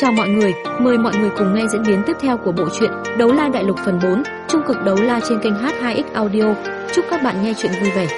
Chào mọi người, mời mọi người cùng nghe diễn biến tiếp theo của bộ truyện Đấu La Đại Lục phần 4, trung cực đấu la trên kênh H2X Audio. Chúc các bạn nghe truyện vui vẻ.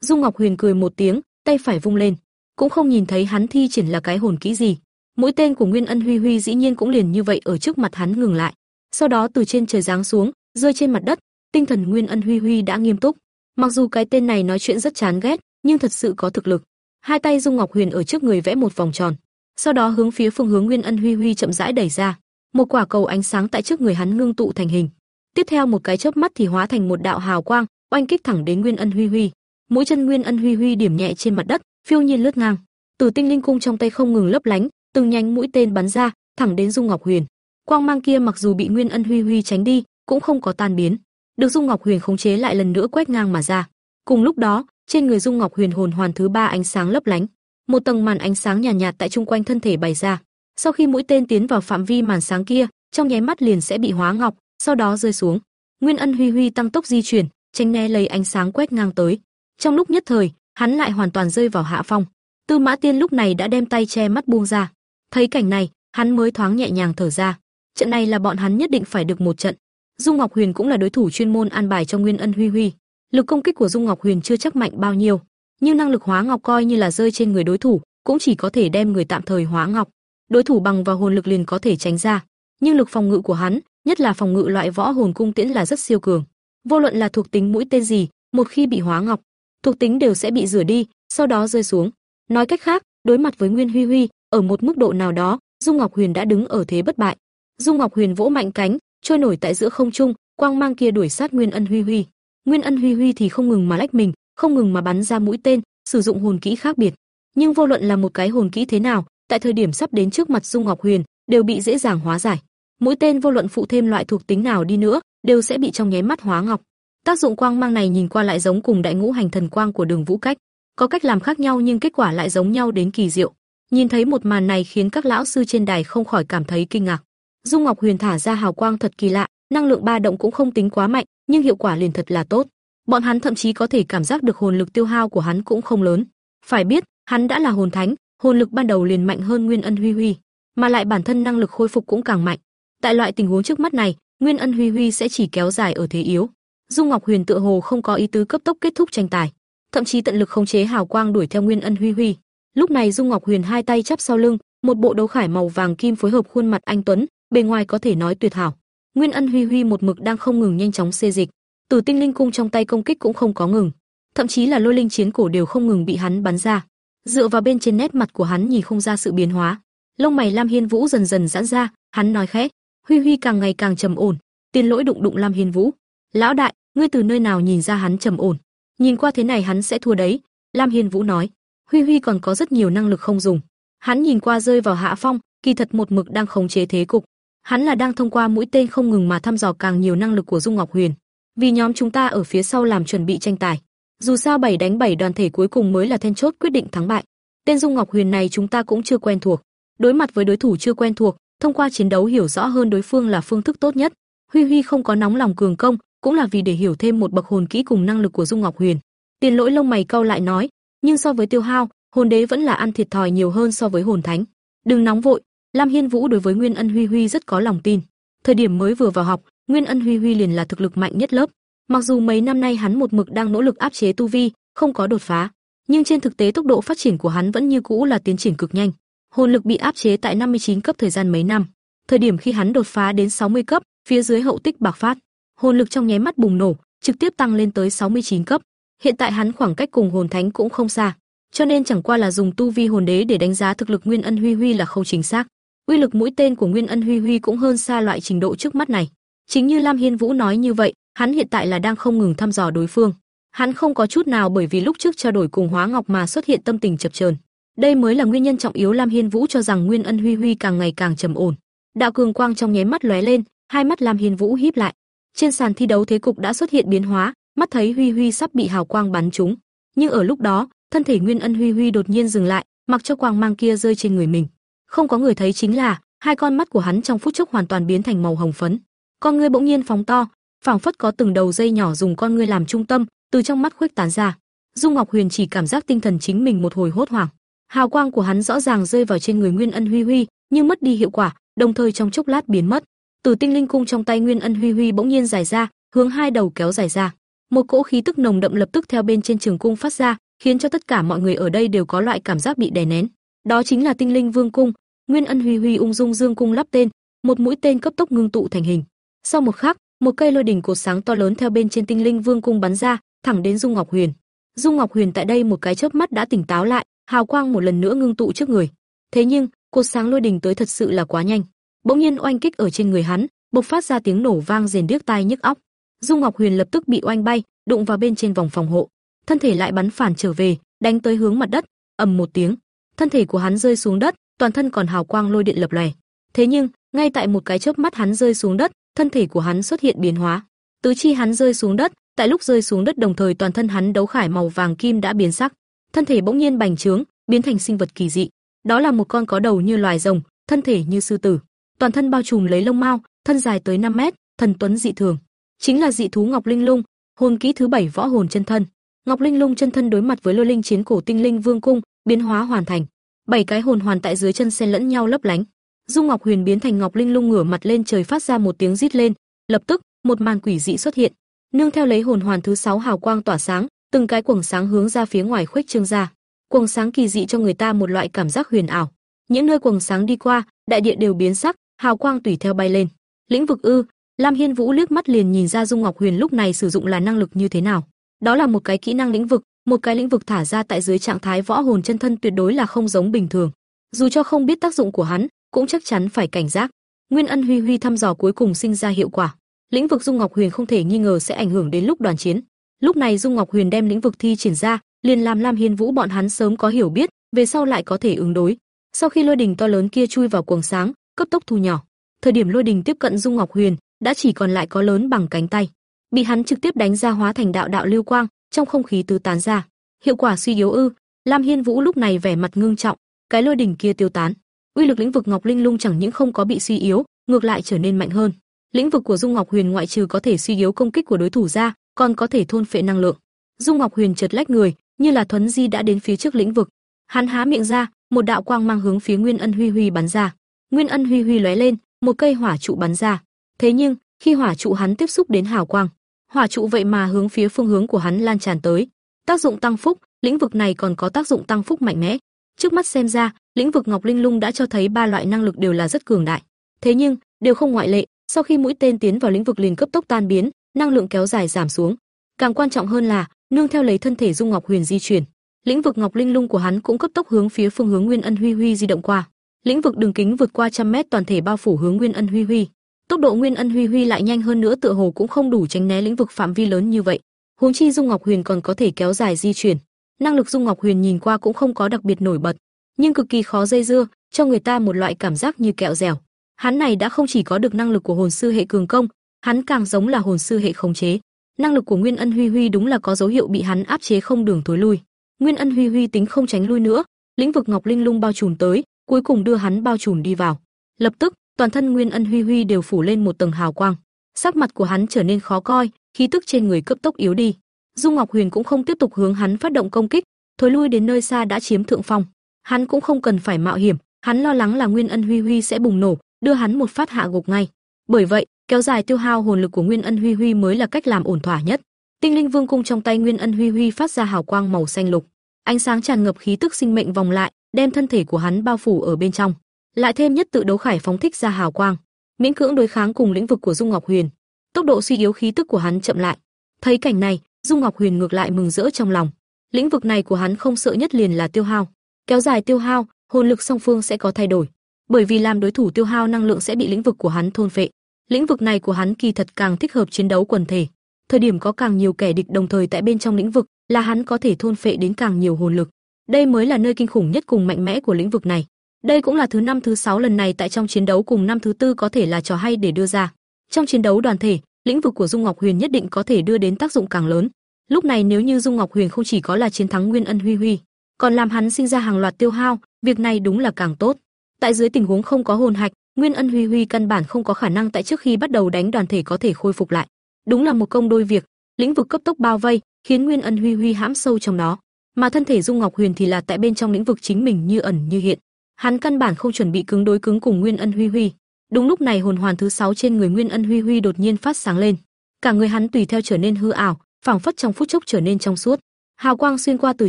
Dung Ngọc Huyền cười một tiếng, tay phải vung lên, cũng không nhìn thấy hắn thi triển là cái hồn kỹ gì. Mũi tên của Nguyên Ân Huy Huy dĩ nhiên cũng liền như vậy ở trước mặt hắn ngừng lại. Sau đó từ trên trời giáng xuống, rơi trên mặt đất, tinh thần Nguyên Ân Huy Huy đã nghiêm túc. Mặc dù cái tên này nói chuyện rất chán ghét, nhưng thật sự có thực lực. Hai tay Dung Ngọc Huyền ở trước người vẽ một vòng tròn, sau đó hướng phía phương hướng Nguyên Ân Huy Huy chậm rãi đẩy ra, một quả cầu ánh sáng tại trước người hắn ngưng tụ thành hình. Tiếp theo một cái chớp mắt thì hóa thành một đạo hào quang, oanh kích thẳng đến Nguyên Ân Huy Huy. Mũi chân Nguyên Ân Huy Huy điểm nhẹ trên mặt đất, phiêu nhiên lướt ngang. Từ tinh linh cung trong tay không ngừng lấp lánh, từng nhánh mũi tên bắn ra, thẳng đến Dung Ngọc Huyền. Quang mang kia mặc dù bị Nguyên Ân Huy Huy tránh đi, cũng không có tan biến, được Dung Ngọc Huyền khống chế lại lần nữa quét ngang mà ra. Cùng lúc đó, trên người Dung Ngọc Huyền hồn hoàn thứ ba ánh sáng lấp lánh, một tầng màn ánh sáng nhàn nhạt, nhạt tại trung quanh thân thể bày ra. Sau khi mũi tên tiến vào phạm vi màn sáng kia, trong nháy mắt liền sẽ bị hóa ngọc, sau đó rơi xuống. Nguyên Ân Huy Huy tăng tốc di chuyển, tránh né lấy ánh sáng quét ngang tới. Trong lúc nhất thời, hắn lại hoàn toàn rơi vào hạ phong. Tư Mã Tiên lúc này đã đem tay che mắt buông ra. Thấy cảnh này, hắn mới thoáng nhẹ nhàng thở ra. Trận này là bọn hắn nhất định phải được một trận. Dung Ngọc Huyền cũng là đối thủ chuyên môn an bài cho Nguyên Ân Huy Huy. Lực công kích của Dung Ngọc Huyền chưa chắc mạnh bao nhiêu, nhưng năng lực hóa ngọc coi như là rơi trên người đối thủ, cũng chỉ có thể đem người tạm thời hóa ngọc. Đối thủ bằng vào hồn lực liền có thể tránh ra, nhưng lực phòng ngự của hắn, nhất là phòng ngự loại võ hồn cung tiễn là rất siêu cường. Vô luận là thuộc tính mũi tên gì, một khi bị hóa ngọc, thuộc tính đều sẽ bị rửa đi, sau đó rơi xuống. Nói cách khác, đối mặt với Nguyên Huy Huy, ở một mức độ nào đó, Dung Ngọc Huyền đã đứng ở thế bất bại. Dung Ngọc Huyền vỗ mạnh cánh, trôi nổi tại giữa không trung, quang mang kia đuổi sát Nguyên Ân Huy Huy. Nguyên Ân Huy Huy thì không ngừng mà lách mình, không ngừng mà bắn ra mũi tên, sử dụng hồn kỹ khác biệt. Nhưng vô luận là một cái hồn kỹ thế nào, tại thời điểm sắp đến trước mặt Dung Ngọc Huyền, đều bị dễ dàng hóa giải. Mũi tên vô luận phụ thêm loại thuộc tính nào đi nữa, đều sẽ bị trong nháy mắt hóa ngọc. Tác dụng quang mang này nhìn qua lại giống cùng đại ngũ hành thần quang của Đường Vũ Cách, có cách làm khác nhau nhưng kết quả lại giống nhau đến kỳ diệu. Nhìn thấy một màn này khiến các lão sư trên đài không khỏi cảm thấy kinh ngạc. Dung Ngọc Huyền thả ra hào quang thật kỳ lạ, năng lượng ba động cũng không tính quá mạnh, nhưng hiệu quả liền thật là tốt. Bọn hắn thậm chí có thể cảm giác được hồn lực tiêu hao của hắn cũng không lớn. Phải biết, hắn đã là hồn thánh, hồn lực ban đầu liền mạnh hơn Nguyên Ân Huy Huy, mà lại bản thân năng lực khôi phục cũng càng mạnh. Tại loại tình huống trước mắt này, Nguyên Ân Huy Huy sẽ chỉ kéo dài ở thế yếu. Dung Ngọc Huyền tựa hồ không có ý tứ cấp tốc kết thúc tranh tài, thậm chí tận lực khống chế hào quang đuổi theo Nguyên Ân Huy Huy. Lúc này Dung Ngọc Huyền hai tay chắp sau lưng, một bộ đấu khải màu vàng kim phối hợp khuôn mặt anh tuấn, bề ngoài có thể nói tuyệt hảo. Nguyên Ân Huy Huy một mực đang không ngừng nhanh chóng xê dịch, Tử Tinh Linh cung trong tay công kích cũng không có ngừng, thậm chí là lôi linh chiến cổ đều không ngừng bị hắn bắn ra. Dựa vào bên trên nét mặt của hắn nhìn không ra sự biến hóa. Lông mày Lam Hiên Vũ dần dần giãn ra, hắn nói khẽ, Huy Huy càng ngày càng trầm ổn. Tiên lỗi đụng đụng Lam Hiên Vũ, "Lão đại, ngươi từ nơi nào nhìn ra hắn trầm ổn? Nhìn qua thế này hắn sẽ thua đấy." Lam Hiên Vũ nói, "Huy Huy còn có rất nhiều năng lực không dùng." Hắn nhìn qua rơi vào hạ phong, kỳ thật một mực đang khống chế thế cục. Hắn là đang thông qua mũi tên không ngừng mà thăm dò càng nhiều năng lực của Dung Ngọc Huyền. Vì nhóm chúng ta ở phía sau làm chuẩn bị tranh tài. Dù sao bảy đánh bảy đoàn thể cuối cùng mới là then chốt quyết định thắng bại. Tên Dung Ngọc Huyền này chúng ta cũng chưa quen thuộc. Đối mặt với đối thủ chưa quen thuộc, thông qua chiến đấu hiểu rõ hơn đối phương là phương thức tốt nhất. Huy Huy không có nóng lòng cường công, cũng là vì để hiểu thêm một bậc hồn kỹ cùng năng lực của Dung Ngọc Huyền. Tiền Lỗi lông mày cau lại nói, nhưng so với Tiêu Hao, hồn đế vẫn là ăn thiệt thòi nhiều hơn so với hồn thánh. Đừng nóng vội, Lam Hiên Vũ đối với Nguyên Ân Huy Huy rất có lòng tin. Thời điểm mới vừa vào học, Nguyên Ân Huy Huy liền là thực lực mạnh nhất lớp. Mặc dù mấy năm nay hắn một mực đang nỗ lực áp chế tu vi, không có đột phá, nhưng trên thực tế tốc độ phát triển của hắn vẫn như cũ là tiến triển cực nhanh. Hồn lực bị áp chế tại 59 cấp thời gian mấy năm. Thời điểm khi hắn đột phá đến 60 cấp, phía dưới hậu tích bạc phát, hồn lực trong nháy mắt bùng nổ, trực tiếp tăng lên tới 69 cấp. Hiện tại hắn khoảng cách cùng hồn thánh cũng không xa, cho nên chẳng qua là dùng tu vi hồn đế để đánh giá thực lực Nguyên Ân Huy Huy là không chính xác. Uy lực mũi tên của Nguyên Ân Huy Huy cũng hơn xa loại trình độ trước mắt này. Chính như Lam Hiên Vũ nói như vậy, hắn hiện tại là đang không ngừng thăm dò đối phương. Hắn không có chút nào bởi vì lúc trước trao đổi cùng Hóa Ngọc mà xuất hiện tâm tình chập chờn. Đây mới là nguyên nhân trọng yếu Lam Hiên Vũ cho rằng Nguyên Ân Huy Huy càng ngày càng trầm ổn. Đạo cường quang trong nháy mắt lóe lên, hai mắt Lam Hiên Vũ híp lại. Trên sàn thi đấu thế cục đã xuất hiện biến hóa, mắt thấy Huy Huy sắp bị hào quang bắn trúng. Nhưng ở lúc đó, thân thể Nguyên Ân Huy Huy đột nhiên dừng lại, mặc cho quang mang kia rơi trên người mình. Không có người thấy chính là, hai con mắt của hắn trong phút chốc hoàn toàn biến thành màu hồng phấn. Con ngươi bỗng nhiên phóng to, phảng phất có từng đầu dây nhỏ dùng con ngươi làm trung tâm, từ trong mắt khuếch tán ra. Dung Ngọc Huyền chỉ cảm giác tinh thần chính mình một hồi hốt hoảng. Hào quang của hắn rõ ràng rơi vào trên người Nguyên Ân Huy Huy, nhưng mất đi hiệu quả, đồng thời trong chốc lát biến mất. từ tinh linh cung trong tay Nguyên Ân Huy Huy bỗng nhiên dài ra, hướng hai đầu kéo dài ra. Một cỗ khí tức nồng đậm lập tức theo bên trên trường cung phát ra, khiến cho tất cả mọi người ở đây đều có loại cảm giác bị đè nén. Đó chính là Tinh Linh Vương cung. Nguyên Ân Huy Huy ung dung dương cung lắp tên, một mũi tên cấp tốc ngưng tụ thành hình. Sau một khắc, một cây lôi đỉnh cột sáng to lớn theo bên trên Tinh Linh Vương cung bắn ra, thẳng đến Dung Ngọc Huyền. Dung Ngọc Huyền tại đây một cái chớp mắt đã tỉnh táo lại, hào quang một lần nữa ngưng tụ trước người. Thế nhưng, cột sáng lôi đỉnh tới thật sự là quá nhanh. Bỗng nhiên oanh kích ở trên người hắn, bộc phát ra tiếng nổ vang rền điếc tai nhức óc. Dung Ngọc Huyền lập tức bị oanh bay, đụng vào bên trên vòng phòng hộ, thân thể lại bắn phản trở về, đánh tới hướng mặt đất, ầm một tiếng, thân thể của hắn rơi xuống đất, toàn thân còn hào quang lôi điện lập lòe. Thế nhưng, ngay tại một cái chớp mắt hắn rơi xuống đất, thân thể của hắn xuất hiện biến hóa. Tứ chi hắn rơi xuống đất, tại lúc rơi xuống đất đồng thời toàn thân hắn đấu khải màu vàng kim đã biến sắc, thân thể bỗng nhiên bành trướng, biến thành sinh vật kỳ dị. Đó là một con có đầu như loài rồng, thân thể như sư tử, toàn thân bao trùm lấy lông mao, thân dài tới 5 mét, thần tuấn dị thường. Chính là dị thú Ngọc Linh Lung, hồn kỹ thứ bảy võ hồn chân thân. Ngọc Linh Lung chân thân đối mặt với lôi linh chiến cổ tinh linh vương cung, biến hóa hoàn thành. Bảy cái hồn hoàn tại dưới chân xen lẫn nhau lấp lánh. Dung Ngọc Huyền biến thành Ngọc Linh Lung ngửa mặt lên trời phát ra một tiếng rít lên, lập tức, một màn quỷ dị xuất hiện. Nương theo lấy hồn hoàn thứ sáu hào quang tỏa sáng, từng cái quầng sáng hướng ra phía ngoài khuếch trương ra. Quầng sáng kỳ dị cho người ta một loại cảm giác huyền ảo. Những nơi quầng sáng đi qua, đại địa đều biến sắc, hào quang tùy theo bay lên. Lĩnh vực ư? Lam Hiên Vũ liếc mắt liền nhìn ra Dung Ngọc Huyền lúc này sử dụng là năng lực như thế nào. Đó là một cái kỹ năng lĩnh vực, một cái lĩnh vực thả ra tại dưới trạng thái võ hồn chân thân tuyệt đối là không giống bình thường. Dù cho không biết tác dụng của hắn, cũng chắc chắn phải cảnh giác. Nguyên Ân Huy Huy thăm dò cuối cùng sinh ra hiệu quả. Lĩnh vực Dung Ngọc Huyền không thể nghi ngờ sẽ ảnh hưởng đến lúc đoàn chiến. Lúc này Dung Ngọc Huyền đem lĩnh vực thi triển ra, liền làm Lam Hiên Vũ bọn hắn sớm có hiểu biết, về sau lại có thể ứng đối. Sau khi lôi đình to lớn kia chui vào quầng sáng, cấp tốc thu nhỏ. Thời điểm lôi đình tiếp cận Dung Ngọc Huyền, đã chỉ còn lại có lớn bằng cánh tay. Bị hắn trực tiếp đánh ra hóa thành đạo đạo lưu quang, trong không khí tứ tán ra. Hiệu quả suy yếu ư? Lam Hiên Vũ lúc này vẻ mặt ngưng trọng, cái lôi đỉnh kia tiêu tán. Uy lực lĩnh vực Ngọc Linh Lung chẳng những không có bị suy yếu, ngược lại trở nên mạnh hơn. Lĩnh vực của Dung Ngọc Huyền ngoại trừ có thể suy yếu công kích của đối thủ ra, còn có thể thôn phệ năng lượng. Dung Ngọc Huyền chợt lách người, như là thuấn di đã đến phía trước lĩnh vực. Hắn há miệng ra, một đạo quang mang hướng phía Nguyên Ân Huy Huy bắn ra. Nguyên Ân Huy Huy lóe lên, một cây hỏa trụ bắn ra. Thế nhưng, khi hỏa trụ hắn tiếp xúc đến hào quang, hỏa trụ vậy mà hướng phía phương hướng của hắn lan tràn tới. Tác dụng tăng phúc, lĩnh vực này còn có tác dụng tăng phúc mạnh mẽ. Trước mắt xem ra, lĩnh vực Ngọc Linh Lung đã cho thấy ba loại năng lực đều là rất cường đại. Thế nhưng, đều không ngoại lệ, sau khi mũi tên tiến vào lĩnh vực liền cấp tốc tan biến, năng lượng kéo dài giảm xuống. Càng quan trọng hơn là, nương theo lấy thân thể Dung Ngọc Huyền di chuyển, lĩnh vực Ngọc Linh Lung của hắn cũng cấp tốc hướng phía phương hướng Nguyên Ân Huy Huy di động qua. Lĩnh vực đường kính vượt qua trăm mét toàn thể bao phủ hướng Nguyên Ân Huy Huy. Tốc độ Nguyên Ân Huy Huy lại nhanh hơn nữa tựa hồ cũng không đủ tránh né lĩnh vực phạm vi lớn như vậy. Huống chi Dung Ngọc Huyền còn có thể kéo dài di chuyển. Năng lực Dung Ngọc Huyền nhìn qua cũng không có đặc biệt nổi bật, nhưng cực kỳ khó dây dưa, cho người ta một loại cảm giác như kẹo dẻo. Hắn này đã không chỉ có được năng lực của hồn sư hệ cường công, hắn càng giống là hồn sư hệ khống chế. Năng lực của Nguyên Ân Huy Huy đúng là có dấu hiệu bị hắn áp chế không đường thối lui. Nguyên Ân Huy Huy tính không tránh lui nữa, lĩnh vực Ngọc Linh Lung bao trùm tới, cuối cùng đưa hắn bao trùm đi vào. Lập tức, toàn thân Nguyên Ân Huy Huy đều phủ lên một tầng hào quang. Sắc mặt của hắn trở nên khó coi, khí tức trên người cấp tốc yếu đi. Dung Ngọc Huyền cũng không tiếp tục hướng hắn phát động công kích, thối lui đến nơi xa đã chiếm thượng phong. Hắn cũng không cần phải mạo hiểm, hắn lo lắng là Nguyên Ân Huy Huy sẽ bùng nổ, đưa hắn một phát hạ gục ngay. Bởi vậy, kéo dài tiêu hao hồn lực của Nguyên Ân Huy Huy mới là cách làm ổn thỏa nhất. Tinh Linh Vương cung trong tay Nguyên Ân Huy Huy phát ra hào quang màu xanh lục, ánh sáng tràn ngập khí tức sinh mệnh vòng lại, đem thân thể của hắn bao phủ ở bên trong. Lại thêm nhất tự đấu khải phóng thích ra hào quang, miễn cưỡng đối kháng cùng lĩnh vực của Dung Ngọc Huyền. Tốc độ suy yếu khí tức của hắn chậm lại. Thấy cảnh này, Dung Ngọc Huyền ngược lại mừng rỡ trong lòng. Lĩnh vực này của hắn không sợ nhất liền là tiêu hao. Kéo dài tiêu hao, hồn lực song phương sẽ có thay đổi bởi vì làm đối thủ tiêu hao năng lượng sẽ bị lĩnh vực của hắn thôn phệ. Lĩnh vực này của hắn kỳ thật càng thích hợp chiến đấu quần thể. Thời điểm có càng nhiều kẻ địch đồng thời tại bên trong lĩnh vực, là hắn có thể thôn phệ đến càng nhiều hồn lực. Đây mới là nơi kinh khủng nhất cùng mạnh mẽ của lĩnh vực này. Đây cũng là thứ năm thứ sáu lần này tại trong chiến đấu cùng năm thứ tư có thể là trò hay để đưa ra. Trong chiến đấu đoàn thể, lĩnh vực của Dung Ngọc Huyền nhất định có thể đưa đến tác dụng càng lớn. Lúc này nếu như Dung Ngọc Huyền không chỉ có là chiến thắng Nguyên Ân Huy Huy, còn làm hắn sinh ra hàng loạt tiêu hao, việc này đúng là càng tốt. Tại dưới tình huống không có hồn hạch, Nguyên Ân Huy Huy căn bản không có khả năng tại trước khi bắt đầu đánh đoàn thể có thể khôi phục lại. Đúng là một công đôi việc, lĩnh vực cấp tốc bao vây, khiến Nguyên Ân Huy Huy hãm sâu trong đó. mà thân thể Dung Ngọc Huyền thì là tại bên trong lĩnh vực chính mình như ẩn như hiện. Hắn căn bản không chuẩn bị cứng đối cứng cùng Nguyên Ân Huy Huy. Đúng lúc này hồn hoàn thứ sáu trên người Nguyên Ân Huy Huy đột nhiên phát sáng lên, cả người hắn tùy theo trở nên hư ảo, phảng phất trong phút chốc trở nên trong suốt. Hào quang xuyên qua từ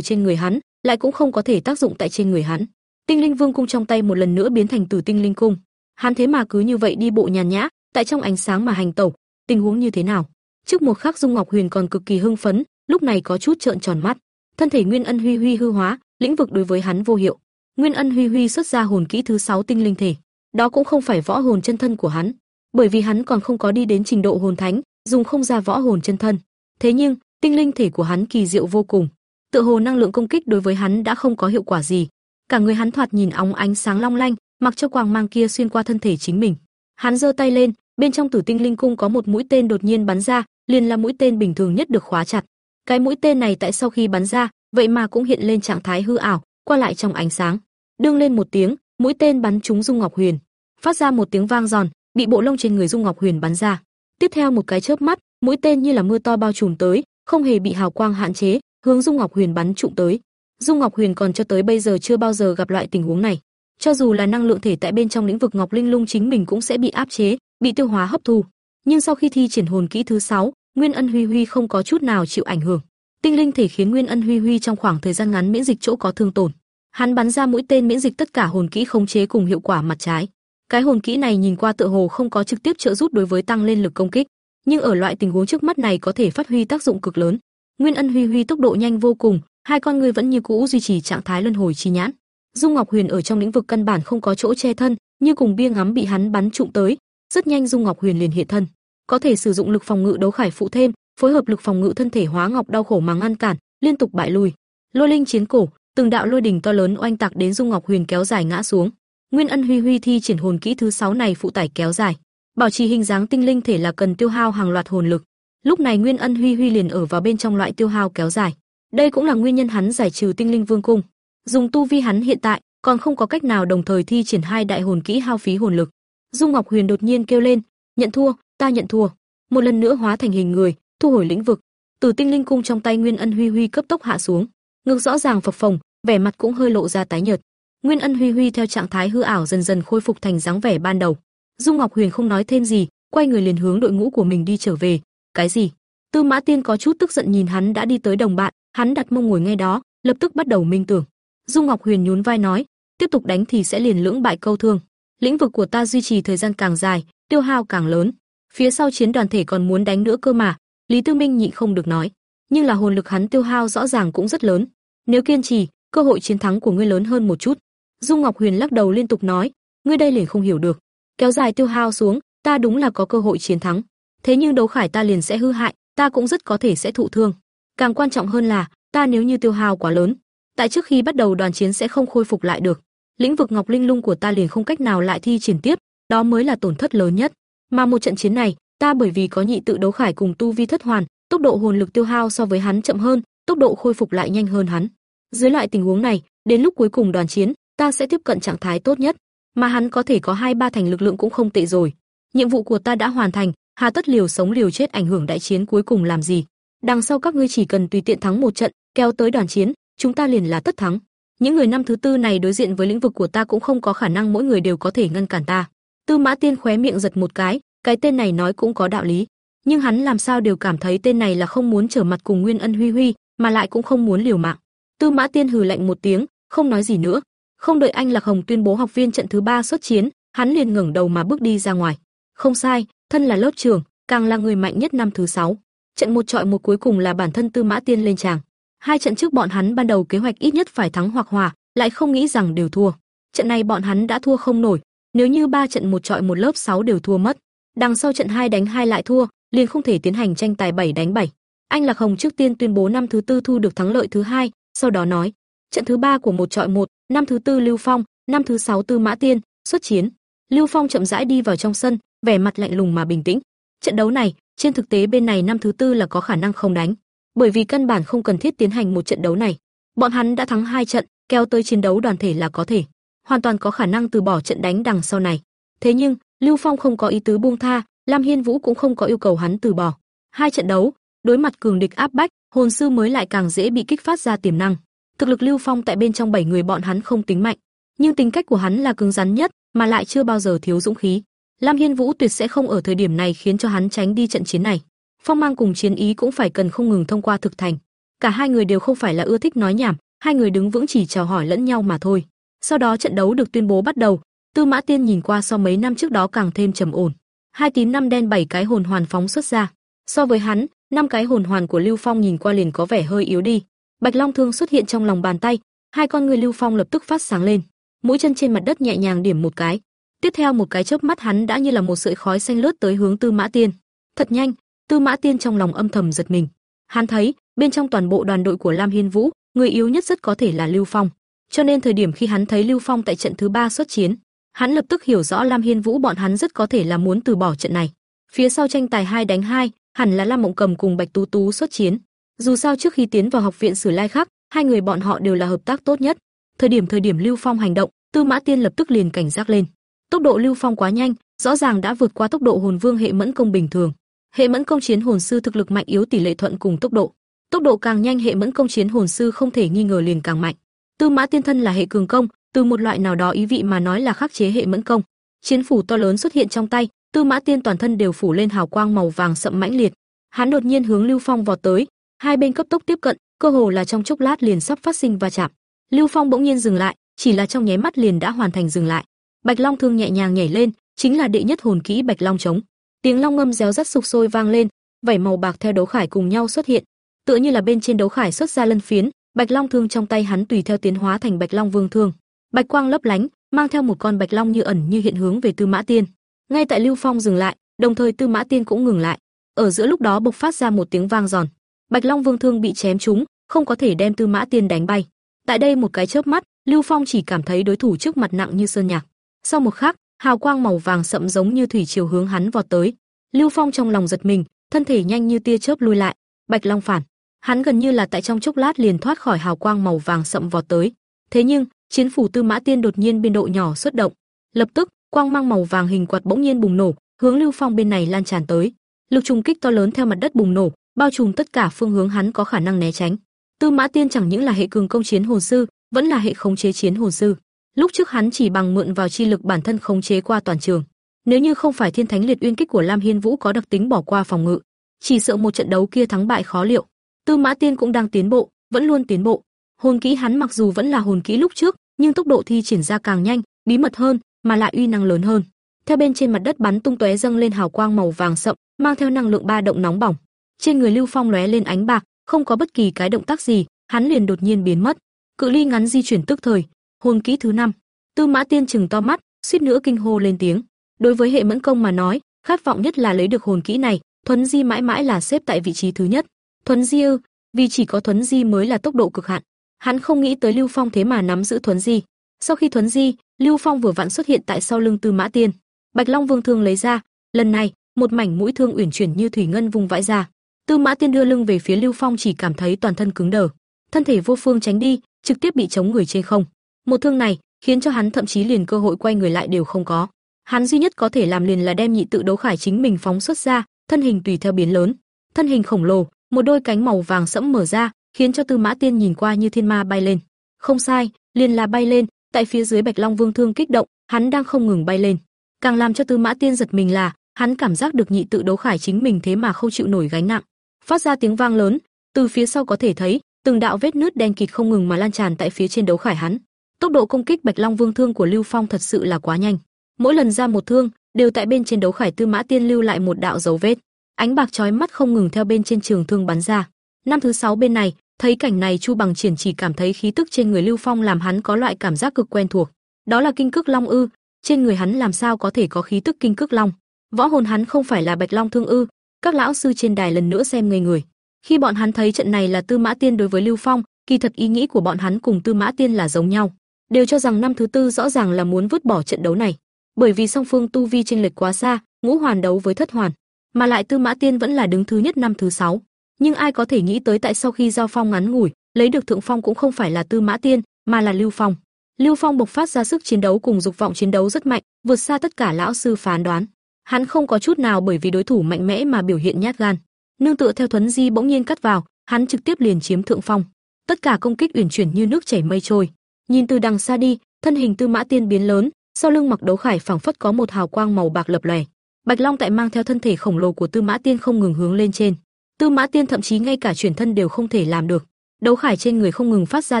trên người hắn, lại cũng không có thể tác dụng tại trên người hắn. Tinh Linh Vương cung trong tay một lần nữa biến thành Tử Tinh Linh cung. Hắn thế mà cứ như vậy đi bộ nhàn nhã, tại trong ánh sáng mà hành tẩu, tình huống như thế nào? Trước một khắc Dung Ngọc Huyền còn cực kỳ hưng phấn, lúc này có chút trợn tròn mắt. Thân thể Nguyên Ân Huy Huy hư hóa, lĩnh vực đối với hắn vô hiệu. Nguyên Ân Huy Huy xuất ra hồn kỹ thứ 6 tinh linh thể, đó cũng không phải võ hồn chân thân của hắn, bởi vì hắn còn không có đi đến trình độ hồn thánh, dùng không ra võ hồn chân thân. Thế nhưng, tinh linh thể của hắn kỳ diệu vô cùng, tựa hồ năng lượng công kích đối với hắn đã không có hiệu quả gì. Cả người hắn thoạt nhìn óng ánh sáng long lanh, mặc cho quang mang kia xuyên qua thân thể chính mình. Hắn giơ tay lên, bên trong Tử Tinh Linh cung có một mũi tên đột nhiên bắn ra, liền là mũi tên bình thường nhất được khóa chặt. Cái mũi tên này tại sau khi bắn ra, vậy mà cũng hiện lên trạng thái hư ảo, qua lại trong ánh sáng. Đương lên một tiếng, mũi tên bắn trúng Dung Ngọc Huyền, phát ra một tiếng vang giòn, bị bộ lông trên người Dung Ngọc Huyền bắn ra. Tiếp theo một cái chớp mắt, mũi tên như là mưa to bao trùm tới, không hề bị hào quang hạn chế, hướng Dung Ngọc Huyền bắn trụng tới. Dung Ngọc Huyền còn cho tới bây giờ chưa bao giờ gặp loại tình huống này. Cho dù là năng lượng thể tại bên trong lĩnh vực Ngọc Linh Lung chính mình cũng sẽ bị áp chế, bị tiêu hóa hấp thu. Nhưng sau khi thi triển hồn kỹ thứ 6, Nguyên Ân Huy Huy không có chút nào chịu ảnh hưởng. Tinh linh thể khiến Nguyên Ân Huy Huy trong khoảng thời gian ngắn miễn dịch chỗ có thương tổn. Hắn bắn ra mũi tên miễn dịch tất cả hồn kỹ khống chế cùng hiệu quả mặt trái. Cái hồn kỹ này nhìn qua tựa hồ không có trực tiếp trợ giúp đối với tăng lên lực công kích, nhưng ở loại tình huống trước mắt này có thể phát huy tác dụng cực lớn. Nguyên Ân Huy Huy tốc độ nhanh vô cùng, hai con người vẫn như cũ duy trì trạng thái luân hồi chi nhãn. Dung Ngọc Huyền ở trong lĩnh vực căn bản không có chỗ che thân, như cùng bia ngắm bị hắn bắn trụng tới, rất nhanh Dung Ngọc Huyền liền hiện thân, có thể sử dụng lực phòng ngự đấu khải phụ thêm, phối hợp lực phòng ngự thân thể hóa ngọc đau khổ mà ngăn cản, liên tục bại lui. Lôi linh chiến cổ, từng đạo lôi đỉnh to lớn oanh tạc đến Dung Ngọc Huyền kéo dài ngã xuống. Nguyên Ân Huy Huy thi triển hồn kỹ thứ 6 này phụ tải kéo dài, bảo trì hình dáng tinh linh thể là cần tiêu hao hàng loạt hồn lực. Lúc này Nguyên Ân Huy Huy liền ở vào bên trong loại tiêu hao kéo dài. Đây cũng là nguyên nhân hắn giải trừ tinh linh vương cung. Dùng tu vi hắn hiện tại, còn không có cách nào đồng thời thi triển hai đại hồn kỹ hao phí hồn lực. Dung Ngọc Huyền đột nhiên kêu lên, "Nhận thua, ta nhận thua." Một lần nữa hóa thành hình người, thu hồi lĩnh vực. Từ tinh linh cung trong tay Nguyên Ân Huy Huy cấp tốc hạ xuống, ngực rõ ràng phập phồng, vẻ mặt cũng hơi lộ ra tái nhợt. Nguyên Ân Huy Huy theo trạng thái hư ảo dần dần khôi phục thành dáng vẻ ban đầu. Dung Ngọc Huyền không nói thêm gì, quay người liền hướng đội ngũ của mình đi trở về. Cái gì? Tư Mã Tiên có chút tức giận nhìn hắn đã đi tới đồng bạn, hắn đặt mông ngồi ngay đó, lập tức bắt đầu minh tưởng. Dung Ngọc Huyền nhún vai nói, tiếp tục đánh thì sẽ liền lưỡng bại câu thương. Lĩnh vực của ta duy trì thời gian càng dài, tiêu hao càng lớn. Phía sau chiến đoàn thể còn muốn đánh nữa cơ mà. Lý Tư Minh nhịn không được nói, nhưng là hồn lực hắn tiêu hao rõ ràng cũng rất lớn. Nếu kiên trì, cơ hội chiến thắng của ngươi lớn hơn một chút. Dung Ngọc Huyền lắc đầu liên tục nói, ngươi đây liền không hiểu được. Kéo dài tiêu hao xuống, ta đúng là có cơ hội chiến thắng. Thế nhưng đấu khải ta liền sẽ hư hại, ta cũng rất có thể sẽ thụ thương. Càng quan trọng hơn là, ta nếu như tiêu hao quá lớn, tại trước khi bắt đầu đoàn chiến sẽ không khôi phục lại được. Lĩnh vực Ngọc Linh Lung của ta liền không cách nào lại thi triển tiếp, đó mới là tổn thất lớn nhất. Mà một trận chiến này, ta bởi vì có nhị tự đấu khải cùng tu vi thất hoàn, tốc độ hồn lực tiêu hao so với hắn chậm hơn, tốc độ khôi phục lại nhanh hơn hắn. Dưới loại tình huống này, đến lúc cuối cùng đoàn chiến, ta sẽ tiếp cận trạng thái tốt nhất, mà hắn có thể có hai ba thành lực lượng cũng không tệ rồi. Nhiệm vụ của ta đã hoàn thành, hà tất liều sống liều chết ảnh hưởng đại chiến cuối cùng làm gì? Đằng sau các ngươi chỉ cần tùy tiện thắng một trận, kéo tới đoàn chiến, chúng ta liền là tất thắng. Những người năm thứ tư này đối diện với lĩnh vực của ta cũng không có khả năng mỗi người đều có thể ngăn cản ta. Tư Mã Tiên khóe miệng giật một cái, cái tên này nói cũng có đạo lý, nhưng hắn làm sao đều cảm thấy tên này là không muốn trở mặt cùng Nguyên Ân Huy Huy, mà lại cũng không muốn liều mạng. Tư Mã Tiên hừ lạnh một tiếng, không nói gì nữa. Không đợi anh Lạc Hồng tuyên bố học viên trận thứ ba xuất chiến, hắn liền ngẩng đầu mà bước đi ra ngoài. Không sai, thân là lớp trưởng, càng là người mạnh nhất năm thứ sáu. Trận một trọi một cuối cùng là bản thân Tư Mã Tiên lên tràng. Hai trận trước bọn hắn ban đầu kế hoạch ít nhất phải thắng hoặc hòa, lại không nghĩ rằng đều thua. Trận này bọn hắn đã thua không nổi, nếu như ba trận một trọi một lớp 6 đều thua mất, đằng sau trận hai đánh hai lại thua, liền không thể tiến hành tranh tài 7 đánh 7. Anh Lạc Hồng trước tiên tuyên bố năm thứ tư thu được thắng lợi thứ hai, sau đó nói, trận thứ ba của một trọi một, năm thứ tư Lưu Phong, năm thứ sáu Tư Mã Tiên, xuất chiến. Lưu Phong chậm rãi đi vào trong sân, vẻ mặt lạnh lùng mà bình tĩnh. Trận đấu này, trên thực tế bên này năm thứ tư là có khả năng không đánh, bởi vì căn bản không cần thiết tiến hành một trận đấu này. Bọn hắn đã thắng hai trận, kéo tới chiến đấu đoàn thể là có thể, hoàn toàn có khả năng từ bỏ trận đánh đằng sau này. Thế nhưng, Lưu Phong không có ý tứ buông tha, Lam Hiên Vũ cũng không có yêu cầu hắn từ bỏ. Hai trận đấu, đối mặt cường địch áp bách, hồn sư mới lại càng dễ bị kích phát ra tiềm năng. Thực lực Lưu Phong tại bên trong bảy người bọn hắn không tính mạnh, nhưng tính cách của hắn là cứng rắn nhất, mà lại chưa bao giờ thiếu dũng khí. Lam Hiên Vũ tuyệt sẽ không ở thời điểm này khiến cho hắn tránh đi trận chiến này. Phong mang cùng chiến ý cũng phải cần không ngừng thông qua thực thành. Cả hai người đều không phải là ưa thích nói nhảm, hai người đứng vững chỉ chào hỏi lẫn nhau mà thôi. Sau đó trận đấu được tuyên bố bắt đầu, Tư Mã Tiên nhìn qua so mấy năm trước đó càng thêm trầm ổn. Hai tím năm đen bảy cái hồn hoàn phóng xuất ra. So với hắn, năm cái hồn hoàn của Lưu Phong nhìn qua liền có vẻ hơi yếu đi. Bạch Long thương xuất hiện trong lòng bàn tay, hai con người Lưu Phong lập tức phát sáng lên. Mũi chân trên mặt đất nhẹ nhàng điểm một cái. Tiếp theo một cái chớp mắt hắn đã như là một sợi khói xanh lướt tới hướng Tư Mã Tiên. Thật nhanh, Tư Mã Tiên trong lòng âm thầm giật mình. Hắn thấy, bên trong toàn bộ đoàn đội của Lam Hiên Vũ, người yếu nhất rất có thể là Lưu Phong. Cho nên thời điểm khi hắn thấy Lưu Phong tại trận thứ ba xuất chiến, hắn lập tức hiểu rõ Lam Hiên Vũ bọn hắn rất có thể là muốn từ bỏ trận này. Phía sau tranh tài hai đánh hai, hẳn là Lam Mộng Cầm cùng Bạch Tú Tú xuất chiến. Dù sao trước khi tiến vào học viện Sử Lai Khắc, hai người bọn họ đều là hợp tác tốt nhất. Thời điểm thời điểm Lưu Phong hành động, Tư Mã Tiên lập tức liền cảnh giác lên. Tốc độ Lưu Phong quá nhanh, rõ ràng đã vượt qua tốc độ hồn vương hệ mẫn công bình thường. Hệ mẫn công chiến hồn sư thực lực mạnh yếu tỷ lệ thuận cùng tốc độ. Tốc độ càng nhanh hệ mẫn công chiến hồn sư không thể nghi ngờ liền càng mạnh. Tư Mã Tiên thân là hệ cường công, từ một loại nào đó ý vị mà nói là khắc chế hệ mẫn công. Chiến phủ to lớn xuất hiện trong tay, Tư Mã Tiên toàn thân đều phủ lên hào quang màu vàng sậm mãnh liệt. Hắn đột nhiên hướng Lưu Phong vọt tới, hai bên cấp tốc tiếp cận, cơ hồ là trong chốc lát liền sắp phát sinh va chạm. Lưu Phong bỗng nhiên dừng lại, chỉ là trong nháy mắt liền đã hoàn thành dừng lại. Bạch Long thương nhẹ nhàng nhảy lên, chính là đệ nhất hồn kỹ Bạch Long trống. Tiếng long ngâm réo rắt sục sôi vang lên, vảy màu bạc theo đấu khải cùng nhau xuất hiện, tựa như là bên trên đấu khải xuất ra lân phiến, Bạch Long thương trong tay hắn tùy theo tiến hóa thành Bạch Long Vương thương. Bạch quang lấp lánh, mang theo một con Bạch Long như ẩn như hiện hướng về Tư Mã Tiên. Ngay tại Lưu Phong dừng lại, đồng thời Tư Mã Tiên cũng ngừng lại. Ở giữa lúc đó bộc phát ra một tiếng vang giòn. Bạch Long Vương thương bị chém trúng, không có thể đem Tư Mã Tiên đánh bay. Tại đây một cái chớp mắt, Lưu Phong chỉ cảm thấy đối thủ trước mặt nặng như sơn nhạc. Sau một khắc, hào quang màu vàng sậm giống như thủy triều hướng hắn vọt tới. Lưu Phong trong lòng giật mình, thân thể nhanh như tia chớp lui lại. Bạch Long phản, hắn gần như là tại trong chốc lát liền thoát khỏi hào quang màu vàng sậm vọt tới. Thế nhưng, chiến phủ Tư Mã Tiên đột nhiên biên độ nhỏ xuất động, lập tức, quang mang màu vàng hình quạt bỗng nhiên bùng nổ, hướng Lưu Phong bên này lan tràn tới. Lực trùng kích to lớn theo mặt đất bùng nổ, bao trùm tất cả phương hướng hắn có khả năng né tránh. Tư Mã Tiên chẳng những là hệ cường công chiến hồn sư, vẫn là hệ khống chế chiến hồn sư. Lúc trước hắn chỉ bằng mượn vào chi lực bản thân khống chế qua toàn trường. Nếu như không phải Thiên Thánh Liệt Uyên kích của Lam Hiên Vũ có đặc tính bỏ qua phòng ngự, chỉ sợ một trận đấu kia thắng bại khó liệu. Tư Mã Tiên cũng đang tiến bộ, vẫn luôn tiến bộ. Hồn kỹ hắn mặc dù vẫn là hồn kỹ lúc trước, nhưng tốc độ thi triển ra càng nhanh, bí mật hơn, mà lại uy năng lớn hơn. Theo bên trên mặt đất bắn tung tóe dâng lên hào quang màu vàng sậm, mang theo năng lượng ba động nóng bỏng. Trên người Lưu Phong lóe lên ánh bạc, không có bất kỳ cái động tác gì, hắn liền đột nhiên biến mất. Cự ly ngắn di chuyển tức thời. Hồn kỹ thứ năm. Tư Mã Tiên chừng to mắt, suýt nữa kinh hô lên tiếng. Đối với hệ mẫn công mà nói, khát vọng nhất là lấy được hồn kỹ này, Thuấn Di mãi mãi là xếp tại vị trí thứ nhất. Thuấn Di ư, vì chỉ có Thuấn Di mới là tốc độ cực hạn. Hắn không nghĩ tới Lưu Phong thế mà nắm giữ Thuấn Di. Sau khi Thuấn Di, Lưu Phong vừa vặn xuất hiện tại sau lưng Tư Mã Tiên. Bạch Long Vương thương lấy ra, lần này, một mảnh mũi thương uyển chuyển như thủy ngân vùng vãi ra. Tư Mã Tiên đưa lưng về phía Lưu Phong chỉ cảm thấy toàn thân cứng đờ, thân thể vô phương tránh đi, trực tiếp bị chống người trên không. Một thương này khiến cho hắn thậm chí liền cơ hội quay người lại đều không có. Hắn duy nhất có thể làm liền là đem nhị tự đấu khải chính mình phóng xuất ra, thân hình tùy theo biến lớn, thân hình khổng lồ, một đôi cánh màu vàng sẫm mở ra, khiến cho Tư Mã Tiên nhìn qua như thiên ma bay lên. Không sai, liền là bay lên, tại phía dưới Bạch Long Vương thương kích động, hắn đang không ngừng bay lên. Càng làm cho Tư Mã Tiên giật mình là, hắn cảm giác được nhị tự đấu khải chính mình thế mà không chịu nổi gánh nặng. Phát ra tiếng vang lớn, từ phía sau có thể thấy, từng đạo vết nứt đen kịt không ngừng mà lan tràn tại phía trên đấu khải hắn. Tốc độ công kích Bạch Long Vương thương của Lưu Phong thật sự là quá nhanh. Mỗi lần ra một thương, đều tại bên trên đấu khải Tư Mã Tiên lưu lại một đạo dấu vết. Ánh bạc chói mắt không ngừng theo bên trên trường thương bắn ra. Năm thứ sáu bên này, thấy cảnh này Chu Bằng Triển chỉ cảm thấy khí tức trên người Lưu Phong làm hắn có loại cảm giác cực quen thuộc. Đó là kinh cước long ư? Trên người hắn làm sao có thể có khí tức kinh cước long? Võ hồn hắn không phải là Bạch Long thương ư? Các lão sư trên đài lần nữa xem ngây người. Khi bọn hắn thấy trận này là Tư Mã Tiên đối với Lưu Phong, kỳ thật ý nghĩ của bọn hắn cùng Tư Mã Tiên là giống nhau, đều cho rằng năm thứ tư rõ ràng là muốn vứt bỏ trận đấu này, bởi vì song phương tu vi chênh lệch quá xa, ngũ hoàn đấu với thất hoàn, mà lại Tư Mã Tiên vẫn là đứng thứ nhất năm thứ sáu. Nhưng ai có thể nghĩ tới tại sau khi giao phong ngắn ngủi, lấy được thượng phong cũng không phải là Tư Mã Tiên, mà là Lưu Phong. Lưu Phong bộc phát ra sức chiến đấu cùng dục vọng chiến đấu rất mạnh, vượt xa tất cả lão sư phán đoán. Hắn không có chút nào bởi vì đối thủ mạnh mẽ mà biểu hiện nhát gan. Nương tựa theo thuấn di bỗng nhiên cắt vào, hắn trực tiếp liền chiếm thượng phong. tất cả công kích uyển chuyển như nước chảy mây trôi. Nhìn từ đằng xa đi, thân hình Tư Mã Tiên biến lớn, sau lưng mặc đấu khải phảng phất có một hào quang màu bạc lập lòe. Bạch Long tại mang theo thân thể khổng lồ của Tư Mã Tiên không ngừng hướng lên trên. Tư Mã Tiên thậm chí ngay cả chuyển thân đều không thể làm được. Đấu khải trên người không ngừng phát ra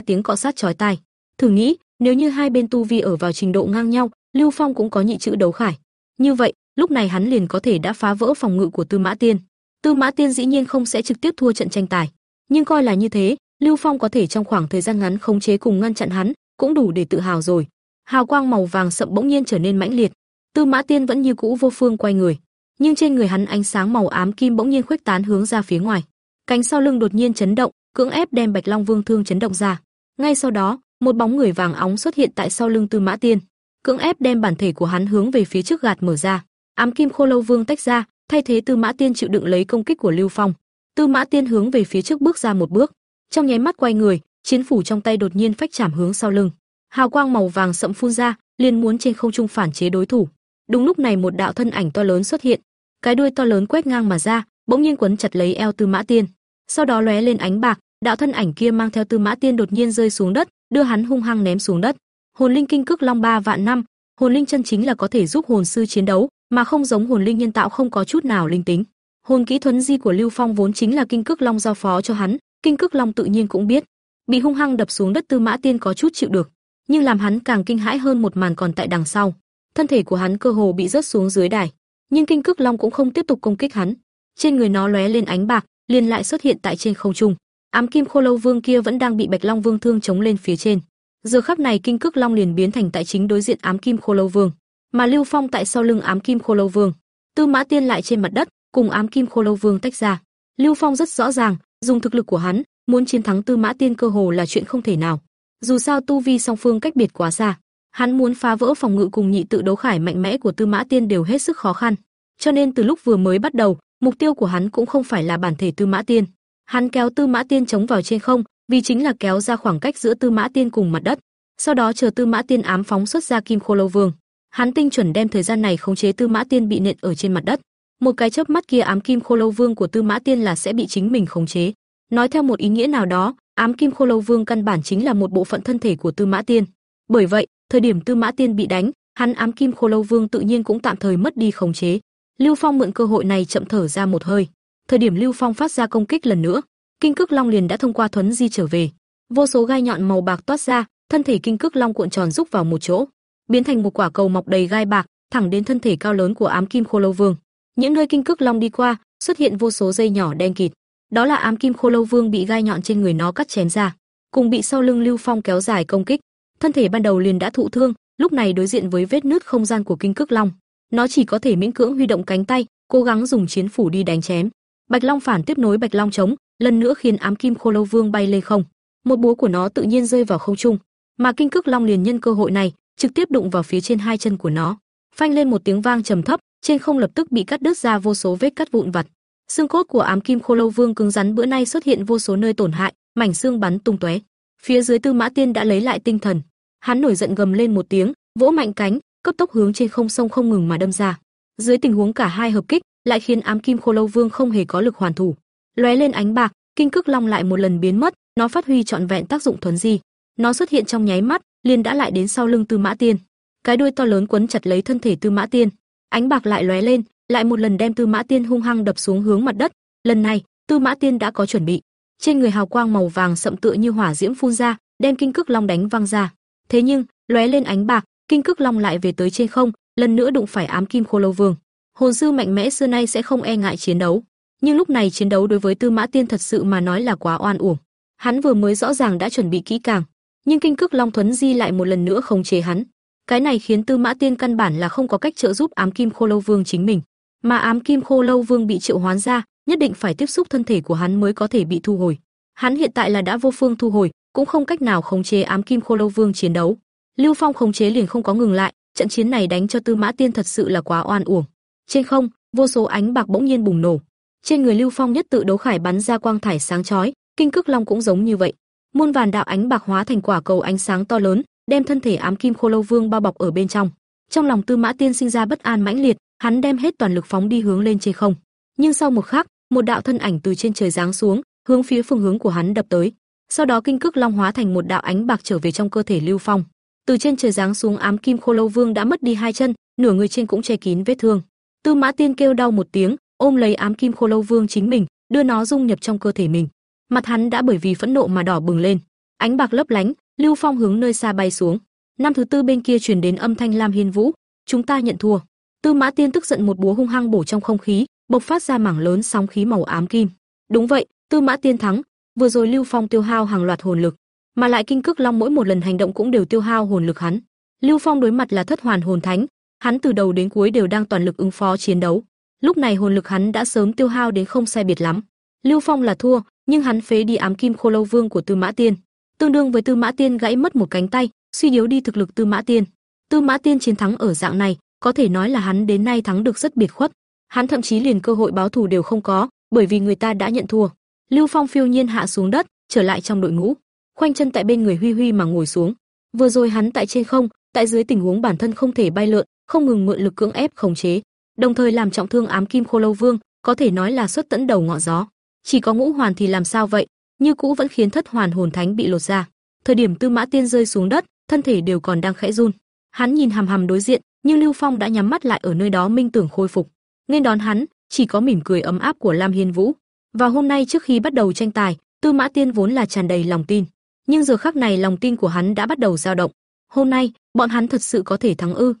tiếng cọ sát chói tai. Thử nghĩ, nếu như hai bên tu vi ở vào trình độ ngang nhau, Lưu Phong cũng có nhị chữ đấu khải. Như vậy, lúc này hắn liền có thể đã phá vỡ phòng ngự của Tư Mã Tiên. Tư Mã Tiên dĩ nhiên không sẽ trực tiếp thua trận tranh tài, nhưng coi là như thế, Lưu Phong có thể trong khoảng thời gian ngắn khống chế cùng ngăn chặn hắn, cũng đủ để tự hào rồi. Hào quang màu vàng sậm bỗng nhiên trở nên mãnh liệt. Tư Mã Tiên vẫn như cũ vô phương quay người, nhưng trên người hắn ánh sáng màu ám kim bỗng nhiên khuếch tán hướng ra phía ngoài. Cánh sau lưng đột nhiên chấn động, cưỡng ép đem Bạch Long Vương thương chấn động ra. Ngay sau đó, một bóng người vàng óng xuất hiện tại sau lưng Tư Mã Tiên, cưỡng ép đem bản thể của hắn hướng về phía trước gạt mở ra. Ám kim khô lâu vương tách ra, thay thế Tư Mã Tiên chịu đựng lấy công kích của Lưu Phong. Tư Mã Tiên hướng về phía trước bước ra một bước, trong nháy mắt quay người, chiến phủ trong tay đột nhiên phách chạm hướng sau lưng. Hào quang màu vàng sậm phun ra, liền muốn trên không trung phản chế đối thủ. Đúng lúc này một đạo thân ảnh to lớn xuất hiện, cái đuôi to lớn quét ngang mà ra, bỗng nhiên quấn chặt lấy eo Tư Mã Tiên. Sau đó lóe lên ánh bạc, đạo thân ảnh kia mang theo Tư Mã Tiên đột nhiên rơi xuống đất, đưa hắn hung hăng ném xuống đất. Hồn linh kinh cước long ba vạn năm, hồn linh chân chính là có thể giúp hồn sư chiến đấu, mà không giống hồn linh nhân tạo không có chút nào linh tính. Hồn kỹ thuấn di của Lưu Phong vốn chính là kinh cước long giao phó cho hắn, kinh cước long tự nhiên cũng biết. Bị hung hăng đập xuống đất Tư Mã Tiên có chút chịu được, nhưng làm hắn càng kinh hãi hơn một màn còn tại đằng sau. Thân thể của hắn cơ hồ bị rớt xuống dưới đài, nhưng kinh cước long cũng không tiếp tục công kích hắn. Trên người nó lóe lên ánh bạc, liền lại xuất hiện tại trên không trung. Ám kim khô lâu vương kia vẫn đang bị Bạch Long Vương thương chống lên phía trên. Giờ khắc này kinh cước long liền biến thành tại chính đối diện ám kim khô lâu vương, mà Lưu Phong tại sau lưng ám kim khô lâu vương. Tư Mã Tiên lại trên mặt đất, cùng ám kim khô lâu vương tách ra. Lưu Phong rất rõ ràng, dùng thực lực của hắn, muốn chiến thắng Tư Mã Tiên cơ hồ là chuyện không thể nào. Dù sao tu vi song phương cách biệt quá xa, hắn muốn phá vỡ phòng ngự cùng nhị tự đấu khải mạnh mẽ của Tư Mã Tiên đều hết sức khó khăn. Cho nên từ lúc vừa mới bắt đầu, mục tiêu của hắn cũng không phải là bản thể Tư Mã Tiên. Hắn kéo Tư Mã Tiên chống vào trên không, vì chính là kéo ra khoảng cách giữa Tư Mã Tiên cùng mặt đất. Sau đó chờ Tư Mã Tiên ám phóng xuất ra Kim Khô Lâu Vương, hắn tinh chuẩn đem thời gian này khống chế Tư Mã Tiên bị nện ở trên mặt đất. Một cái chớp mắt kia ám Kim Khô Lâu Vương của Tư Mã Tiên là sẽ bị chính mình khống chế. Nói theo một ý nghĩa nào đó, ám Kim Khô Lâu Vương căn bản chính là một bộ phận thân thể của Tư Mã Tiên. Bởi vậy, thời điểm Tư Mã Tiên bị đánh, hắn ám Kim Khô Lâu Vương tự nhiên cũng tạm thời mất đi khống chế. Lưu Phong mượn cơ hội này chậm thở ra một hơi. Thời điểm Lưu Phong phát ra công kích lần nữa, Kinh Cước Long liền đã thông qua thuấn di trở về. Vô số gai nhọn màu bạc toát ra, thân thể Kinh Cước Long cuộn tròn rúc vào một chỗ, biến thành một quả cầu mọc đầy gai bạc, thẳng đến thân thể cao lớn của ám kim khô lâu vương. Những nơi Kinh Cước Long đi qua, xuất hiện vô số dây nhỏ đen kịt. Đó là ám kim khô lâu vương bị gai nhọn trên người nó cắt chém ra, cùng bị sau lưng Lưu Phong kéo dài công kích. Thân thể ban đầu liền đã thụ thương, lúc này đối diện với vết nứt không gian của Kinh Cước Long, nó chỉ có thể miễn cưỡng huy động cánh tay, cố gắng dùng chiến phủ đi đánh chém. Bạch Long phản tiếp nối Bạch Long chống, lần nữa khiến ám kim khô lâu vương bay lên không. Một búa của nó tự nhiên rơi vào không trung, mà kinh cước long liền nhân cơ hội này, trực tiếp đụng vào phía trên hai chân của nó. Phanh lên một tiếng vang trầm thấp, trên không lập tức bị cắt đứt ra vô số vết cắt vụn vặt. Xương cốt của ám kim khô lâu vương cứng rắn bữa nay xuất hiện vô số nơi tổn hại, mảnh xương bắn tung tóe. Phía dưới Tư Mã Tiên đã lấy lại tinh thần, hắn nổi giận gầm lên một tiếng, vỗ mạnh cánh, cấp tốc hướng trên không sông không ngừng mà đâm ra. Dưới tình huống cả hai hợp kích, lại khiến ám kim khô lâu vương không hề có lực hoàn thủ. Lóe lên ánh bạc, kinh cước long lại một lần biến mất, nó phát huy trọn vẹn tác dụng thuần di. Nó xuất hiện trong nháy mắt, liền đã lại đến sau lưng Tư Mã Tiên. Cái đuôi to lớn quấn chặt lấy thân thể Tư Mã Tiên, ánh bạc lại lóe lên, lại một lần đem Tư Mã Tiên hung hăng đập xuống hướng mặt đất. Lần này, Tư Mã Tiên đã có chuẩn bị. Trên người hào quang màu vàng sậm tựa như hỏa diễm phun ra, đem kinh cước long đánh văng ra. Thế nhưng, lóe lên ánh bạc, kinh cước long lại về tới trên không, lần nữa đụng phải ám kim khô lâu vương. Hồn sư mạnh mẽ xưa nay sẽ không e ngại chiến đấu, nhưng lúc này chiến đấu đối với Tư Mã Tiên thật sự mà nói là quá oan uổng. Hắn vừa mới rõ ràng đã chuẩn bị kỹ càng, nhưng kinh cước Long Thuấn Di lại một lần nữa không chế hắn. Cái này khiến Tư Mã Tiên căn bản là không có cách trợ giúp Ám Kim Khô Lâu Vương chính mình, mà Ám Kim Khô Lâu Vương bị triệu hoán ra, nhất định phải tiếp xúc thân thể của hắn mới có thể bị thu hồi. Hắn hiện tại là đã vô phương thu hồi, cũng không cách nào khống chế Ám Kim Khô Lâu Vương chiến đấu. Lưu Phong khống chế liền không có ngừng lại, trận chiến này đánh cho Tư Mã Tiên thật sự là quá oan uổng. Trên không, vô số ánh bạc bỗng nhiên bùng nổ. Trên người Lưu Phong nhất tự đấu khải bắn ra quang thải sáng chói, kinh cước long cũng giống như vậy. Muôn vàn đạo ánh bạc hóa thành quả cầu ánh sáng to lớn, đem thân thể ám kim khô lâu vương bao bọc ở bên trong. Trong lòng Tư Mã Tiên sinh ra bất an mãnh liệt, hắn đem hết toàn lực phóng đi hướng lên trên không. Nhưng sau một khắc, một đạo thân ảnh từ trên trời giáng xuống, hướng phía phương hướng của hắn đập tới. Sau đó kinh cực long hóa thành một đạo ánh bạc trở về trong cơ thể Lưu Phong. Từ trên trời giáng xuống ám kim khô lâu vương đã mất đi hai chân, nửa người trên cũng che kín vết thương. Tư Mã Tiên kêu đau một tiếng, ôm lấy ám kim khô lâu vương chính mình, đưa nó dung nhập trong cơ thể mình. Mặt hắn đã bởi vì phẫn nộ mà đỏ bừng lên, ánh bạc lấp lánh, Lưu Phong hướng nơi xa bay xuống. Năm thứ tư bên kia truyền đến âm thanh Lam Hiên Vũ, chúng ta nhận thua. Tư Mã Tiên tức giận một búa hung hăng bổ trong không khí, bộc phát ra mảng lớn sóng khí màu ám kim. Đúng vậy, Tư Mã Tiên thắng, vừa rồi Lưu Phong tiêu hao hàng loạt hồn lực, mà lại kinh cước long mỗi một lần hành động cũng đều tiêu hao hồn lực hắn. Lưu Phong đối mặt là thất hoàn hồn thánh, hắn từ đầu đến cuối đều đang toàn lực ứng phó chiến đấu. Lúc này hồn lực hắn đã sớm tiêu hao đến không sai biệt lắm. Lưu Phong là thua, nhưng hắn phế đi ám kim khô lâu vương của Tư Mã Tiên, tương đương với Tư Mã Tiên gãy mất một cánh tay, suy yếu đi thực lực Tư Mã Tiên. Tư Mã Tiên chiến thắng ở dạng này, có thể nói là hắn đến nay thắng được rất biệt khuất. Hắn thậm chí liền cơ hội báo thù đều không có, bởi vì người ta đã nhận thua. Lưu Phong phiêu nhiên hạ xuống đất, trở lại trong đội ngũ, khoanh chân tại bên người Huy Huy mà ngồi xuống. Vừa rồi hắn tại trên không, tại dưới tình huống bản thân không thể bay lượn, không ngừng mượn lực cưỡng ép khống chế, đồng thời làm trọng thương ám kim khô lâu vương, có thể nói là xuất tận đầu ngọn gió. Chỉ có ngũ hoàn thì làm sao vậy? Như cũ vẫn khiến thất hoàn hồn thánh bị lột ra. Thời điểm Tư Mã Tiên rơi xuống đất, thân thể đều còn đang khẽ run. Hắn nhìn hằm hằm đối diện, nhưng Lưu Phong đã nhắm mắt lại ở nơi đó minh tưởng khôi phục. Nên đón hắn, chỉ có mỉm cười ấm áp của Lam Hiên Vũ. Và hôm nay trước khi bắt đầu tranh tài, Tư Mã Tiên vốn là tràn đầy lòng tin, nhưng giờ khắc này lòng tin của hắn đã bắt đầu dao động. Hôm nay, bọn hắn thật sự có thể thắng ư?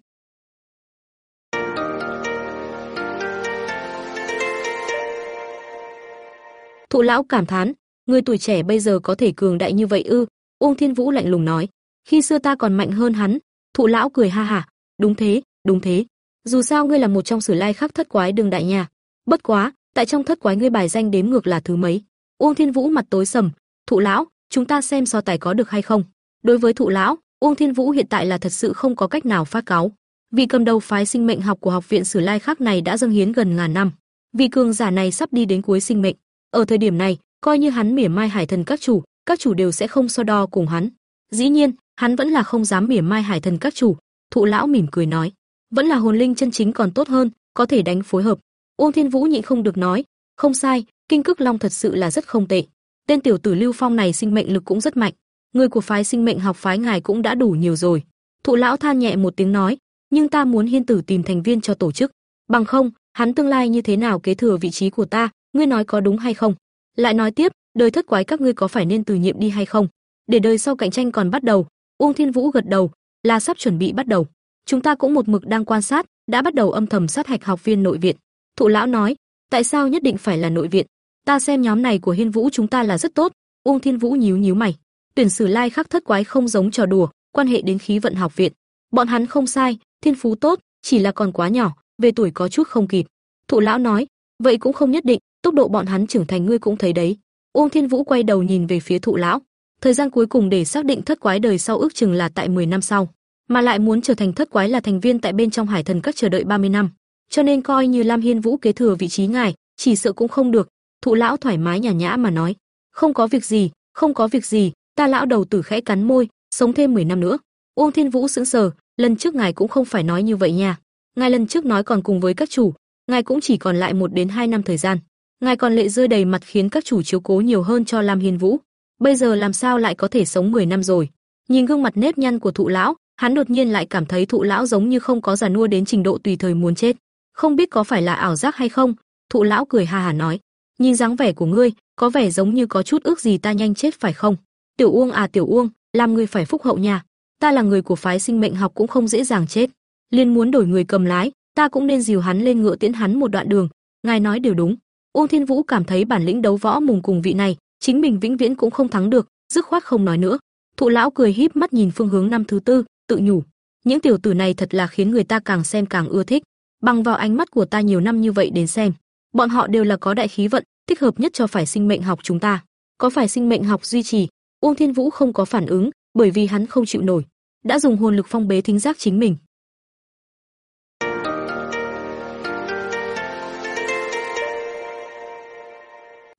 Thụ lão cảm thán, người tuổi trẻ bây giờ có thể cường đại như vậy ư? Uông Thiên Vũ lạnh lùng nói, khi xưa ta còn mạnh hơn hắn. Thụ lão cười ha hả, đúng thế, đúng thế. Dù sao ngươi là một trong sử lai khắc thất quái đường đại nhà. Bất quá, tại trong thất quái ngươi bài danh đếm ngược là thứ mấy? Uông Thiên Vũ mặt tối sầm, thụ lão, chúng ta xem so tài có được hay không. Đối với thụ lão, Uông Thiên Vũ hiện tại là thật sự không có cách nào phát cáo. Vị cầm đầu phái sinh mệnh học của học viện Sử Lai Khắc này đã dâng hiến gần ngàn năm. Vị cường giả này sắp đi đến cuối sinh mệnh. Ở thời điểm này, coi như hắn mỉa mai hải thần các chủ, các chủ đều sẽ không so đo cùng hắn. Dĩ nhiên, hắn vẫn là không dám mỉa mai hải thần các chủ. Thụ lão mỉm cười nói, vẫn là hồn linh chân chính còn tốt hơn, có thể đánh phối hợp. Uông Thiên Vũ nhịn không được nói, không sai, kinh cực long thật sự là rất không tệ. Tên tiểu tử Lưu Phong này sinh mệnh lực cũng rất mạnh, người của phái sinh mệnh học phái ngài cũng đã đủ nhiều rồi. Thụ lão than nhẹ một tiếng nói, nhưng ta muốn hiên tử tìm thành viên cho tổ chức, bằng không, hắn tương lai như thế nào kế thừa vị trí của ta, ngươi nói có đúng hay không? Lại nói tiếp, đời thất quái các ngươi có phải nên từ nhiệm đi hay không? Để đời sau cạnh tranh còn bắt đầu. Uông Thiên Vũ gật đầu, là sắp chuẩn bị bắt đầu. Chúng ta cũng một mực đang quan sát, đã bắt đầu âm thầm sát hạch học viên nội viện. Thụ lão nói, tại sao nhất định phải là nội viện? Ta xem nhóm này của Hiên Vũ chúng ta là rất tốt. Uông Thiên Vũ nhíu nhíu mày. Tuyển sử lai khắc thất quái không giống trò đùa, quan hệ đến khí vận học viện. Bọn hắn không sai, thiên phú tốt, chỉ là còn quá nhỏ, về tuổi có chút không kịp. Thụ lão nói, vậy cũng không nhất định, tốc độ bọn hắn trưởng thành ngươi cũng thấy đấy. Uông Thiên Vũ quay đầu nhìn về phía thụ lão. Thời gian cuối cùng để xác định thất quái đời sau ước chừng là tại 10 năm sau, mà lại muốn trở thành thất quái là thành viên tại bên trong Hải Thần các chờ đợi 30 năm. Cho nên coi như Lam Hiên Vũ kế thừa vị trí ngài, chỉ sợ cũng không được. Thụ lão thoải mái nhả nhã mà nói, không có việc gì, không có việc gì, ta lão đầu tử khẽ cắn môi, sống thêm 10 năm nữa. Uông Thiên Vũ sững sờ, lần trước ngài cũng không phải nói như vậy nha. Ngài lần trước nói còn cùng với các chủ, ngài cũng chỉ còn lại một đến hai năm thời gian. Ngài còn lệ rơi đầy mặt khiến các chủ chiếu cố nhiều hơn cho Lam Hiên Vũ. Bây giờ làm sao lại có thể sống 10 năm rồi? Nhìn gương mặt nếp nhăn của thụ lão, hắn đột nhiên lại cảm thấy thụ lão giống như không có già nua đến trình độ tùy thời muốn chết. Không biết có phải là ảo giác hay không? Thụ lão cười ha hà nói, nhìn dáng vẻ của ngươi, có vẻ giống như có chút ước gì ta nhanh chết phải không? Tiểu Uông à Tiểu Uông, làm ngươi phải phúc hậu nha. Ta là người của phái sinh mệnh học cũng không dễ dàng chết. Liên muốn đổi người cầm lái, ta cũng nên dìu hắn lên ngựa tiễn hắn một đoạn đường. Ngài nói đều đúng. Uông Thiên Vũ cảm thấy bản lĩnh đấu võ mùng cùng vị này, chính mình vĩnh viễn cũng không thắng được, dứt khoát không nói nữa. Thụ lão cười híp mắt nhìn phương hướng năm thứ tư, tự nhủ, những tiểu tử này thật là khiến người ta càng xem càng ưa thích. Bằng vào ánh mắt của ta nhiều năm như vậy đến xem, bọn họ đều là có đại khí vận, thích hợp nhất cho phải sinh mệnh học chúng ta. Có phải sinh mệnh học duy trì, Uông Thiên Vũ không có phản ứng, bởi vì hắn không chịu nổi, đã dùng hồn lực phong bế thính giác chính mình.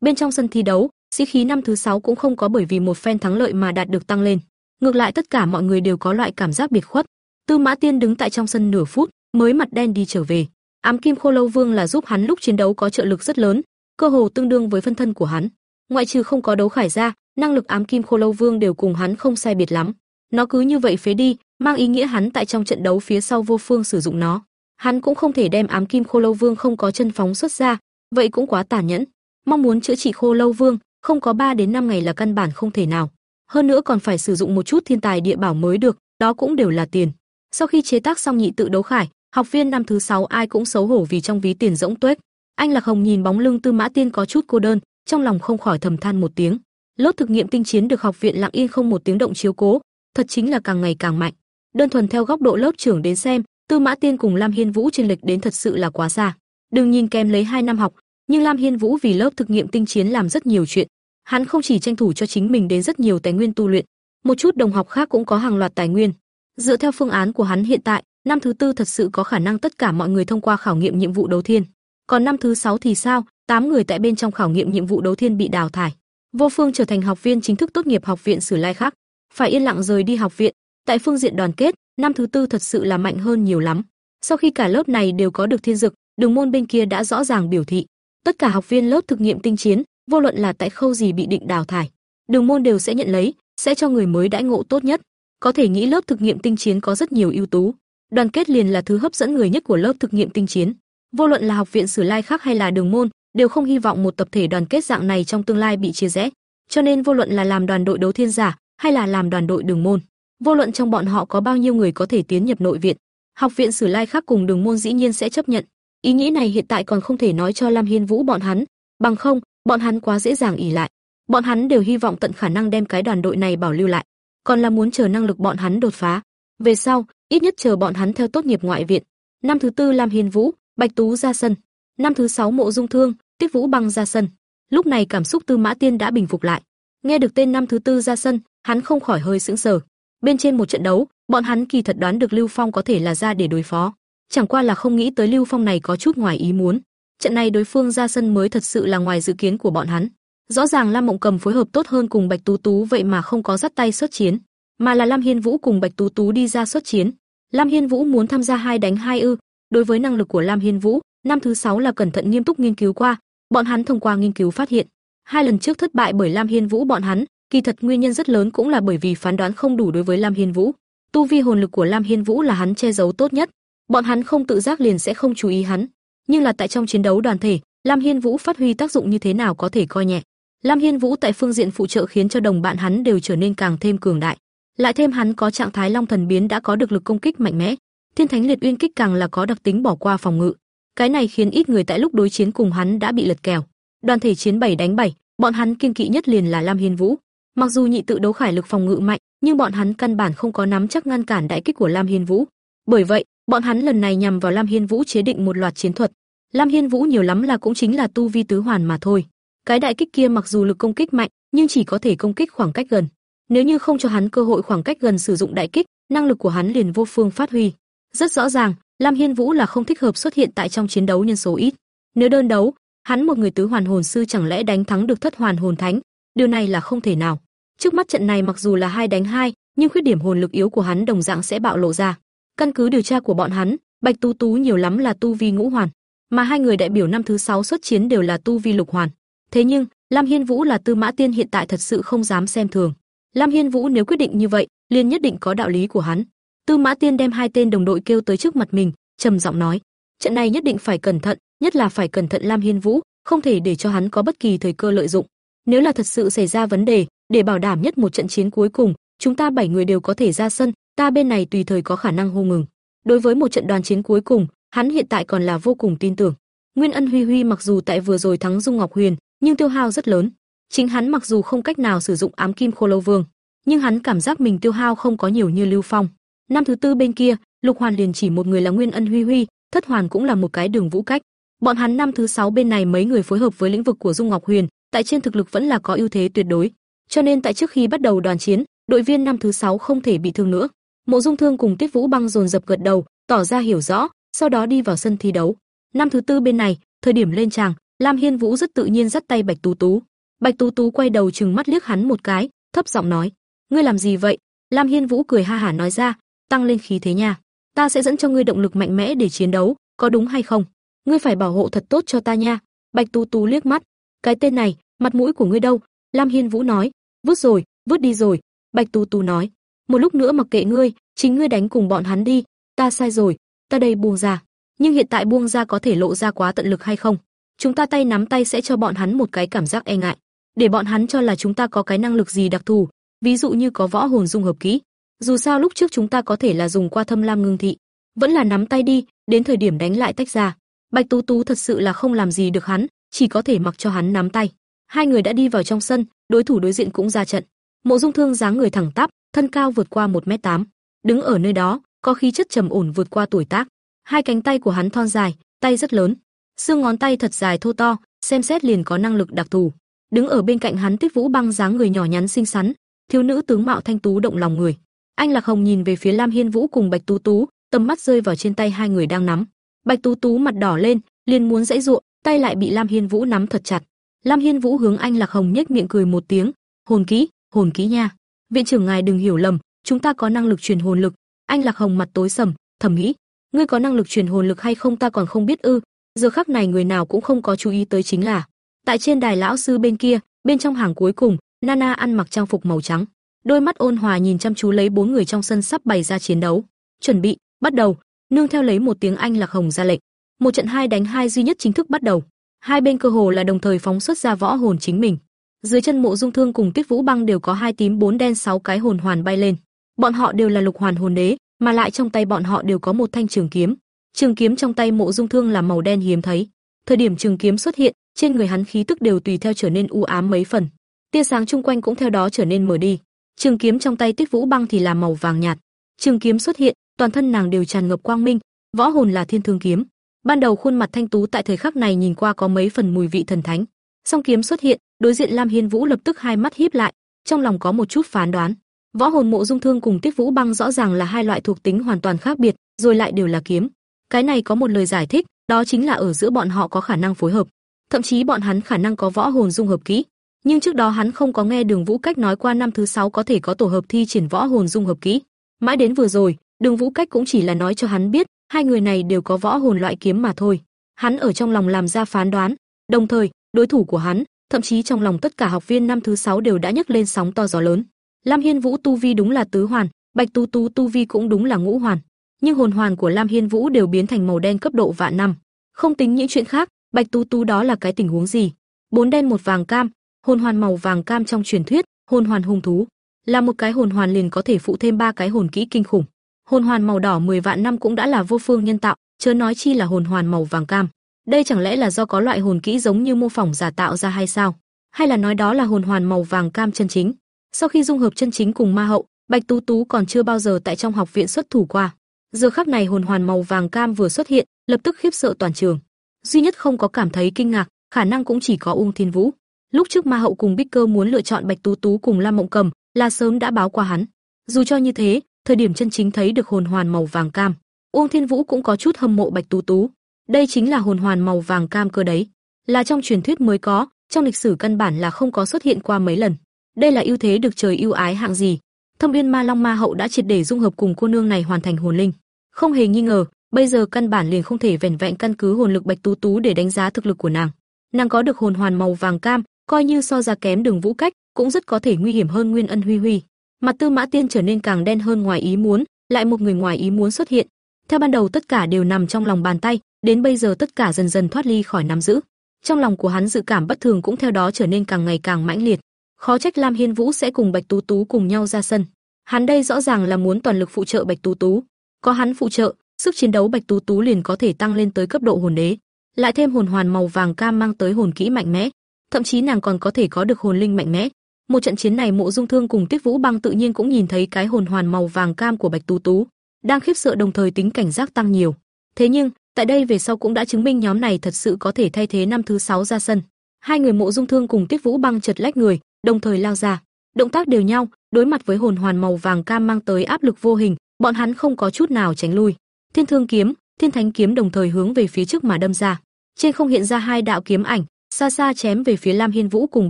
Bên trong sân thi đấu, sĩ khí năm thứ sáu cũng không có bởi vì một phen thắng lợi mà đạt được tăng lên. Ngược lại tất cả mọi người đều có loại cảm giác biệt khuất. Tư Mã Tiên đứng tại trong sân nửa phút, mới mặt đen đi trở về. Ám Kim Khô Lâu Vương là giúp hắn lúc chiến đấu có trợ lực rất lớn, cơ hồ tương đương với phân thân của hắn. Ngoại trừ không có đấu khải ra, năng lực ám kim khô lâu vương đều cùng hắn không sai biệt lắm. Nó cứ như vậy phế đi, mang ý nghĩa hắn tại trong trận đấu phía sau vô phương sử dụng nó. Hắn cũng không thể đem ám kim khô lâu vương không có chân phóng xuất ra, vậy cũng quá tàn nhẫn. Mong muốn chữa trị khô lâu vương, không có 3 đến 5 ngày là căn bản không thể nào. Hơn nữa còn phải sử dụng một chút thiên tài địa bảo mới được, đó cũng đều là tiền. Sau khi chế tác xong nhị tự đấu khải, học viên năm thứ 6 ai cũng xấu hổ vì trong ví tiền rỗng tuếch. Anh Lạc Hồng nhìn bóng lưng Tư Mã Tiên có chút cô đơn, trong lòng không khỏi thầm than một tiếng. Lốt thực nghiệm tinh chiến được học viện lặng yên không một tiếng động chiếu cố, thật chính là càng ngày càng mạnh. Đơn thuần theo góc độ lớp trưởng đến xem, Tư Mã Tiên cùng Lam Hiên Vũ trên lịch đến thật sự là quá xa. Đừng nhìn kèm lấy 2 năm học, nhưng Lam Hiên Vũ vì lớp thực nghiệm tinh chiến làm rất nhiều chuyện. Hắn không chỉ tranh thủ cho chính mình đến rất nhiều tài nguyên tu luyện, một chút đồng học khác cũng có hàng loạt tài nguyên. Dựa theo phương án của hắn hiện tại, năm thứ tư thật sự có khả năng tất cả mọi người thông qua khảo nghiệm nhiệm vụ đấu thiên. Còn năm thứ sáu thì sao? Tám người tại bên trong khảo nghiệm nhiệm vụ đấu thiên bị đào thải. Vô Phương trở thành học viên chính thức tốt nghiệp học viện Sử Lai khác, phải yên lặng rời đi học viện. Tại phương diện đoàn kết, năm thứ tư thật sự là mạnh hơn nhiều lắm. Sau khi cả lớp này đều có được thiên dực, đường môn bên kia đã rõ ràng biểu thị, tất cả học viên lớp thực nghiệm tinh chiến, vô luận là tại khâu gì bị định đào thải, đường môn đều sẽ nhận lấy, sẽ cho người mới đãi ngộ tốt nhất. Có thể nghĩ lớp thực nghiệm tinh chiến có rất nhiều ưu tú, đoàn kết liền là thứ hấp dẫn người nhất của lớp thực nghiệm tinh chiến. Vô luận là học viện Sử Lai khác hay là đường môn, đều không hy vọng một tập thể đoàn kết dạng này trong tương lai bị chia rẽ. Cho nên vô luận là làm đoàn đội đấu thiên giả hay là làm đoàn đội đường môn, vô luận trong bọn họ có bao nhiêu người có thể tiến nhập nội viện, học viện Sử Lai khác cùng đường môn dĩ nhiên sẽ chấp nhận. Ý nghĩ này hiện tại còn không thể nói cho Lam Hiên Vũ bọn hắn, bằng không, bọn hắn quá dễ dàng ỉ lại. Bọn hắn đều hy vọng tận khả năng đem cái đoàn đội này bảo lưu lại, còn là muốn chờ năng lực bọn hắn đột phá. Về sau, ít nhất chờ bọn hắn theo tốt nghiệp ngoại viện. Năm thứ tư Lam Hiên Vũ, Bạch Tú ra sân. Năm thứ sáu Mộ Dung Thương, Tiết Vũ Băng ra sân. Lúc này cảm xúc Tư Mã Tiên đã bình phục lại. Nghe được tên năm thứ tư ra sân, hắn không khỏi hơi sững sờ. Bên trên một trận đấu, bọn hắn kỳ thật đoán được Lưu Phong có thể là ra để đối phó, chẳng qua là không nghĩ tới Lưu Phong này có chút ngoài ý muốn. Trận này đối phương ra sân mới thật sự là ngoài dự kiến của bọn hắn. Rõ ràng Lam Mộng Cầm phối hợp tốt hơn cùng Bạch Tú Tú vậy mà không có dắt tay xuất chiến, mà là Lam Hiên Vũ cùng Bạch Tú Tú đi ra xuất chiến. Lam Hiên Vũ muốn tham gia hai đánh hai ư? Đối với năng lực của Lam Hiên Vũ, năm thứ sáu là cẩn thận nghiêm túc nghiên cứu qua, bọn hắn thông qua nghiên cứu phát hiện, hai lần trước thất bại bởi Lam Hiên Vũ bọn hắn, kỳ thật nguyên nhân rất lớn cũng là bởi vì phán đoán không đủ đối với Lam Hiên Vũ. Tu vi hồn lực của Lam Hiên Vũ là hắn che giấu tốt nhất, bọn hắn không tự giác liền sẽ không chú ý hắn, nhưng là tại trong chiến đấu đoàn thể, Lam Hiên Vũ phát huy tác dụng như thế nào có thể coi nhẹ. Lam Hiên Vũ tại phương diện phụ trợ khiến cho đồng bạn hắn đều trở nên càng thêm cường đại. Lại thêm hắn có trạng thái Long Thần biến đã có được lực công kích mạnh mẽ, Thiên Thánh Liệt Uyên kích càng là có đặc tính bỏ qua phòng ngự. Cái này khiến ít người tại lúc đối chiến cùng hắn đã bị lật kèo. Đoàn thể chiến 7 đánh 7, bọn hắn kiên kỵ nhất liền là Lam Hiên Vũ. Mặc dù nhị tự đấu khải lực phòng ngự mạnh, nhưng bọn hắn căn bản không có nắm chắc ngăn cản đại kích của Lam Hiên Vũ. Bởi vậy, bọn hắn lần này nhằm vào Lam Hiên Vũ chế định một loạt chiến thuật. Lam Hiên Vũ nhiều lắm là cũng chính là tu vi tứ hoàn mà thôi. Cái đại kích kia mặc dù lực công kích mạnh, nhưng chỉ có thể công kích khoảng cách gần. Nếu như không cho hắn cơ hội khoảng cách gần sử dụng đại kích, năng lực của hắn liền vô phương phát huy. Rất rõ ràng, Lam Hiên Vũ là không thích hợp xuất hiện tại trong chiến đấu nhân số ít. Nếu đơn đấu, hắn một người tứ hoàn hồn sư chẳng lẽ đánh thắng được thất hoàn hồn thánh? Điều này là không thể nào. Trước mắt trận này mặc dù là hai đánh hai, nhưng khuyết điểm hồn lực yếu của hắn đồng dạng sẽ bạo lộ ra. Căn cứ điều tra của bọn hắn, Bạch Tú Tú nhiều lắm là tu vi ngũ hoàn, mà hai người đại biểu năm thứ sáu xuất chiến đều là tu vi lục hoàn. Thế nhưng, Lam Hiên Vũ là Tư Mã Tiên hiện tại thật sự không dám xem thường. Lam Hiên Vũ nếu quyết định như vậy, liền nhất định có đạo lý của hắn. Tư Mã Tiên đem hai tên đồng đội kêu tới trước mặt mình, trầm giọng nói: "Trận này nhất định phải cẩn thận, nhất là phải cẩn thận Lam Hiên Vũ, không thể để cho hắn có bất kỳ thời cơ lợi dụng. Nếu là thật sự xảy ra vấn đề, để bảo đảm nhất một trận chiến cuối cùng, chúng ta bảy người đều có thể ra sân, ta bên này tùy thời có khả năng hô ngừng. Đối với một trận đoàn chiến cuối cùng, hắn hiện tại còn là vô cùng tin tưởng. Nguyên Ân Huy Huy mặc dù tại vừa rồi thắng Dung Ngọc Huyền, nhưng tiêu hao rất lớn. Chính hắn mặc dù không cách nào sử dụng ám kim khô lâu vương, nhưng hắn cảm giác mình tiêu hao không có nhiều như Lưu Phong. Năm thứ tư bên kia, Lục Hoàn liền chỉ một người là Nguyên Ân Huy Huy, Thất Hoàn cũng là một cái đường vũ cách. Bọn hắn năm thứ sáu bên này mấy người phối hợp với lĩnh vực của Dung Ngọc Huyền, tại trên thực lực vẫn là có ưu thế tuyệt đối. Cho nên tại trước khi bắt đầu đoàn chiến, đội viên năm thứ sáu không thể bị thương nữa. Mộ Dung Thương cùng Tiết Vũ Băng dồn dập gật đầu, tỏ ra hiểu rõ, sau đó đi vào sân thi đấu. Năm thứ tư bên này, thời điểm lên tràng, Lam Hiên Vũ rất tự nhiên dắt tay Bạch Tú Tú. Bạch Tú Tú quay đầu trừng mắt liếc hắn một cái, thấp giọng nói: "Ngươi làm gì vậy?" Lam Hiên Vũ cười ha hả nói ra: "Tăng lên khí thế nha, ta sẽ dẫn cho ngươi động lực mạnh mẽ để chiến đấu, có đúng hay không? Ngươi phải bảo hộ thật tốt cho ta nha." Bạch Tú Tú liếc mắt, "Cái tên này, mặt mũi của ngươi đâu?" Lam Hiên Vũ nói: Vứt rồi, vứt đi rồi, Bạch Tú Tú nói. Một lúc nữa mặc kệ ngươi, chính ngươi đánh cùng bọn hắn đi, ta sai rồi, ta đây buông ra. Nhưng hiện tại buông ra có thể lộ ra quá tận lực hay không? Chúng ta tay nắm tay sẽ cho bọn hắn một cái cảm giác e ngại, để bọn hắn cho là chúng ta có cái năng lực gì đặc thù, ví dụ như có võ hồn dung hợp kỹ. Dù sao lúc trước chúng ta có thể là dùng qua Thâm Lam Ngưng Thị, vẫn là nắm tay đi, đến thời điểm đánh lại tách ra. Bạch Tú Tú thật sự là không làm gì được hắn, chỉ có thể mặc cho hắn nắm tay. Hai người đã đi vào trong sân, đối thủ đối diện cũng ra trận. Mộ Dung Thương dáng người thẳng tắp, thân cao vượt qua 1m8, đứng ở nơi đó, có khí chất trầm ổn vượt qua tuổi tác. Hai cánh tay của hắn thon dài, tay rất lớn, xương ngón tay thật dài thô to, xem xét liền có năng lực đặc thù. Đứng ở bên cạnh hắn Tích Vũ Băng dáng người nhỏ nhắn xinh xắn, thiếu nữ tướng mạo thanh tú động lòng người. Anh Lạc Hồng nhìn về phía Lam Hiên Vũ cùng Bạch Tú Tú, tầm mắt rơi vào trên tay hai người đang nắm. Bạch Tú Tú mặt đỏ lên, liền muốn dãy dụa, tay lại bị Lam Hiên Vũ nắm thật chặt. Lam Hiên Vũ hướng anh Lạc Hồng nhếch miệng cười một tiếng, "Hồn kỹ, hồn kỹ nha. Viện trưởng ngài đừng hiểu lầm, chúng ta có năng lực truyền hồn lực." Anh Lạc Hồng mặt tối sầm, thầm nghĩ, "Ngươi có năng lực truyền hồn lực hay không ta còn không biết ư?" Giờ khắc này người nào cũng không có chú ý tới chính là, tại trên đài lão sư bên kia, bên trong hàng cuối cùng, Nana ăn mặc trang phục màu trắng, đôi mắt ôn hòa nhìn chăm chú lấy bốn người trong sân sắp bày ra chiến đấu. "Chuẩn bị, bắt đầu." Nương theo lấy một tiếng Anh Lạc Hồng ra lệnh, một trận hai đánh hai duy nhất chính thức bắt đầu. Hai bên cơ hồ là đồng thời phóng xuất ra võ hồn chính mình. Dưới chân Mộ Dung Thương cùng Tuyết Vũ Băng đều có hai tím bốn đen sáu cái hồn hoàn bay lên. Bọn họ đều là lục hoàn hồn đế, mà lại trong tay bọn họ đều có một thanh trường kiếm. Trường kiếm trong tay Mộ Dung Thương là màu đen hiếm thấy. Thời điểm trường kiếm xuất hiện, trên người hắn khí tức đều tùy theo trở nên u ám mấy phần. Tia sáng chung quanh cũng theo đó trở nên mờ đi. Trường kiếm trong tay Tuyết Vũ Băng thì là màu vàng nhạt. Trường kiếm xuất hiện, toàn thân nàng đều tràn ngập quang minh, võ hồn là Thiên Thương kiếm. Ban đầu khuôn mặt thanh tú tại thời khắc này nhìn qua có mấy phần mùi vị thần thánh. Song kiếm xuất hiện, đối diện Lam Hiên Vũ lập tức hai mắt híp lại, trong lòng có một chút phán đoán. Võ hồn mộ dung thương cùng Tiết Vũ Băng rõ ràng là hai loại thuộc tính hoàn toàn khác biệt, rồi lại đều là kiếm. Cái này có một lời giải thích, đó chính là ở giữa bọn họ có khả năng phối hợp, thậm chí bọn hắn khả năng có võ hồn dung hợp kỹ. Nhưng trước đó hắn không có nghe Đường Vũ Cách nói qua năm thứ sáu có thể có tổ hợp thi triển võ hồn dung hợp kỹ. Mãi đến vừa rồi, Đường Vũ Cách cũng chỉ là nói cho hắn biết, hai người này đều có võ hồn loại kiếm mà thôi. Hắn ở trong lòng làm ra phán đoán, đồng thời, đối thủ của hắn, thậm chí trong lòng tất cả học viên năm thứ sáu đều đã nhấc lên sóng to gió lớn. Lam Hiên Vũ tu vi đúng là tứ hoàn, Bạch Tu Tu tu vi cũng đúng là ngũ hoàn, nhưng hồn hoàn của Lam Hiên Vũ đều biến thành màu đen cấp độ vạn năm. Không tính những chuyện khác, Bạch Tu Tu đó là cái tình huống gì? Bốn đen một vàng cam, hồn hoàn màu vàng cam trong truyền thuyết, hồn hoàn hung thú, là một cái hồn hoàn liền có thể phụ thêm ba cái hồn kỹ kinh khủng hồn hoàn màu đỏ 10 vạn năm cũng đã là vô phương nhân tạo, chớ nói chi là hồn hoàn màu vàng cam. Đây chẳng lẽ là do có loại hồn kỹ giống như mô phỏng giả tạo ra hay sao? Hay là nói đó là hồn hoàn màu vàng cam chân chính? Sau khi dung hợp chân chính cùng ma hậu, Bạch Tú Tú còn chưa bao giờ tại trong học viện xuất thủ qua. Giờ khắc này hồn hoàn màu vàng cam vừa xuất hiện, lập tức khiếp sợ toàn trường. Duy nhất không có cảm thấy kinh ngạc, khả năng cũng chỉ có Ung Thiên Vũ. Lúc trước Ma Hậu cùng Bích Cơ muốn lựa chọn Bạch Tú Tú cùng Lam Mộng Cầm, là sớm đã báo qua hắn. Dù cho như thế, thời điểm chân chính thấy được hồn hoàn màu vàng cam, Uông Thiên Vũ cũng có chút hâm mộ Bạch Tú Tú. Đây chính là hồn hoàn màu vàng cam cơ đấy, là trong truyền thuyết mới có, trong lịch sử căn bản là không có xuất hiện qua mấy lần. Đây là ưu thế được trời ưu ái hạng gì? Thâm yên Ma Long Ma Hậu đã triệt để dung hợp cùng cô nương này hoàn thành hồn linh. Không hề nghi ngờ, bây giờ căn bản liền không thể vẻn vẹn căn cứ hồn lực Bạch Tú Tú để đánh giá thực lực của nàng. Nàng có được hồn hoàn màu vàng cam, coi như so ra kém Đường Vũ Cách, cũng rất có thể nguy hiểm hơn Nguyên Ân Huy Huy. Mặt Tư Mã Tiên trở nên càng đen hơn ngoài ý muốn, lại một người ngoài ý muốn xuất hiện. Theo ban đầu tất cả đều nằm trong lòng bàn tay, đến bây giờ tất cả dần dần thoát ly khỏi nắm giữ. Trong lòng của hắn dự cảm bất thường cũng theo đó trở nên càng ngày càng mãnh liệt. Khó trách Lam Hiên Vũ sẽ cùng Bạch Tú Tú cùng nhau ra sân. Hắn đây rõ ràng là muốn toàn lực phụ trợ Bạch Tú Tú. Có hắn phụ trợ, sức chiến đấu Bạch Tú Tú liền có thể tăng lên tới cấp độ hồn đế. Lại thêm hồn hoàn màu vàng cam mang tới hồn kỹ mạnh mẽ, thậm chí nàng còn có thể có được hồn linh mạnh mẽ. Một trận chiến này Mộ Dung Thương cùng Tiết Vũ Băng tự nhiên cũng nhìn thấy cái hồn hoàn màu vàng cam của Bạch Tú Tú, đang khiếp sợ đồng thời tính cảnh giác tăng nhiều. Thế nhưng, tại đây về sau cũng đã chứng minh nhóm này thật sự có thể thay thế năm thứ sáu ra sân. Hai người Mộ Dung Thương cùng Tiết Vũ Băng chật lách người, đồng thời lao ra, động tác đều nhau, đối mặt với hồn hoàn màu vàng cam mang tới áp lực vô hình, bọn hắn không có chút nào tránh lui. Thiên Thương kiếm, Thiên Thánh kiếm đồng thời hướng về phía trước mà đâm ra. Trên không hiện ra hai đạo kiếm ảnh, xa xa chém về phía Lam Hiên Vũ cùng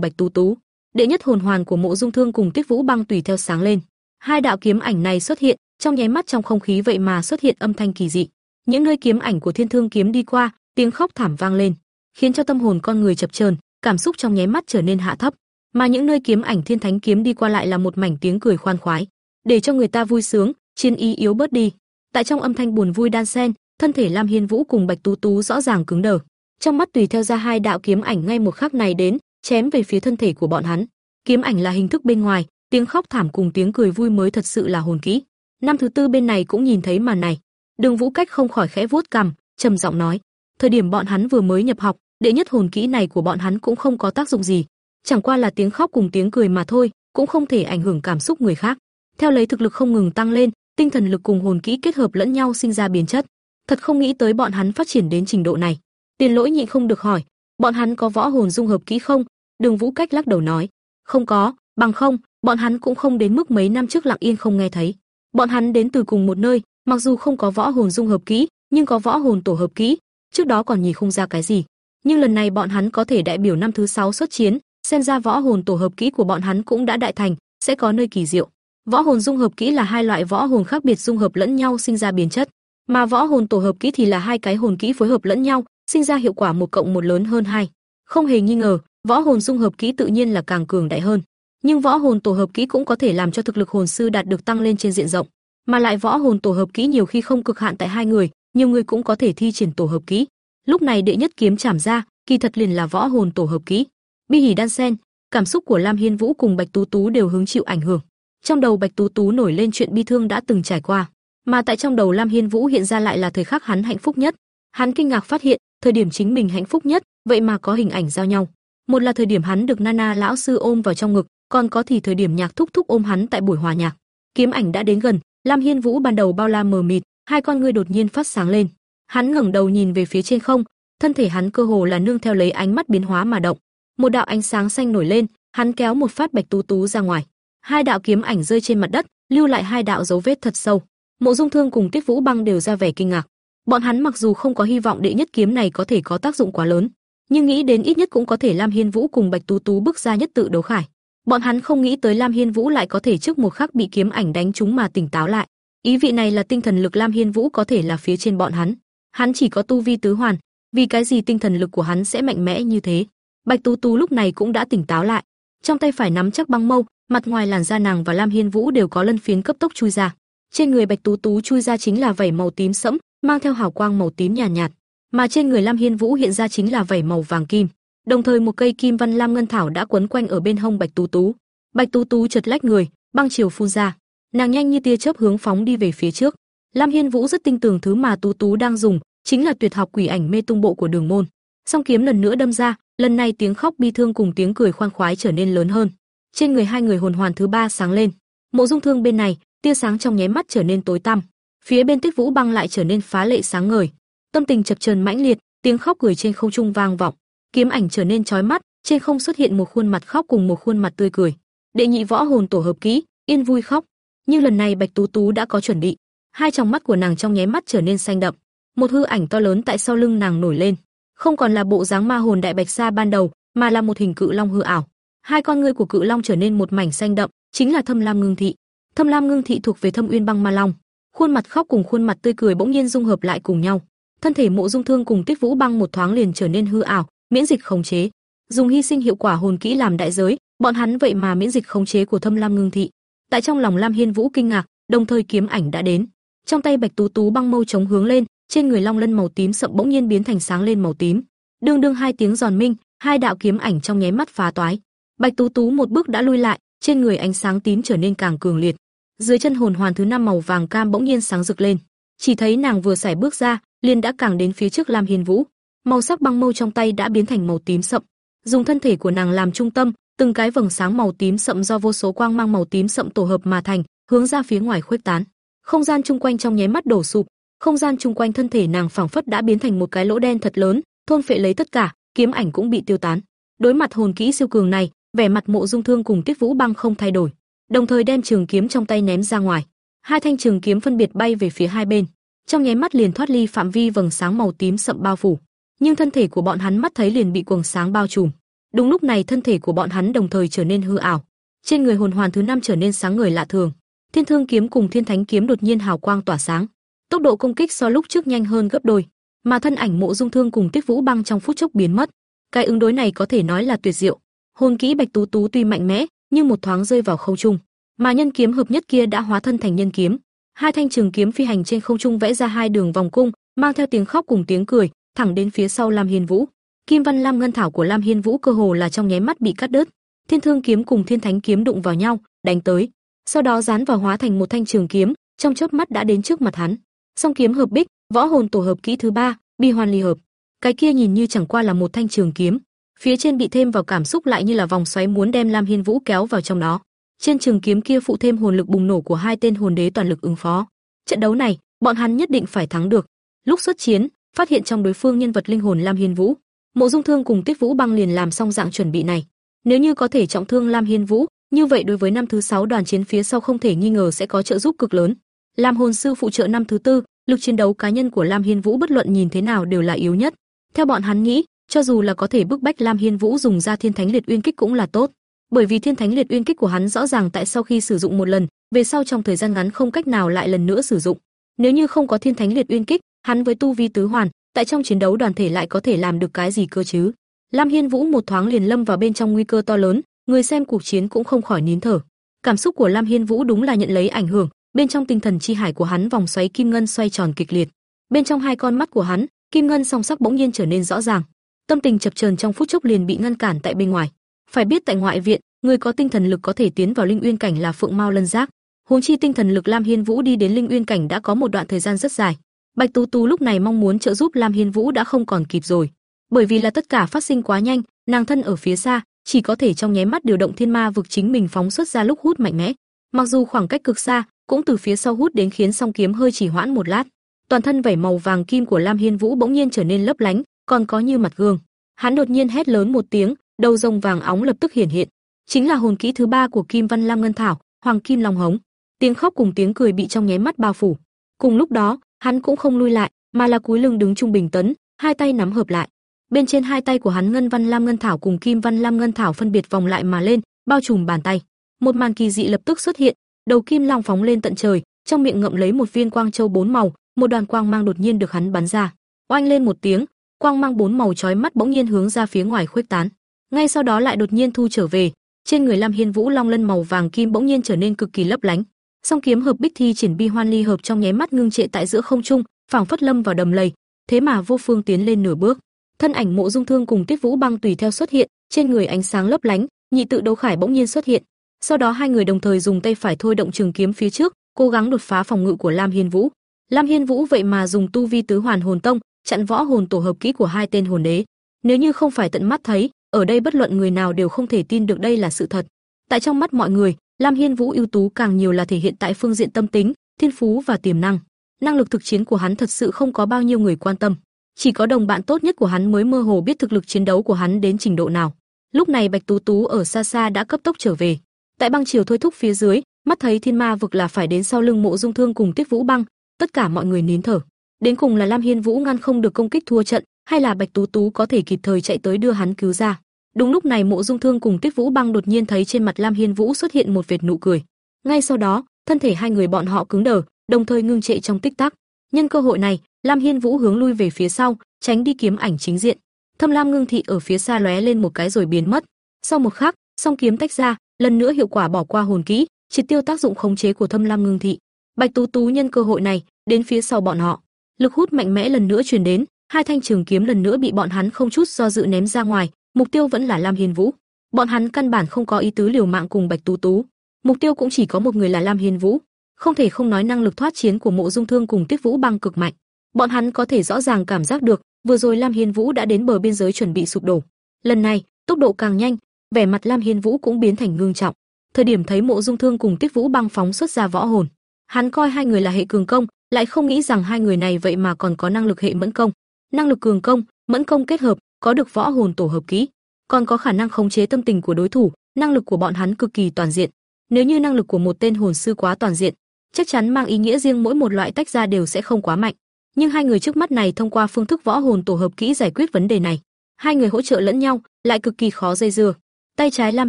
Bạch Tú Tú đệ nhất hồn hoàn của Mộ Dung Thương cùng tiết Vũ Băng tùy theo sáng lên. Hai đạo kiếm ảnh này xuất hiện, trong nháy mắt trong không khí vậy mà xuất hiện âm thanh kỳ dị. Những nơi kiếm ảnh của Thiên Thương kiếm đi qua, tiếng khóc thảm vang lên, khiến cho tâm hồn con người chập chờn, cảm xúc trong nháy mắt trở nên hạ thấp. mà những nơi kiếm ảnh thiên thánh kiếm đi qua lại là một mảnh tiếng cười khoan khoái, để cho người ta vui sướng, chiến ý yếu bớt đi. Tại trong âm thanh buồn vui đan xen, thân thể Lam Hiên Vũ cùng Bạch Tú Tú rõ ràng cứng đờ. Trong mắt tùy theo ra hai đạo kiếm ảnh ngay một khắc này đến, chém về phía thân thể của bọn hắn. Kiếm ảnh là hình thức bên ngoài, tiếng khóc thảm cùng tiếng cười vui mới thật sự là hồn kỹ. Năm thứ tư bên này cũng nhìn thấy màn này, Đường Vũ Cách không khỏi khẽ vuốt cằm, trầm giọng nói: "Thời điểm bọn hắn vừa mới nhập học, đệ nhất hồn kỹ này của bọn hắn cũng không có tác dụng gì, chẳng qua là tiếng khóc cùng tiếng cười mà thôi, cũng không thể ảnh hưởng cảm xúc người khác. Theo lấy thực lực không ngừng tăng lên, tinh thần lực cùng hồn kỹ kết hợp lẫn nhau sinh ra biến chất. Thật không nghĩ tới bọn hắn phát triển đến trình độ này." Tiền Lỗi nhịn không được hỏi: "Bọn hắn có võ hồn dung hợp kỹ không?" Đường Vũ Cách lắc đầu nói: "Không có, bằng không, bọn hắn cũng không đến mức mấy năm trước lặng yên không nghe thấy. Bọn hắn đến từ cùng một nơi, mặc dù không có võ hồn dung hợp kỹ, nhưng có võ hồn tổ hợp kỹ, trước đó còn nhìn không ra cái gì. Nhưng lần này bọn hắn có thể đại biểu năm thứ sáu xuất chiến, xem ra võ hồn tổ hợp kỹ của bọn hắn cũng đã đại thành, sẽ có nơi kỳ diệu. Võ hồn dung hợp kỹ là hai loại võ hồn khác biệt dung hợp lẫn nhau sinh ra biến chất, mà võ hồn tổ hợp kỹ thì là hai cái hồn kỹ phối hợp lẫn nhau, sinh ra hiệu quả một cộng một lớn hơn hai. Không hề nghi ngờ, võ hồn dung hợp kỹ tự nhiên là càng cường đại hơn nhưng võ hồn tổ hợp kỹ cũng có thể làm cho thực lực hồn sư đạt được tăng lên trên diện rộng, mà lại võ hồn tổ hợp kỹ nhiều khi không cực hạn tại hai người, nhiều người cũng có thể thi triển tổ hợp kỹ. Lúc này đệ nhất kiếm chạm ra, kỳ thật liền là võ hồn tổ hợp kỹ. Bi hỉ đan sen, cảm xúc của Lam Hiên Vũ cùng Bạch Tú Tú đều hứng chịu ảnh hưởng. Trong đầu Bạch Tú Tú nổi lên chuyện bi thương đã từng trải qua, mà tại trong đầu Lam Hiên Vũ hiện ra lại là thời khắc hắn hạnh phúc nhất. Hắn kinh ngạc phát hiện, thời điểm chính mình hạnh phúc nhất, vậy mà có hình ảnh giao nhau. Một là thời điểm hắn được Nana lão sư ôm vào trong ngực, còn có thì thời điểm nhạc thúc thúc ôm hắn tại buổi hòa nhạc. Kiếm ảnh đã đến gần, Lam Hiên Vũ ban đầu bao la mờ mịt, hai con ngươi đột nhiên phát sáng lên. Hắn ngẩng đầu nhìn về phía trên không, thân thể hắn cơ hồ là nương theo lấy ánh mắt biến hóa mà động. Một đạo ánh sáng xanh nổi lên, hắn kéo một phát bạch tú tú ra ngoài. Hai đạo kiếm ảnh rơi trên mặt đất, lưu lại hai đạo dấu vết thật sâu. Mộ Dung Thương cùng Tiết Vũ Băng đều ra vẻ kinh ngạc. Bọn hắn mặc dù không có hy vọng đệ nhất kiếm này có thể có tác dụng quá lớn, nhưng nghĩ đến ít nhất cũng có thể Lam Hiên Vũ cùng Bạch Tú Tú bước ra nhất tự đấu khải. Bọn hắn không nghĩ tới Lam Hiên Vũ lại có thể trước một khắc bị kiếm ảnh đánh trúng mà tỉnh táo lại. Ý vị này là tinh thần lực Lam Hiên Vũ có thể là phía trên bọn hắn. Hắn chỉ có tu vi tứ hoàn, vì cái gì tinh thần lực của hắn sẽ mạnh mẽ như thế? Bạch Tú Tú lúc này cũng đã tỉnh táo lại, trong tay phải nắm chắc băng mâu, mặt ngoài làn da nàng và Lam Hiên Vũ đều có lân phiến cấp tốc chui ra. Trên người Bạch Tú Tú chui ra chính là vảy màu tím sẫm, mang theo hào quang màu tím nhàn nhạt, nhạt, mà trên người Lam Hiên Vũ hiện ra chính là vảy màu vàng kim. Đồng thời một cây kim văn lam ngân thảo đã quấn quanh ở bên hông Bạch Tú Tú. Bạch Tú Tú chợt lách người, băng chiều phun ra, nàng nhanh như tia chớp hướng phóng đi về phía trước. Lam Hiên Vũ rất tin tưởng thứ mà Tú Tú đang dùng, chính là tuyệt học quỷ ảnh mê tung bộ của Đường môn. Song kiếm lần nữa đâm ra, lần này tiếng khóc bi thương cùng tiếng cười khoan khoái trở nên lớn hơn. Trên người hai người hồn hoàn thứ ba sáng lên. Mộ Dung Thương bên này, tia sáng trong nháy mắt trở nên tối tăm. Phía bên Tích Vũ Băng lại trở nên phá lệ sáng ngời. Tâm tình chập chờn mãnh liệt, tiếng khóc cười trên không trung vang vọng. Kiếm ảnh trở nên chói mắt, trên không xuất hiện một khuôn mặt khóc cùng một khuôn mặt tươi cười đệ nhị võ hồn tổ hợp kỹ, yên vui khóc. Nhưng lần này Bạch Tú Tú đã có chuẩn bị, hai tròng mắt của nàng trong nháy mắt trở nên xanh đậm, một hư ảnh to lớn tại sau lưng nàng nổi lên, không còn là bộ dáng ma hồn đại bạch sa ban đầu, mà là một hình cự long hư ảo. Hai con ngươi của cự long trở nên một mảnh xanh đậm, chính là Thâm Lam Ngưng Thị. Thâm Lam Ngưng Thị thuộc về Thâm Uyên Băng Ma Long. Khuôn mặt khóc cùng khuôn mặt tươi cười bỗng nhiên dung hợp lại cùng nhau. Thân thể Mộ Dung Thương cùng Tiết Vũ Băng một thoáng liền trở nên hư ảo, miễn dịch khống chế. Dùng hy sinh hiệu quả hồn kỹ làm đại giới, Bọn hắn vậy mà miễn dịch khống chế của Thâm Lam Ngưng Thị. Tại trong lòng Lam Hiên Vũ kinh ngạc, đồng thời kiếm ảnh đã đến. Trong tay Bạch Tú Tú băng mâu chống hướng lên, trên người long lân màu tím sậm bỗng nhiên biến thành sáng lên màu tím. Đương đương hai tiếng giòn minh, hai đạo kiếm ảnh trong nháy mắt phá toái. Bạch Tú Tú một bước đã lui lại, trên người ánh sáng tím trở nên càng cường liệt. Dưới chân hồn hoàn thứ năm màu vàng cam bỗng nhiên sáng rực lên. Chỉ thấy nàng vừa sải bước ra, liền đã càng đến phía trước Lam Hiên Vũ. Màu sắc băng mâu trong tay đã biến thành màu tím sậm. Dùng thân thể của nàng làm trung tâm, từng cái vầng sáng màu tím sậm do vô số quang mang màu tím sậm tổ hợp mà thành, hướng ra phía ngoài khuếch tán. Không gian chung quanh trong nháy mắt đổ sụp, không gian chung quanh thân thể nàng phảng phất đã biến thành một cái lỗ đen thật lớn, thôn phệ lấy tất cả, kiếm ảnh cũng bị tiêu tán. Đối mặt hồn kỹ siêu cường này, vẻ mặt Mộ Dung Thương cùng Tiết Vũ Băng không thay đổi, đồng thời đem trường kiếm trong tay ném ra ngoài. Hai thanh trường kiếm phân biệt bay về phía hai bên, trong nháy mắt liền thoát ly phạm vi vầng sáng màu tím sậm bao phủ. Nhưng thân thể của bọn hắn mắt thấy liền bị quầng sáng bao trùm. Đúng lúc này thân thể của bọn hắn đồng thời trở nên hư ảo. Trên người hồn hoàn thứ năm trở nên sáng ngời lạ thường. Thiên Thương kiếm cùng Thiên Thánh kiếm đột nhiên hào quang tỏa sáng. Tốc độ công kích so lúc trước nhanh hơn gấp đôi, mà thân ảnh Mộ Dung Thương cùng Tiết Vũ Băng trong phút chốc biến mất. Cái ứng đối này có thể nói là tuyệt diệu. Hồn kỹ Bạch Tú Tú tuy mạnh mẽ, nhưng một thoáng rơi vào không trung, mà nhân kiếm hợp nhất kia đã hóa thân thành nhân kiếm. Hai thanh trường kiếm phi hành trên không trung vẽ ra hai đường vòng cung, mang theo tiếng khóc cùng tiếng cười, thẳng đến phía sau Lam Hiên Vũ. Kim Văn Lam Ngân Thảo của Lam Hiên Vũ cơ hồ là trong nháy mắt bị cắt đứt. Thiên Thương kiếm cùng Thiên Thánh kiếm đụng vào nhau, đánh tới, sau đó dán vào hóa thành một thanh trường kiếm, trong chớp mắt đã đến trước mặt hắn. Song kiếm hợp bích, võ hồn tổ hợp kỹ thứ ba, bi hoan ly hợp. Cái kia nhìn như chẳng qua là một thanh trường kiếm, phía trên bị thêm vào cảm xúc lại như là vòng xoáy muốn đem Lam Hiên Vũ kéo vào trong đó. Trên trường kiếm kia phụ thêm hồn lực bùng nổ của hai tên hồn đế toàn lực ứng phó. Trận đấu này, bọn hắn nhất định phải thắng được. Lúc xuất chiến, phát hiện trong đối phương nhân vật linh hồn Lam Hiên Vũ, Mộ Dung Thương cùng Tiết Vũ Băng liền làm xong dạng chuẩn bị này. Nếu như có thể trọng thương Lam Hiên Vũ, như vậy đối với năm thứ sáu đoàn chiến phía sau không thể nghi ngờ sẽ có trợ giúp cực lớn. Lam hồn sư phụ trợ năm thứ tư, lực chiến đấu cá nhân của Lam Hiên Vũ bất luận nhìn thế nào đều là yếu nhất. Theo bọn hắn nghĩ, cho dù là có thể bức bách Lam Hiên Vũ dùng ra Thiên Thánh Liệt Uyên Kích cũng là tốt, bởi vì Thiên Thánh Liệt Uyên Kích của hắn rõ ràng tại sau khi sử dụng một lần, về sau trong thời gian ngắn không cách nào lại lần nữa sử dụng. Nếu như không có Thiên Thánh Liệt Uyên Kích, hắn với tu vi tứ hoàn, tại trong chiến đấu đoàn thể lại có thể làm được cái gì cơ chứ? Lam Hiên Vũ một thoáng liền lâm vào bên trong nguy cơ to lớn, người xem cuộc chiến cũng không khỏi nín thở. Cảm xúc của Lam Hiên Vũ đúng là nhận lấy ảnh hưởng, bên trong tinh thần chi hải của hắn vòng xoáy kim ngân xoay tròn kịch liệt. Bên trong hai con mắt của hắn, kim ngân song sắc bỗng nhiên trở nên rõ ràng. Tâm tình chập chờn trong phút chốc liền bị ngăn cản tại bên ngoài. Phải biết tại ngoại viện, người có tinh thần lực có thể tiến vào linh uyên cảnh là Phượng Mao Lân Giác. Huống chi tinh thần lực Lam Hiên Vũ đi đến linh uyên cảnh đã có một đoạn thời gian rất dài. Bạch Tú Tú lúc này mong muốn trợ giúp Lam Hiên Vũ đã không còn kịp rồi, bởi vì là tất cả phát sinh quá nhanh, nàng thân ở phía xa, chỉ có thể trong nháy mắt điều động thiên ma vực chính mình phóng xuất ra lúc hút mạnh mẽ. Mặc dù khoảng cách cực xa, cũng từ phía sau hút đến khiến song kiếm hơi chỉ hoãn một lát. Toàn thân vảy màu vàng kim của Lam Hiên Vũ bỗng nhiên trở nên lấp lánh, còn có như mặt gương. Hắn đột nhiên hét lớn một tiếng, đầu rồng vàng óng lập tức hiển hiện, chính là hồn kỹ thứ ba của Kim Văn Lam Ngân Thảo, Hoàng Kim Long Hống. Tiếng khóc cùng tiếng cười bị trong nháy mắt bao phủ. Cùng lúc đó, hắn cũng không lui lại, mà là cúi lưng đứng trung bình tấn, hai tay nắm hợp lại. Bên trên hai tay của hắn ngân văn lam ngân thảo cùng kim văn lam ngân thảo phân biệt vòng lại mà lên, bao trùm bàn tay. Một màn kỳ dị lập tức xuất hiện, đầu kim long phóng lên tận trời, trong miệng ngậm lấy một viên quang châu bốn màu, một đoàn quang mang đột nhiên được hắn bắn ra. Oanh lên một tiếng, quang mang bốn màu chói mắt bỗng nhiên hướng ra phía ngoài khuếch tán. Ngay sau đó lại đột nhiên thu trở về, trên người Lam Hiên Vũ long lân màu vàng kim bỗng nhiên trở nên cực kỳ lấp lánh. Song kiếm hợp bích thi triển bi hoan ly hợp trong nháy mắt ngưng trệ tại giữa không trung, phảng phất lâm vào đầm lầy, thế mà vô phương tiến lên nửa bước. Thân ảnh Mộ Dung Thương cùng Tiết Vũ Băng tùy theo xuất hiện, trên người ánh sáng lấp lánh, nhị tự đấu khải bỗng nhiên xuất hiện. Sau đó hai người đồng thời dùng tay phải thôi động trường kiếm phía trước, cố gắng đột phá phòng ngự của Lam Hiên Vũ. Lam Hiên Vũ vậy mà dùng tu vi tứ hoàn hồn tông, chặn võ hồn tổ hợp kỹ của hai tên hồn đế. Nếu như không phải tận mắt thấy, ở đây bất luận người nào đều không thể tin được đây là sự thật. Tại trong mắt mọi người, Lam Hiên Vũ ưu tú càng nhiều là thể hiện tại phương diện tâm tính, thiên phú và tiềm năng. Năng lực thực chiến của hắn thật sự không có bao nhiêu người quan tâm, chỉ có đồng bạn tốt nhất của hắn mới mơ hồ biết thực lực chiến đấu của hắn đến trình độ nào. Lúc này Bạch Tú Tú ở xa xa đã cấp tốc trở về. Tại băng chiều thôi thúc phía dưới, mắt thấy thiên ma vực là phải đến sau lưng Mộ Dung Thương cùng Tiết Vũ Băng, tất cả mọi người nín thở. Đến cùng là Lam Hiên Vũ ngăn không được công kích thua trận, hay là Bạch Tú Tú có thể kịp thời chạy tới đưa hắn cứu ra. Đúng lúc này Mộ Dung Thương cùng Tiết Vũ Băng đột nhiên thấy trên mặt Lam Hiên Vũ xuất hiện một vệt nụ cười. Ngay sau đó, thân thể hai người bọn họ cứng đờ, đồng thời ngưng trệ trong tích tắc. Nhân cơ hội này, Lam Hiên Vũ hướng lui về phía sau, tránh đi kiếm ảnh chính diện. Thâm Lam Ngưng Thị ở phía xa lóe lên một cái rồi biến mất. Sau một khắc, song kiếm tách ra, lần nữa hiệu quả bỏ qua hồn kỹ, triệt tiêu tác dụng khống chế của Thâm Lam Ngưng Thị. Bạch Tú Tú nhân cơ hội này, đến phía sau bọn họ. Lực hút mạnh mẽ lần nữa truyền đến, hai thanh trường kiếm lần nữa bị bọn hắn không chút do dự ném ra ngoài, mục tiêu vẫn là Lam Hiên Vũ. Bọn hắn căn bản không có ý tứ liều mạng cùng Bạch Tú Tú, mục tiêu cũng chỉ có một người là Lam Hiên Vũ. Không thể không nói năng lực thoát chiến của Mộ Dung Thương cùng Tiết Vũ Băng cực mạnh. Bọn hắn có thể rõ ràng cảm giác được, vừa rồi Lam Hiên Vũ đã đến bờ biên giới chuẩn bị sụp đổ. Lần này, tốc độ càng nhanh, vẻ mặt Lam Hiên Vũ cũng biến thành ngưng trọng. Thời điểm thấy Mộ Dung Thương cùng Tiết Vũ Băng phóng xuất ra võ hồn, hắn coi hai người là hệ cường công, lại không nghĩ rằng hai người này vậy mà còn có năng lực hệ mẫn công. Năng lực cường công, mẫn công kết hợp, có được võ hồn tổ hợp kỹ, còn có khả năng khống chế tâm tình của đối thủ, năng lực của bọn hắn cực kỳ toàn diện. Nếu như năng lực của một tên hồn sư quá toàn diện, chắc chắn mang ý nghĩa riêng mỗi một loại tách ra đều sẽ không quá mạnh. Nhưng hai người trước mắt này thông qua phương thức võ hồn tổ hợp kỹ giải quyết vấn đề này. Hai người hỗ trợ lẫn nhau, lại cực kỳ khó dây dưa. Tay trái Lam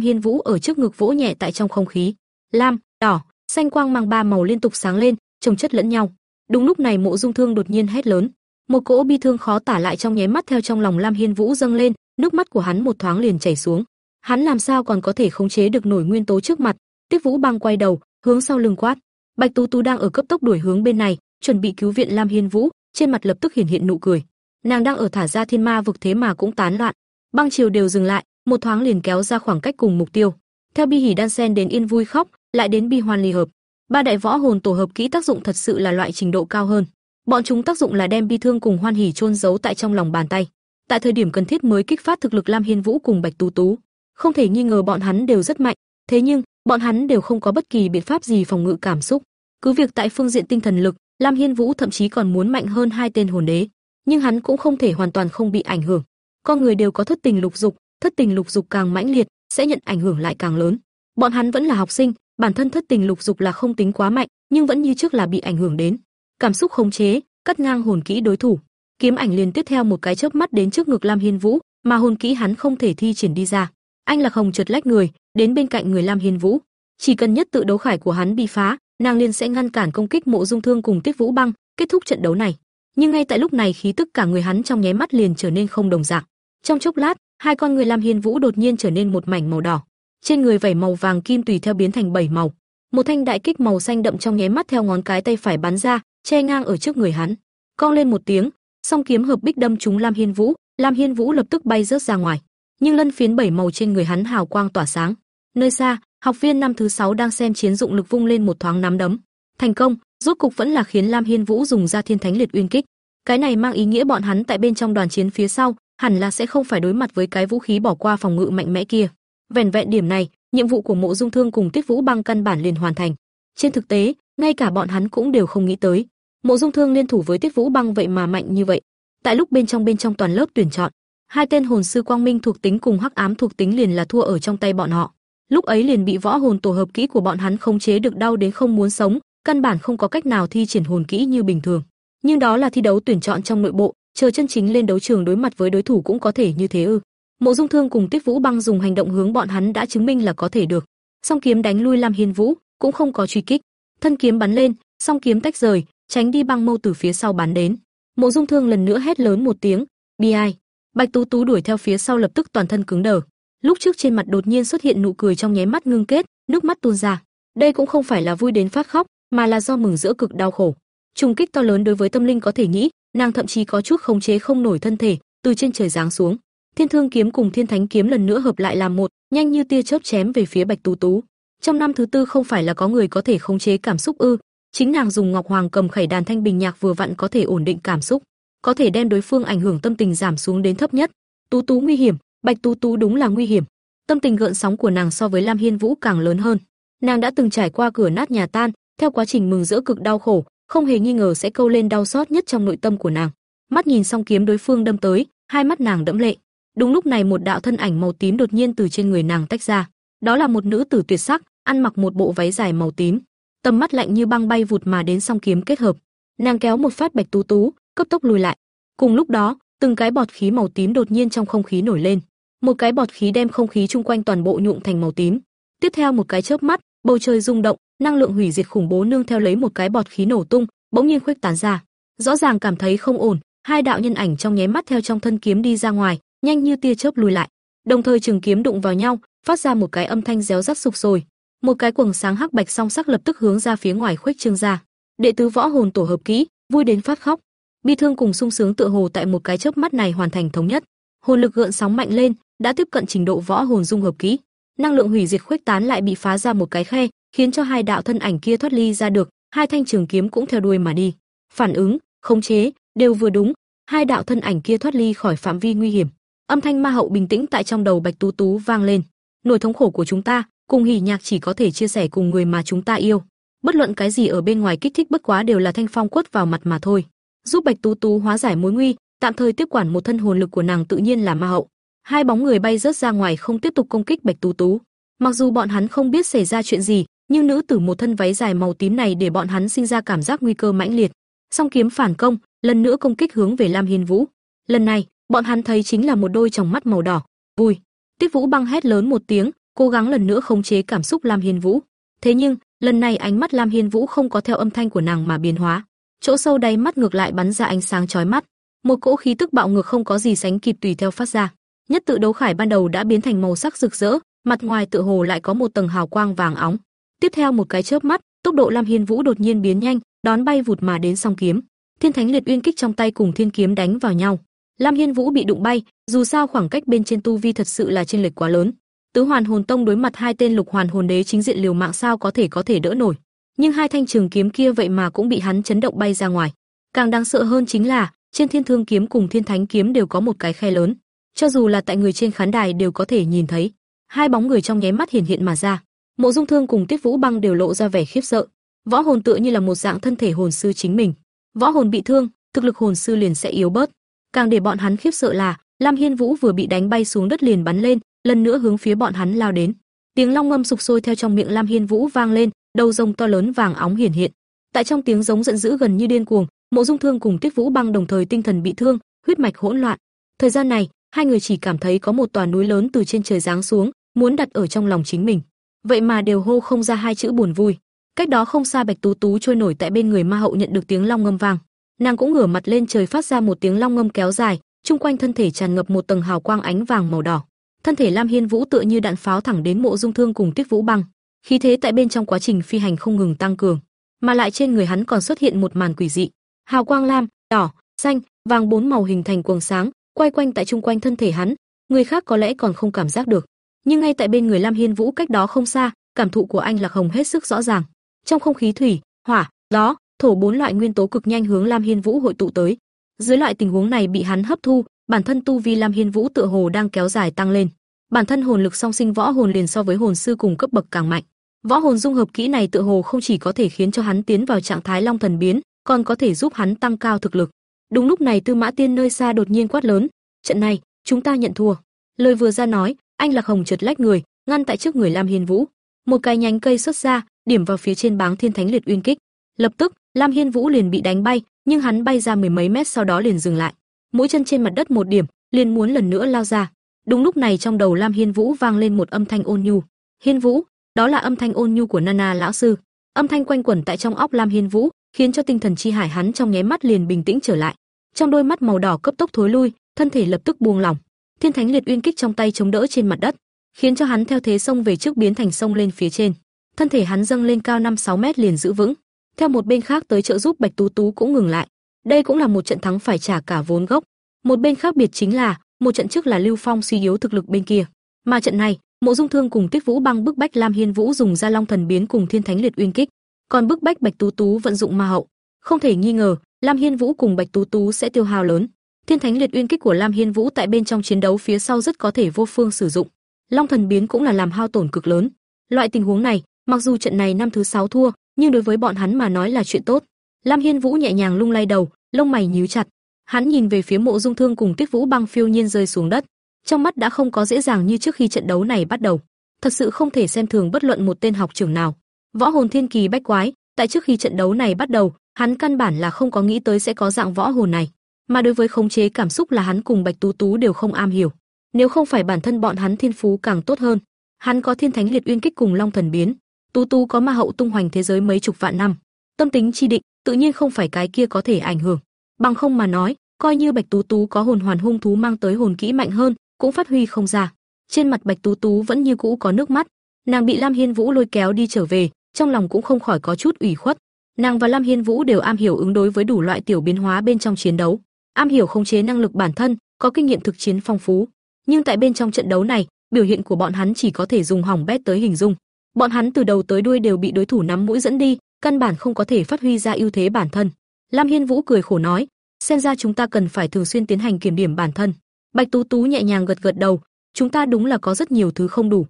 Hiên Vũ ở trước ngực vỗ nhẹ tại trong không khí. Lam, đỏ, xanh quang mang ba màu liên tục sáng lên, chồng chất lẫn nhau. Đúng lúc này Mộ Dung Thương đột nhiên hét lớn, một cỗ bi thương khó tả lại trong nháy mắt theo trong lòng Lam Hiên Vũ dâng lên, nước mắt của hắn một thoáng liền chảy xuống. Hắn làm sao còn có thể khống chế được nổi nguyên tố trước mặt? Tiết Vũ Băng quay đầu, hướng sau lưng quát. Bạch Tú Tú đang ở cấp tốc đuổi hướng bên này, chuẩn bị cứu viện Lam Hiên Vũ, trên mặt lập tức hiện hiện nụ cười. Nàng đang ở thả ra thiên ma vực thế mà cũng tán loạn. Băng chiều đều dừng lại, một thoáng liền kéo ra khoảng cách cùng mục tiêu. Theo bi hỉ đan sen đến yên vui khóc, lại đến bi hoan ly hợp. Ba đại võ hồn tổ hợp kỹ tác dụng thật sự là loại trình độ cao hơn. Bọn chúng tác dụng là đem bi thương cùng hoan hỉ chôn giấu tại trong lòng bàn tay. Tại thời điểm cần thiết mới kích phát thực lực Lam Hiên Vũ cùng Bạch Tú Tú. Không thể nghi ngờ bọn hắn đều rất mạnh, thế nhưng, bọn hắn đều không có bất kỳ biện pháp gì phòng ngự cảm xúc. Cứ việc tại phương diện tinh thần lực, Lam Hiên Vũ thậm chí còn muốn mạnh hơn hai tên hồn đế, nhưng hắn cũng không thể hoàn toàn không bị ảnh hưởng. Con người đều có thất tình lục dục, thất tình lục dục càng mãnh liệt, sẽ nhận ảnh hưởng lại càng lớn. Bọn hắn vẫn là học sinh, bản thân thất tình lục dục là không tính quá mạnh, nhưng vẫn như trước là bị ảnh hưởng đến. Cảm xúc khống chế, cắt ngang hồn kỹ đối thủ. Kiếm ảnh liền tiếp theo một cái chớp mắt đến trước ngực Lam Hiên Vũ, mà hồn kỹ hắn không thể thi triển đi ra. Anh Lạc Hồng chợt lách người, đến bên cạnh người Lam Hiên Vũ. Chỉ cần nhất tự đấu khải của hắn bị phá, nàng liền sẽ ngăn cản công kích Mộ Dung Thương cùng Tiết Vũ Băng, kết thúc trận đấu này. Nhưng ngay tại lúc này khí tức cả người hắn trong nháy mắt liền trở nên không đồng dạng. Trong chốc lát, hai con người Lam Hiên Vũ đột nhiên trở nên một mảnh màu đỏ. Trên người vảy màu vàng kim tùy theo biến thành bảy màu. Một thanh đại kích màu xanh đậm trong nháy mắt theo ngón cái tay phải bắn ra, che ngang ở trước người hắn. Cong lên một tiếng, song kiếm hợp bích đâm trúng Lam Hiên Vũ, Lam Hiên Vũ lập tức bay rớt ra ngoài. Nhưng lân phiến bảy màu trên người hắn hào quang tỏa sáng. Nơi xa, học viên năm thứ sáu đang xem chiến dụng lực vung lên một thoáng nắm đấm. Thành công, rốt cục vẫn là khiến Lam Hiên Vũ dùng ra Thiên Thánh Liệt Uyên kích. Cái này mang ý nghĩa bọn hắn tại bên trong đoàn chiến phía sau, hẳn là sẽ không phải đối mặt với cái vũ khí bỏ qua phòng ngự mạnh mẽ kia. Vẻn vẹn điểm này, nhiệm vụ của Mộ Dung Thương cùng Tiết Vũ Băng căn bản liền hoàn thành. Trên thực tế, ngay cả bọn hắn cũng đều không nghĩ tới, Mộ Dung Thương liên thủ với Tiết Vũ Băng vậy mà mạnh như vậy. Tại lúc bên trong bên trong toàn lớp tuyển chọn, hai tên hồn sư quang minh thuộc tính cùng hắc ám thuộc tính liền là thua ở trong tay bọn họ. Lúc ấy liền bị võ hồn tổ hợp kỹ của bọn hắn khống chế được đau đến không muốn sống, căn bản không có cách nào thi triển hồn kỹ như bình thường. Nhưng đó là thi đấu tuyển chọn trong nội bộ, chờ chân chính lên đấu trường đối mặt với đối thủ cũng có thể như thế ư? Mộ Dung Thương cùng Tiết Vũ Băng dùng hành động hướng bọn hắn đã chứng minh là có thể được. Song kiếm đánh lui Lam Hiên Vũ, cũng không có truy kích. Thân kiếm bắn lên, song kiếm tách rời, tránh đi băng mâu từ phía sau bắn đến. Mộ Dung Thương lần nữa hét lớn một tiếng, "Bi ai!" Bạch Tú Tú đuổi theo phía sau lập tức toàn thân cứng đờ. Lúc trước trên mặt đột nhiên xuất hiện nụ cười trong nháy mắt ngưng kết, nước mắt tuôn ra. Đây cũng không phải là vui đến phát khóc, mà là do mừng giữa cực đau khổ. Trùng kích to lớn đối với tâm linh có thể nghĩ, nàng thậm chí có chút khống chế không nổi thân thể, từ trên trời giáng xuống. Thiên Thương kiếm cùng Thiên Thánh kiếm lần nữa hợp lại làm một, nhanh như tia chớp chém về phía Bạch Tú Tú. Trong năm thứ tư không phải là có người có thể khống chế cảm xúc ư? Chính nàng dùng Ngọc Hoàng cầm khẩy đàn thanh bình nhạc vừa vặn có thể ổn định cảm xúc, có thể đem đối phương ảnh hưởng tâm tình giảm xuống đến thấp nhất. Tú Tú nguy hiểm, Bạch Tú Tú đúng là nguy hiểm. Tâm tình gợn sóng của nàng so với Lam Hiên Vũ càng lớn hơn. Nàng đã từng trải qua cửa nát nhà tan, theo quá trình mừng rỡ cực đau khổ, không hề nghi ngờ sẽ câu lên đau xót nhất trong nội tâm của nàng. Mắt nhìn xong kiếm đối phương đâm tới, hai mắt nàng đẫm lệ. Đúng lúc này một đạo thân ảnh màu tím đột nhiên từ trên người nàng tách ra. Đó là một nữ tử tuyệt sắc, ăn mặc một bộ váy dài màu tím, tầm mắt lạnh như băng bay vụt mà đến song kiếm kết hợp. Nàng kéo một phát Bạch Tú Tú, cấp tốc lùi lại. Cùng lúc đó, từng cái bọt khí màu tím đột nhiên trong không khí nổi lên. Một cái bọt khí đem không khí chung quanh toàn bộ nhuộm thành màu tím. Tiếp theo một cái chớp mắt, bầu trời rung động, năng lượng hủy diệt khủng bố nương theo lấy một cái bọt khí nổ tung, bỗng nhiên khuếch tán ra. Rõ ràng cảm thấy không ổn, hai đạo nhân ảnh trong nháy mắt theo trong thân kiếm đi ra ngoài, nhanh như tia chớp lùi lại. Đồng thời trường kiếm đụng vào nhau, phát ra một cái âm thanh réo rắt sục sôi. Một cái quầng sáng hắc bạch song sắc lập tức hướng ra phía ngoài khuếch trương ra. Đệ tứ võ hồn tổ hợp kỹ, vui đến phát khóc. Bi thương cùng sung sướng tựa hồ tại một cái chớp mắt này hoàn thành thống nhất. Hồn lực gợn sóng mạnh lên, đã tiếp cận trình độ võ hồn dung hợp kỹ. Năng lượng hủy diệt khuếch tán lại bị phá ra một cái khe, khiến cho hai đạo thân ảnh kia thoát ly ra được, hai thanh trường kiếm cũng theo đuôi mà đi. Phản ứng, khống chế, đều vừa đúng, hai đạo thân ảnh kia thoát ly khỏi phạm vi nguy hiểm. Âm thanh ma hậu bình tĩnh tại trong đầu Bạch Tú Tú vang lên. Nỗi thống khổ của chúng ta, cùng hỉ nhạc chỉ có thể chia sẻ cùng người mà chúng ta yêu. Bất luận cái gì ở bên ngoài kích thích bất quá đều là thanh phong quất vào mặt mà thôi. Giúp Bạch Tú Tú hóa giải mối nguy, tạm thời tiếp quản một thân hồn lực của nàng tự nhiên là ma hậu. Hai bóng người bay rớt ra ngoài không tiếp tục công kích Bạch Tú Tú. Mặc dù bọn hắn không biết xảy ra chuyện gì, nhưng nữ tử một thân váy dài màu tím này để bọn hắn sinh ra cảm giác nguy cơ mãnh liệt. Song kiếm phản công, lần nữa công kích hướng về Lam Hiên Vũ. Lần này, bọn hắn thấy chính là một đôi tròng mắt màu đỏ. Vui. Tiết Vũ băng hét lớn một tiếng, cố gắng lần nữa khống chế cảm xúc Lam Hiên Vũ. Thế nhưng, lần này ánh mắt Lam Hiên Vũ không có theo âm thanh của nàng mà biến hóa, chỗ sâu đáy mắt ngược lại bắn ra ánh sáng chói mắt, một cỗ khí tức bạo ngược không có gì sánh kịp tùy theo phát ra. Nhất tự đấu khải ban đầu đã biến thành màu sắc rực rỡ, mặt ngoài tựa hồ lại có một tầng hào quang vàng óng. Tiếp theo một cái chớp mắt, tốc độ Lam Hiên Vũ đột nhiên biến nhanh, đón bay vụt mà đến song kiếm. Thiên Thánh Liệt Uyên kích trong tay cùng thiên kiếm đánh vào nhau. Lam Hiên Vũ bị đụng bay, dù sao khoảng cách bên trên tu vi thật sự là chênh lệch quá lớn. Tứ Hoàn Hồn Tông đối mặt hai tên Lục Hoàn Hồn Đế chính diện liều mạng sao có thể có thể đỡ nổi. Nhưng hai thanh trường kiếm kia vậy mà cũng bị hắn chấn động bay ra ngoài. Càng đáng sợ hơn chính là, trên Thiên Thương kiếm cùng Thiên Thánh kiếm đều có một cái khe lớn, cho dù là tại người trên khán đài đều có thể nhìn thấy. Hai bóng người trong nháy mắt hiện hiện mà ra. Mộ Dung Thương cùng Tiết Vũ Băng đều lộ ra vẻ khiếp sợ. Võ hồn tựa như là một dạng thân thể hồn sư chính mình. Võ hồn bị thương, thực lực hồn sư liền sẽ yếu bớt. Càng để bọn hắn khiếp sợ là, Lam Hiên Vũ vừa bị đánh bay xuống đất liền bắn lên, lần nữa hướng phía bọn hắn lao đến. Tiếng long ngâm sục sôi theo trong miệng Lam Hiên Vũ vang lên, đầu rồng to lớn vàng óng hiển hiện. Tại trong tiếng giống giận dữ gần như điên cuồng, Mộ Dung Thương cùng Tiết Vũ Băng đồng thời tinh thần bị thương, huyết mạch hỗn loạn. Thời gian này, hai người chỉ cảm thấy có một tòa núi lớn từ trên trời giáng xuống, muốn đặt ở trong lòng chính mình. Vậy mà đều hô không ra hai chữ buồn vui. Cách đó không xa Bạch Tú Tú trôi nổi tại bên người Ma Hậu nhận được tiếng long ngâm vang, nàng cũng ngửa mặt lên trời phát ra một tiếng long ngâm kéo dài, chung quanh thân thể tràn ngập một tầng hào quang ánh vàng màu đỏ. Thân thể Lam Hiên Vũ tựa như đạn pháo thẳng đến Mộ Dung Thương cùng tuyết Vũ Băng, khí thế tại bên trong quá trình phi hành không ngừng tăng cường, mà lại trên người hắn còn xuất hiện một màn quỷ dị, hào quang lam, đỏ, xanh, vàng bốn màu hình thành quầng sáng, quay quanh tại trung quanh thân thể hắn, người khác có lẽ còn không cảm giác được, nhưng ngay tại bên người Lam Hiên Vũ cách đó không xa, cảm thụ của anh Lạc Hồng hết sức rõ ràng. Trong không khí thủy, hỏa, gió, thổ bốn loại nguyên tố cực nhanh hướng Lam Hiên Vũ hội tụ tới. Dưới loại tình huống này bị hắn hấp thu, bản thân tu vi Lam Hiên Vũ tựa hồ đang kéo dài tăng lên. Bản thân hồn lực song sinh võ hồn liền so với hồn sư cùng cấp bậc càng mạnh. Võ hồn dung hợp kỹ này tựa hồ không chỉ có thể khiến cho hắn tiến vào trạng thái long thần biến, còn có thể giúp hắn tăng cao thực lực. Đúng lúc này Tư Mã Tiên nơi xa đột nhiên quát lớn, "Trận này, chúng ta nhận thua." Lời vừa ra nói, anh Lạc Hồng chợt lách người, ngăn tại trước người Lam Hiên Vũ. Một cái nhánh cây xuất ra, điểm vào phía trên báng Thiên Thánh Liệt Uyên kích. Lập tức, Lam Hiên Vũ liền bị đánh bay, nhưng hắn bay ra mười mấy mét sau đó liền dừng lại. Mũi chân trên mặt đất một điểm, liền muốn lần nữa lao ra. Đúng lúc này trong đầu Lam Hiên Vũ vang lên một âm thanh ôn nhu. "Hiên Vũ." Đó là âm thanh ôn nhu của Nana lão sư. Âm thanh quanh quẩn tại trong óc Lam Hiên Vũ, khiến cho tinh thần chi hải hắn trong nháy mắt liền bình tĩnh trở lại. Trong đôi mắt màu đỏ cấp tốc thối lui, thân thể lập tức buông lỏng. Thiên Thánh Liệt Uyên kích trong tay chống đỡ trên mặt đất, khiến cho hắn theo thế sông về trước biến thành sông lên phía trên. Thân thể hắn dâng lên cao 5-6 mét liền giữ vững. Theo một bên khác tới trợ giúp Bạch Tú Tú cũng ngừng lại. Đây cũng là một trận thắng phải trả cả vốn gốc. Một bên khác biệt chính là, một trận trước là Lưu Phong suy yếu thực lực bên kia, mà trận này, Mộ Dung Thương cùng Tiết Vũ Băng bức bách Lam Hiên Vũ dùng ra Long Thần biến cùng Thiên Thánh Liệt Uyên kích, còn bức bách Bạch Tú Tú vận dụng Ma Hậu. Không thể nghi ngờ, Lam Hiên Vũ cùng Bạch Tú Tú sẽ tiêu hao lớn. Thiên Thánh Liệt Uyên kích của Lam Hiên Vũ tại bên trong chiến đấu phía sau rất có thể vô phương sử dụng. Long Thần biến cũng là làm hao tổn cực lớn. Loại tình huống này, mặc dù trận này năm thứ sáu thua, nhưng đối với bọn hắn mà nói là chuyện tốt. Lam Hiên Vũ nhẹ nhàng lung lay đầu, lông mày nhíu chặt. Hắn nhìn về phía Mộ Dung Thương cùng Tiết Vũ Băng phiêu nhiên rơi xuống đất, trong mắt đã không có dễ dàng như trước khi trận đấu này bắt đầu. Thật sự không thể xem thường bất luận một tên học trưởng nào. Võ hồn thiên kỳ bách quái, tại trước khi trận đấu này bắt đầu, hắn căn bản là không có nghĩ tới sẽ có dạng võ hồn này, mà đối với khống chế cảm xúc là hắn cùng Bạch Tú Tú đều không am hiểu. Nếu không phải bản thân bọn hắn thiên phú càng tốt hơn, hắn có thiên thánh liệt uyên kích cùng long thần biến, Tú Tú có ma hậu tung hoành thế giới mấy chục vạn năm, tâm tính chi định, tự nhiên không phải cái kia có thể ảnh hưởng. Bằng không mà nói, coi như Bạch Tú Tú có hồn hoàn hung thú mang tới hồn kỹ mạnh hơn, cũng phát huy không ra. Trên mặt Bạch Tú Tú vẫn như cũ có nước mắt, nàng bị Lam Hiên Vũ lôi kéo đi trở về, trong lòng cũng không khỏi có chút ủy khuất. Nàng và Lam Hiên Vũ đều am hiểu ứng đối với đủ loại tiểu biến hóa bên trong chiến đấu, am hiểu khống chế năng lực bản thân, có kinh nghiệm thực chiến phong phú. Nhưng tại bên trong trận đấu này, biểu hiện của bọn hắn chỉ có thể dùng hỏng bét tới hình dung. Bọn hắn từ đầu tới đuôi đều bị đối thủ nắm mũi dẫn đi, căn bản không có thể phát huy ra ưu thế bản thân. Lam Hiên Vũ cười khổ nói, xem ra chúng ta cần phải thường xuyên tiến hành kiểm điểm bản thân. Bạch Tú Tú nhẹ nhàng gật gật đầu, chúng ta đúng là có rất nhiều thứ không đủ.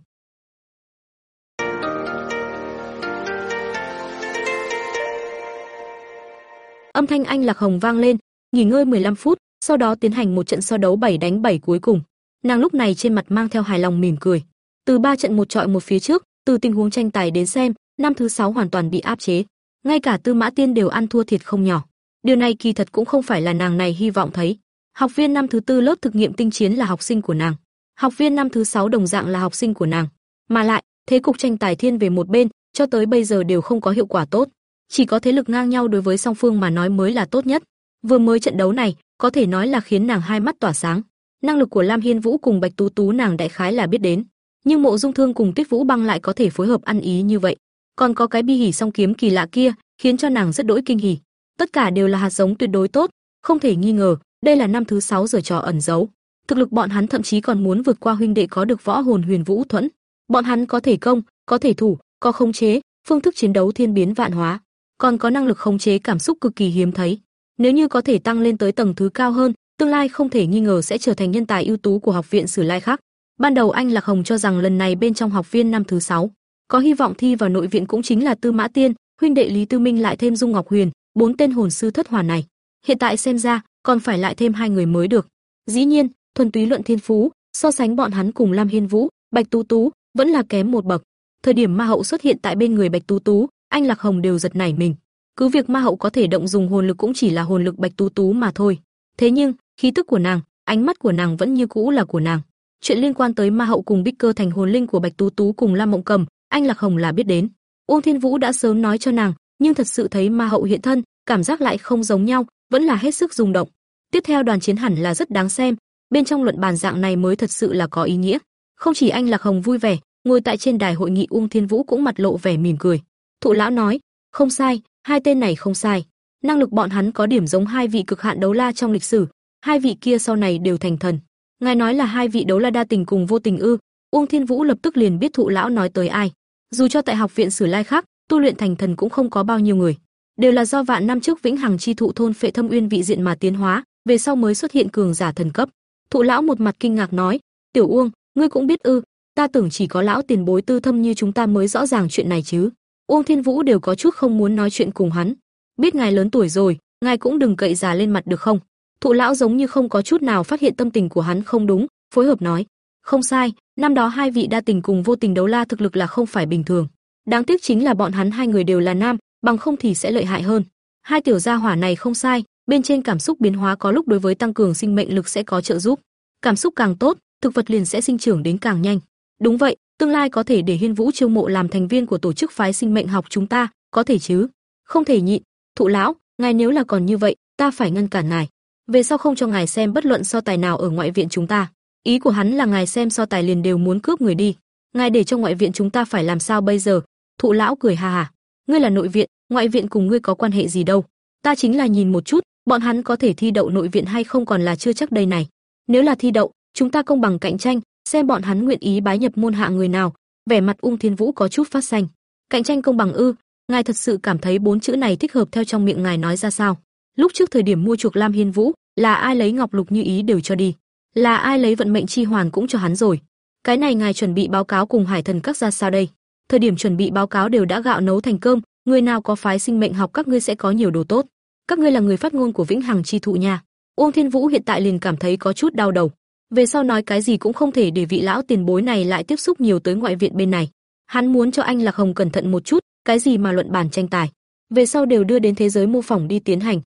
Âm thanh anh Lạc Hồng vang lên, nghỉ ngơi 15 phút, sau đó tiến hành một trận so đấu 7 đánh 7 cuối cùng. Nàng lúc này trên mặt mang theo hài lòng mỉm cười. Từ ba trận một trọi một phía trước, từ tình huống tranh tài đến xem, năm thứ sáu hoàn toàn bị áp chế. Ngay cả Tư Mã Tiên đều ăn thua thiệt không nhỏ. Điều này kỳ thật cũng không phải là nàng này hy vọng thấy. Học viên năm thứ tư lớp thực nghiệm tinh chiến là học sinh của nàng. Học viên năm thứ sáu đồng dạng là học sinh của nàng. Mà lại, thế cục tranh tài thiên về một bên, cho tới bây giờ đều không có hiệu quả tốt. Chỉ có thế lực ngang nhau đối với song phương mà nói mới là tốt nhất. Vừa mới trận đấu này, có thể nói là khiến nàng hai mắt tỏa sáng. Năng lực của Lam Hiên Vũ cùng Bạch Tú Tú nàng đại khái là biết đến, nhưng Mộ Dung Thương cùng tuyết Vũ Băng lại có thể phối hợp ăn ý như vậy. Còn có cái bi hỉ song kiếm kỳ lạ kia, khiến cho nàng rất đỗi kinh hỉ. Tất cả đều là hạt giống tuyệt đối tốt, không thể nghi ngờ, đây là năm thứ sáu giờ trò ẩn giấu. Thực lực bọn hắn thậm chí còn muốn vượt qua huynh đệ có được võ hồn huyền vũ thuẫn. Bọn hắn có thể công, có thể thủ, có khống chế, phương thức chiến đấu thiên biến vạn hóa, còn có năng lực khống chế cảm xúc cực kỳ hiếm thấy. Nếu như có thể tăng lên tới tầng thứ cao hơn, tương lai không thể nghi ngờ sẽ trở thành nhân tài ưu tú của học viện Sử Lai khác. Ban đầu anh Lạc Hồng cho rằng lần này bên trong học viên năm thứ sáu có hy vọng thi vào nội viện cũng chính là Tư Mã Tiên, huynh đệ Lý Tư Minh lại thêm Dung Ngọc Huyền, bốn tên hồn sư thất hỏa này. Hiện tại xem ra, còn phải lại thêm hai người mới được. Dĩ nhiên, thuần túy luận thiên phú, so sánh bọn hắn cùng Lam Hiên Vũ, Bạch Tú Tú, vẫn là kém một bậc. Thời điểm Ma Hậu xuất hiện tại bên người Bạch Tú Tú, anh Lạc Hồng đều giật nảy mình. Cứ việc Ma Hậu có thể động dùng hồn lực cũng chỉ là hồn lực Bạch Tú Tú mà thôi. Thế nhưng, khí tức của nàng, ánh mắt của nàng vẫn như cũ là của nàng. Chuyện liên quan tới Ma Hậu cùng Bích Cơ thành hồn linh của Bạch Tú Tú cùng Lam Mộng Cầm, anh Lạc Hồng là biết đến. Uông Thiên Vũ đã sớm nói cho nàng, nhưng thật sự thấy Ma Hậu hiện thân, cảm giác lại không giống nhau, vẫn là hết sức rung động. Tiếp theo đoàn chiến hẳn là rất đáng xem, bên trong luận bàn dạng này mới thật sự là có ý nghĩa. Không chỉ anh Lạc Hồng vui vẻ, ngồi tại trên đài hội nghị Uông Thiên Vũ cũng mặt lộ vẻ mỉm cười. Thụ lão nói, không sai, hai tên này không sai. Năng lực bọn hắn có điểm giống hai vị cực hạn đấu la trong lịch sử, hai vị kia sau này đều thành thần. Ngài nói là hai vị đấu la đa tình cùng vô tình ư? Uông Thiên Vũ lập tức liền biết thụ lão nói tới ai. Dù cho tại học viện Sử Lai khác, tu luyện thành thần cũng không có bao nhiêu người, đều là do vạn năm trước vĩnh hằng chi thụ thôn phệ thâm uyên vị diện mà tiến hóa, về sau mới xuất hiện cường giả thần cấp. Thụ lão một mặt kinh ngạc nói, "Tiểu Uông, ngươi cũng biết ư? Ta tưởng chỉ có lão tiền bối tư thâm như chúng ta mới rõ ràng chuyện này chứ." Uông Thiên Vũ đều có chút không muốn nói chuyện cùng hắn. Biết ngài lớn tuổi rồi, ngài cũng đừng cậy già lên mặt được không? Thụ lão giống như không có chút nào phát hiện tâm tình của hắn không đúng, phối hợp nói, "Không sai, năm đó hai vị đa tình cùng vô tình đấu la thực lực là không phải bình thường. Đáng tiếc chính là bọn hắn hai người đều là nam, bằng không thì sẽ lợi hại hơn. Hai tiểu gia hỏa này không sai, bên trên cảm xúc biến hóa có lúc đối với tăng cường sinh mệnh lực sẽ có trợ giúp. Cảm xúc càng tốt, thực vật liền sẽ sinh trưởng đến càng nhanh. Đúng vậy, tương lai có thể để Hiên Vũ chiêu mộ làm thành viên của tổ chức phái sinh mệnh học chúng ta, có thể chứ? Không thể nhịn. Thụ lão, ngài nếu là còn như vậy, ta phải ngăn cản ngài. Về sau không cho ngài xem bất luận so tài nào ở ngoại viện chúng ta. Ý của hắn là ngài xem so tài liền đều muốn cướp người đi. Ngài để cho ngoại viện chúng ta phải làm sao bây giờ? Thụ lão cười ha ha. Ngươi là nội viện, ngoại viện cùng ngươi có quan hệ gì đâu? Ta chính là nhìn một chút, bọn hắn có thể thi đậu nội viện hay không còn là chưa chắc đây này. Nếu là thi đậu, chúng ta công bằng cạnh tranh, xem bọn hắn nguyện ý bái nhập môn hạ người nào. Vẻ mặt Ung Thiên Vũ có chút phát xanh. Cạnh tranh công bằng ư? Ngài thật sự cảm thấy bốn chữ này thích hợp theo trong miệng ngài nói ra sao? Lúc trước thời điểm mua chuộc Lam Hiên Vũ, là ai lấy ngọc lục như ý đều cho đi, là ai lấy vận mệnh chi hoàn cũng cho hắn rồi. Cái này ngài chuẩn bị báo cáo cùng Hải Thần các ra sao đây? Thời điểm chuẩn bị báo cáo đều đã gạo nấu thành cơm, người nào có phái sinh mệnh học các ngươi sẽ có nhiều đồ tốt. Các ngươi là người phát ngôn của Vĩnh Hằng chi thụ nha. Uông Thiên Vũ hiện tại liền cảm thấy có chút đau đầu. Về sau nói cái gì cũng không thể để vị lão tiền bối này lại tiếp xúc nhiều tới ngoại viện bên này. Hắn muốn cho anh Lạc Hồng cẩn thận một chút, cái gì mà luận bàn tranh tài, về sau đều đưa đến thế giới mô phỏng đi tiến hành.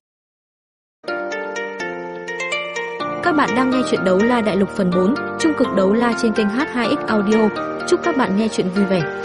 Các bạn đang nghe chuyện đấu la đại lục phần 4, trung cực đấu la trên kênh H2X Audio. Chúc các bạn nghe chuyện vui vẻ.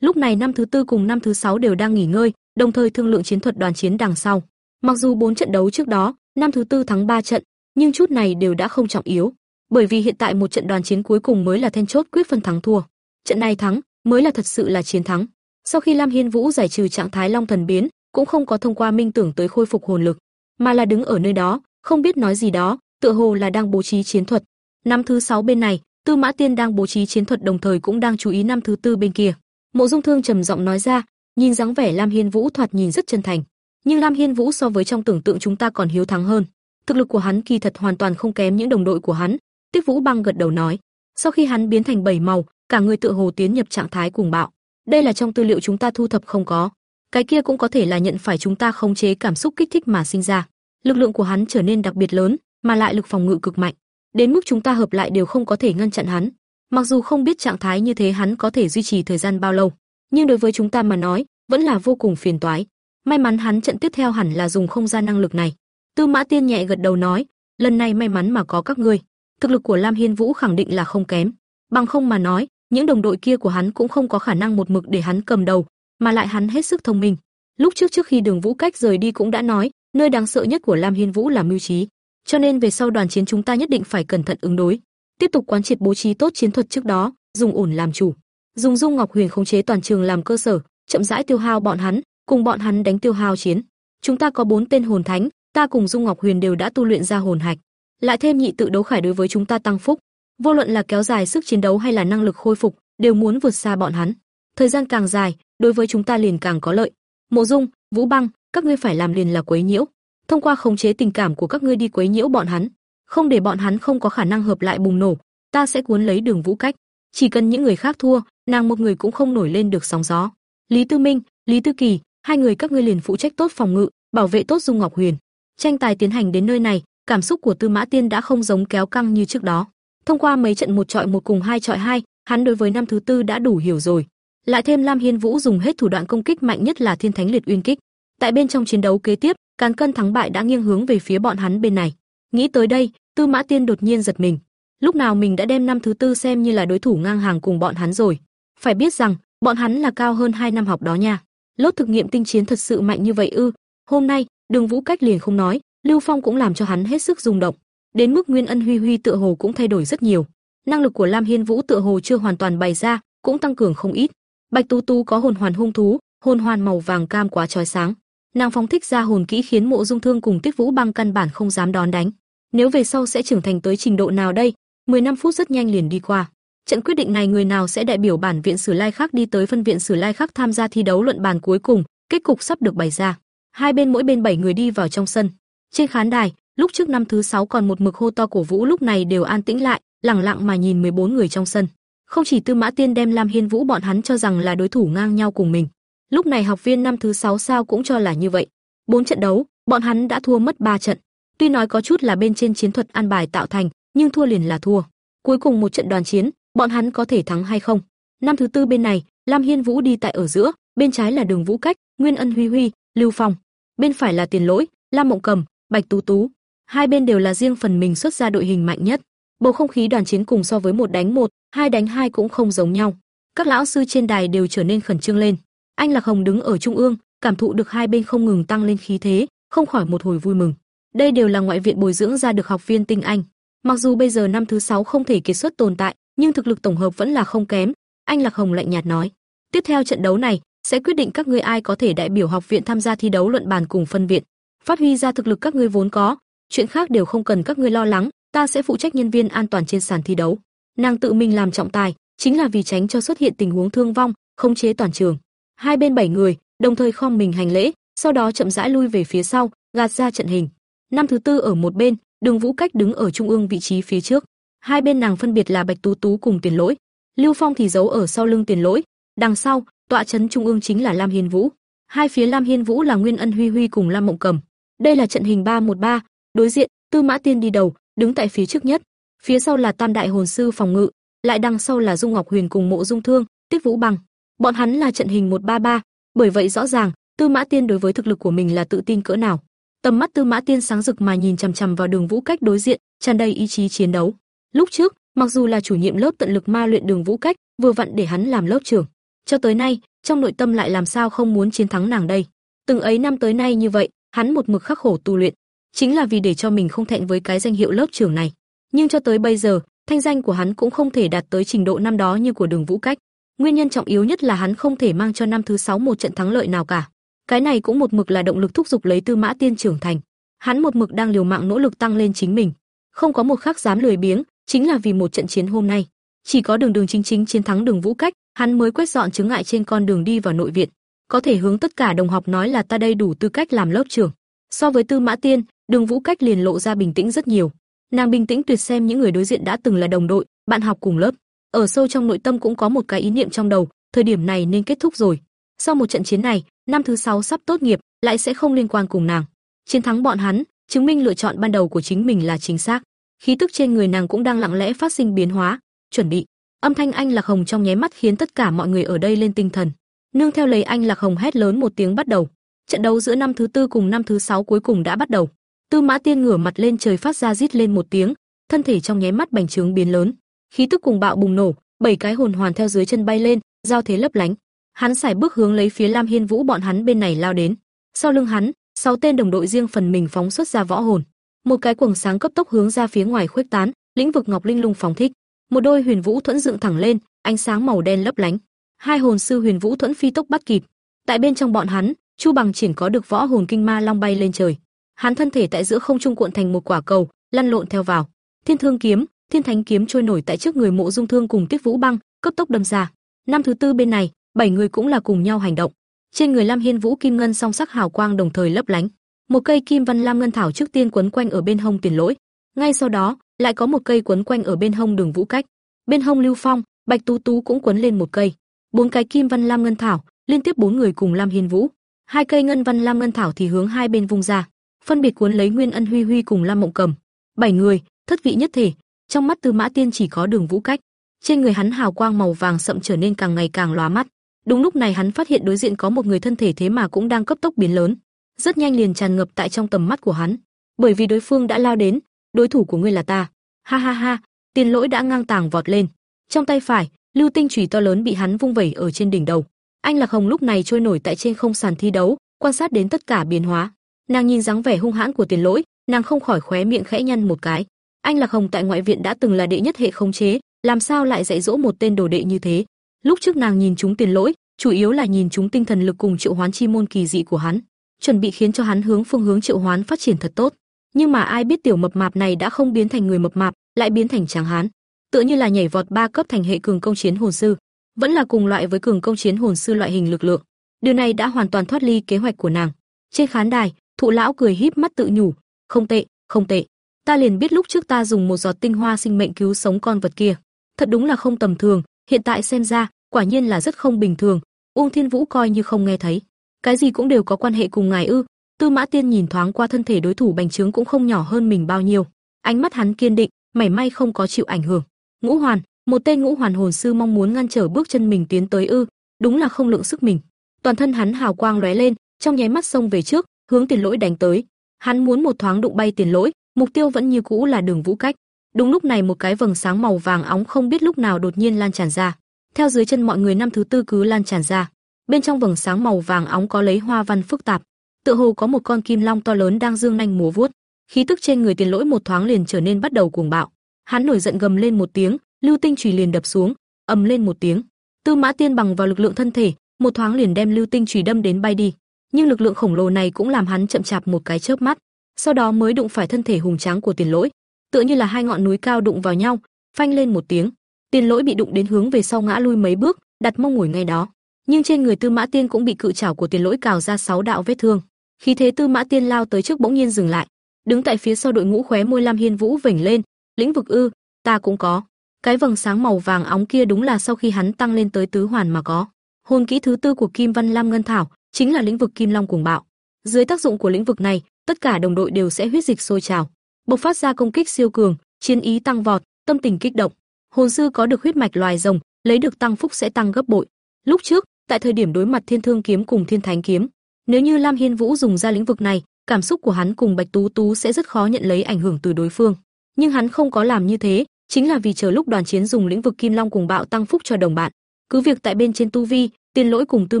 Lúc này năm thứ tư cùng năm thứ sáu đều đang nghỉ ngơi, đồng thời thương lượng chiến thuật đoàn chiến đằng sau. Mặc dù bốn trận đấu trước đó, năm thứ tư thắng 3 trận, nhưng chút này đều đã không trọng yếu, bởi vì hiện tại một trận đoàn chiến cuối cùng mới là then chốt quyết phân thắng thua. Trận này thắng mới là thật sự là chiến thắng. Sau khi Lam Hiên Vũ giải trừ trạng thái Long Thần biến, cũng không có thông qua minh tưởng tới khôi phục hồn lực, mà là đứng ở nơi đó, không biết nói gì đó, tựa hồ là đang bố trí chiến thuật. Năm thứ sáu bên này, Tư Mã Tiên đang bố trí chiến thuật đồng thời cũng đang chú ý năm thứ tư bên kia. Mộ Dung Thương trầm giọng nói ra, nhìn dáng vẻ Lam Hiên Vũ thoạt nhìn rất chân thành, nhưng Lam Hiên Vũ so với trong tưởng tượng chúng ta còn hiếu thắng hơn. Thực lực của hắn kỳ thật hoàn toàn không kém những đồng đội của hắn. Tiếc Vũ Băng gật đầu nói, sau khi hắn biến thành bảy màu, cả người tựa hồ tiến nhập trạng thái cuồng bạo. Đây là trong tư liệu chúng ta thu thập không có. Cái kia cũng có thể là nhận phải chúng ta khống chế cảm xúc kích thích mà sinh ra. Lực lượng của hắn trở nên đặc biệt lớn, mà lại lực phòng ngự cực mạnh, đến mức chúng ta hợp lại đều không có thể ngăn chặn hắn. Mặc dù không biết trạng thái như thế hắn có thể duy trì thời gian bao lâu, nhưng đối với chúng ta mà nói, vẫn là vô cùng phiền toái. May mắn hắn trận tiếp theo hẳn là dùng không gian năng lực này. Tư Mã Tiên nhẹ gật đầu nói, lần này may mắn mà có các ngươi. Thực lực của Lam Hiên Vũ khẳng định là không kém. Bằng không mà nói, những đồng đội kia của hắn cũng không có khả năng một mực để hắn cầm đầu, mà lại hắn hết sức thông minh. Lúc trước trước khi Đường Vũ Cách rời đi cũng đã nói, Nơi đáng sợ nhất của Lam Hiên Vũ là mưu trí, cho nên về sau đoàn chiến chúng ta nhất định phải cẩn thận ứng đối, tiếp tục quán triệt bố trí tốt chiến thuật trước đó, dùng ổn làm chủ, dùng Dung Ngọc Huyền khống chế toàn trường làm cơ sở, chậm rãi tiêu hao bọn hắn, cùng bọn hắn đánh tiêu hao chiến. Chúng ta có bốn tên hồn thánh, ta cùng Dung Ngọc Huyền đều đã tu luyện ra hồn hạch, lại thêm nhị tự đấu khải đối với chúng ta tăng phúc, vô luận là kéo dài sức chiến đấu hay là năng lực khôi phục, đều muốn vượt xa bọn hắn. Thời gian càng dài, đối với chúng ta liền càng có lợi. Mộ Dung, Vũ Băng, các ngươi phải làm liền là quấy nhiễu, thông qua khống chế tình cảm của các ngươi đi quấy nhiễu bọn hắn, không để bọn hắn không có khả năng hợp lại bùng nổ, ta sẽ cuốn lấy Đường Vũ Cách. Chỉ cần những người khác thua, nàng một người cũng không nổi lên được sóng gió. Lý Tư Minh, Lý Tư Kỳ, hai người các ngươi liền phụ trách tốt phòng ngự, bảo vệ tốt Dung Ngọc Huyền. Tranh tài tiến hành đến nơi này, cảm xúc của Tư Mã Tiên đã không giống kéo căng như trước đó. Thông qua mấy trận một trọi một cùng hai trọi hai, hắn đối với năm thứ tư đã đủ hiểu rồi. Lại thêm Lam Hiên Vũ dùng hết thủ đoạn công kích mạnh nhất là Thiên Thánh Liệt Uyên kích. Tại bên trong chiến đấu kế tiếp, cán cân thắng bại đã nghiêng hướng về phía bọn hắn bên này. Nghĩ tới đây, Tư Mã Tiên đột nhiên giật mình. Lúc nào mình đã đem năm thứ tư xem như là đối thủ ngang hàng cùng bọn hắn rồi. Phải biết rằng, bọn hắn là cao hơn hai năm học đó nha. Lốt thực nghiệm tinh chiến thật sự mạnh như vậy ư? Hôm nay, Đường Vũ cách liền không nói, Lưu Phong cũng làm cho hắn hết sức rung động. Đến mức Nguyên Ân Huy Huy tựa hồ cũng thay đổi rất nhiều. Năng lực của Lam Hiên Vũ tựa hồ chưa hoàn toàn bày ra, cũng tăng cường không ít. Bạch Tú Tú có hồn hoàn hung thú, hồn hoàn màu vàng cam quá chói sáng. Nàng phóng thích ra hồn kỹ khiến Mộ Dung Thương cùng Tiết Vũ Băng căn bản không dám đón đánh. Nếu về sau sẽ trưởng thành tới trình độ nào đây? 15 phút rất nhanh liền đi qua. Trận quyết định này người nào sẽ đại biểu bản viện Sử Lai khác đi tới phân viện Sử Lai khác tham gia thi đấu luận bàn cuối cùng, kết cục sắp được bày ra. Hai bên mỗi bên bảy người đi vào trong sân. Trên khán đài, lúc trước năm thứ sáu còn một mực hô to cổ vũ lúc này đều an tĩnh lại, lặng lặng mà nhìn 14 người trong sân. Không chỉ Tư Mã Tiên đem Lam Hiên Vũ bọn hắn cho rằng là đối thủ ngang nhau cùng mình. Lúc này học viên năm thứ sáu sao cũng cho là như vậy. Bốn trận đấu, bọn hắn đã thua mất ba trận. Tuy nói có chút là bên trên chiến thuật an bài tạo thành, nhưng thua liền là thua. Cuối cùng một trận đoàn chiến, bọn hắn có thể thắng hay không? Năm thứ tư bên này, Lam Hiên Vũ đi tại ở giữa, bên trái là Đường Vũ Cách, Nguyên Ân Huy Huy, Lưu Phong. Bên phải là Tiền Lỗi, Lam Mộng Cầm, Bạch Tú Tú. Hai bên đều là riêng phần mình xuất ra đội hình mạnh nhất. Bầu không khí đoàn chiến cùng so với một đánh một, hai đánh hai cũng không giống nhau. Các lão sư trên đài đều trở nên khẩn trương lên. Anh Lạc Hồng đứng ở trung ương, cảm thụ được hai bên không ngừng tăng lên khí thế, không khỏi một hồi vui mừng. Đây đều là ngoại viện bồi dưỡng ra được học viên tinh anh. Mặc dù bây giờ năm thứ sáu không thể kiệt xuất tồn tại, nhưng thực lực tổng hợp vẫn là không kém. Anh Lạc Hồng lạnh nhạt nói: "Tiếp theo trận đấu này sẽ quyết định các ngươi ai có thể đại biểu học viện tham gia thi đấu luận bàn cùng phân viện, phát huy ra thực lực các ngươi vốn có, chuyện khác đều không cần các ngươi lo lắng, ta sẽ phụ trách nhân viên an toàn trên sàn thi đấu." Nàng tự mình làm trọng tài, chính là vì tránh cho xuất hiện tình huống thương vong, khống chế toàn trường. Hai bên bảy người, đồng thời khom mình hành lễ, sau đó chậm rãi lui về phía sau, gạt ra trận hình. Năm thứ tư ở một bên, Đường Vũ Cách đứng ở trung ương vị trí phía trước. Hai bên nàng phân biệt là Bạch Tú Tú cùng Tiền Lỗi. Lưu Phong thì giấu ở sau lưng Tiền Lỗi, đằng sau, tọa trấn trung ương chính là Lam Hiên Vũ. Hai phía Lam Hiên Vũ là Nguyên Ân Huy Huy cùng Lam Mộng Cầm. Đây là trận hình 3-1-3, đối diện, Tư Mã Tiên đi đầu, đứng tại phía trước nhất. Phía sau là Tam Đại Hồn Sư phòng ngự, lại đằng sau là Dung Ngọc Huyền cùng Mộ Dung Thương, Tiết Vũ Bằng. Bọn hắn là trận hình 1-3-3, bởi vậy rõ ràng, Tư Mã Tiên đối với thực lực của mình là tự tin cỡ nào. Tầm mắt Tư Mã Tiên sáng rực mà nhìn chằm chằm vào Đường Vũ Cách đối diện, tràn đầy ý chí chiến đấu. Lúc trước, mặc dù là chủ nhiệm lớp tận lực ma luyện Đường Vũ Cách, vừa vặn để hắn làm lớp trưởng, cho tới nay, trong nội tâm lại làm sao không muốn chiến thắng nàng đây. Từng ấy năm tới nay như vậy, hắn một mực khắc khổ tu luyện, chính là vì để cho mình không thẹn với cái danh hiệu lớp trưởng này. Nhưng cho tới bây giờ, thanh danh của hắn cũng không thể đạt tới trình độ năm đó như của Đường Vũ Cách. Nguyên nhân trọng yếu nhất là hắn không thể mang cho năm thứ sáu một trận thắng lợi nào cả. Cái này cũng một mực là động lực thúc giục lấy Tư Mã Tiên trưởng thành. Hắn một mực đang liều mạng nỗ lực tăng lên chính mình, không có một khắc dám lười biếng, chính là vì một trận chiến hôm nay. Chỉ có đường đường chính chính chiến thắng Đường Vũ Cách, hắn mới quét dọn chứng ngại trên con đường đi vào nội viện, có thể hướng tất cả đồng học nói là ta đây đủ tư cách làm lớp trưởng. So với Tư Mã Tiên, Đường Vũ Cách liền lộ ra bình tĩnh rất nhiều. Nàng bình tĩnh tuyệt xem những người đối diện đã từng là đồng đội, bạn học cùng lớp. Ở sâu trong nội tâm cũng có một cái ý niệm trong đầu, thời điểm này nên kết thúc rồi. Sau một trận chiến này, năm thứ sáu sắp tốt nghiệp, lại sẽ không liên quan cùng nàng. Chiến thắng bọn hắn, chứng minh lựa chọn ban đầu của chính mình là chính xác. Khí tức trên người nàng cũng đang lặng lẽ phát sinh biến hóa, chuẩn bị. Âm thanh anh Lạc Hồng trong nháy mắt khiến tất cả mọi người ở đây lên tinh thần. Nương theo lấy anh Lạc Hồng hét lớn một tiếng bắt đầu. Trận đấu giữa năm thứ tư cùng năm thứ sáu cuối cùng đã bắt đầu. Tư Mã Tiên ngửa mặt lên trời phát ra rít lên một tiếng, thân thể trong nháy mắt bành trướng biến lớn, khí tức cùng bạo bùng nổ, bảy cái hồn hoàn theo dưới chân bay lên, giao thế lấp lánh. Hắn xài bước hướng lấy phía Lam Hiên Vũ bọn hắn bên này lao đến. Sau lưng hắn, sáu tên đồng đội riêng phần mình phóng xuất ra võ hồn. Một cái quầng sáng cấp tốc hướng ra phía ngoài khuếch tán, lĩnh vực ngọc linh lung phóng thích. Một đôi huyền vũ thuẫn dựng thẳng lên, ánh sáng màu đen lấp lánh. Hai hồn sư huyền vũ thuẫn phi tốc bắt kịp. Tại bên trong bọn hắn, Chu Bằng triển có được võ hồn kinh ma long bay lên trời. Hắn thân thể tại giữa không trung cuộn thành một quả cầu, lăn lộn theo vào. Thiên Thương kiếm, Thiên Thánh kiếm trôi nổi tại trước người Mộ Dung Thương cùng Tiết Vũ Băng, cấp tốc đâm ra. Năm thứ tư bên này, bảy người cũng là cùng nhau hành động. Trên người Lam Hiên Vũ kim ngân song sắc hào quang đồng thời lấp lánh. Một cây kim văn lam ngân thảo trước tiên quấn quanh ở bên hông Tiền Lỗi, ngay sau đó, lại có một cây quấn quanh ở bên hông Đường Vũ Cách. Bên hông Lưu Phong, Bạch Tú Tú cũng quấn lên một cây. Bốn cái kim văn lam ngân thảo, liên tiếp bốn người cùng Lam Hiên Vũ. Hai cây ngân văn lam ngân thảo thì hướng hai bên vung ra, phân biệt cuốn lấy Nguyên Ân Huy Huy cùng Lam Mộng Cầm. Bảy người, thất vị nhất thể, trong mắt Tư Mã Tiên chỉ có Đường Vũ Cách. Trên người hắn hào quang màu vàng sậm trở nên càng ngày càng lóa mắt. Đúng lúc này hắn phát hiện đối diện có một người thân thể thế mà cũng đang cấp tốc biến lớn, rất nhanh liền tràn ngập tại trong tầm mắt của hắn. Bởi vì đối phương đã lao đến, đối thủ của ngươi là ta. Ha ha ha, Tiền Lỗi đã ngang tàng vọt lên. Trong tay phải, lưu tinh chùy to lớn bị hắn vung vẩy ở trên đỉnh đầu. Anh Lạc Hồng lúc này trôi nổi tại trên không sàn thi đấu, quan sát đến tất cả biến hóa. Nàng nhìn dáng vẻ hung hãn của Tiền Lỗi, nàng không khỏi khóe miệng khẽ nhăn một cái. Anh Lạc Hồng tại ngoại viện đã từng là đệ nhất hệ khống chế, làm sao lại dạy dỗ một tên đồ đệ như thế? Lúc trước nàng nhìn chúng tiền lỗi, chủ yếu là nhìn chúng tinh thần lực cùng triệu hoán chi môn kỳ dị của hắn, chuẩn bị khiến cho hắn hướng phương hướng triệu hoán phát triển thật tốt. Nhưng mà ai biết tiểu mập mạp này đã không biến thành người mập mạp, lại biến thành tráng hán, tựa như là nhảy vọt ba cấp thành hệ cường công chiến hồn sư, vẫn là cùng loại với cường công chiến hồn sư loại hình lực lượng. Điều này đã hoàn toàn thoát ly kế hoạch của nàng. Trên khán đài, Thụ lão cười híp mắt tự nhủ, không tệ, không tệ. Ta liền biết lúc trước ta dùng một giọt tinh hoa sinh mệnh cứu sống con vật kia, thật đúng là không tầm thường, hiện tại xem ra, quả nhiên là rất không bình thường. Ung Thiên Vũ coi như không nghe thấy. Cái gì cũng đều có quan hệ cùng ngài ư? Tư Mã Tiên nhìn thoáng qua thân thể đối thủ bành trướng cũng không nhỏ hơn mình bao nhiêu. Ánh mắt hắn kiên định, mảy may không có chịu ảnh hưởng. Ngũ Hoàn, một tên Ngũ Hoàn hồn sư mong muốn ngăn trở bước chân mình tiến tới ư? Đúng là không lượng sức mình. Toàn thân hắn hào quang lóe lên, trong nháy mắt xông về trước, hướng Tiền Lỗi đánh tới. Hắn muốn một thoáng đụng bay Tiền Lỗi, mục tiêu vẫn như cũ là Đường Vũ Cách. Đúng lúc này một cái vầng sáng màu vàng óng không biết lúc nào đột nhiên lan tràn ra. Theo dưới chân mọi người năm thứ tư cứ lan tràn ra. Bên trong vầng sáng màu vàng óng có lấy hoa văn phức tạp, tựa hồ có một con kim long to lớn đang dương nanh múa vuốt. Khí tức trên người Tiền Lỗi một thoáng liền trở nên bắt đầu cuồng bạo. Hắn nổi giận gầm lên một tiếng, lưu tinh chùy liền đập xuống, ầm lên một tiếng. Tư Mã Tiên bằng vào lực lượng thân thể, một thoáng liền đem lưu tinh chùy đâm đến bay đi. Nhưng lực lượng khổng lồ này cũng làm hắn chậm chạp một cái chớp mắt, sau đó mới đụng phải thân thể hùng tráng của Tiền Lỗi, tựa như là hai ngọn núi cao đụng vào nhau, phanh lên một tiếng. Tiền Lỗi bị đụng đến hướng về sau ngã lui mấy bước, đặt mông ngồi ngay đó. Nhưng trên người Tư Mã Tiên cũng bị cự chảo của Tiền Lỗi cào ra sáu đạo vết thương. Khí thế Tư Mã Tiên lao tới trước bỗng nhiên dừng lại, đứng tại phía sau đội ngũ khóe môi Lam Hiên Vũ vểnh lên, lĩnh vực ư, ta cũng có. Cái vầng sáng màu vàng óng kia đúng là sau khi hắn tăng lên tới tứ hoàn mà có. Hồn kỹ thứ tư của Kim Văn Lam Ngân Thảo chính là lĩnh vực Kim Long cuồng bạo. Dưới tác dụng của lĩnh vực này, tất cả đồng đội đều sẽ huyết dịch sôi trào, bộc phát ra công kích siêu cường, chiến ý tăng vọt, tâm tình kích động. Hồn sư có được huyết mạch loài rồng, lấy được tăng phúc sẽ tăng gấp bội. Lúc trước, tại thời điểm đối mặt Thiên Thương kiếm cùng Thiên Thánh kiếm, nếu như Lam Hiên Vũ dùng ra lĩnh vực này, cảm xúc của hắn cùng Bạch Tú Tú sẽ rất khó nhận lấy ảnh hưởng từ đối phương. Nhưng hắn không có làm như thế, chính là vì chờ lúc đoàn chiến dùng lĩnh vực Kim Long cùng bạo tăng phúc cho đồng bạn. Cứ việc tại bên trên tu vi, Tiên Lỗi cùng Tư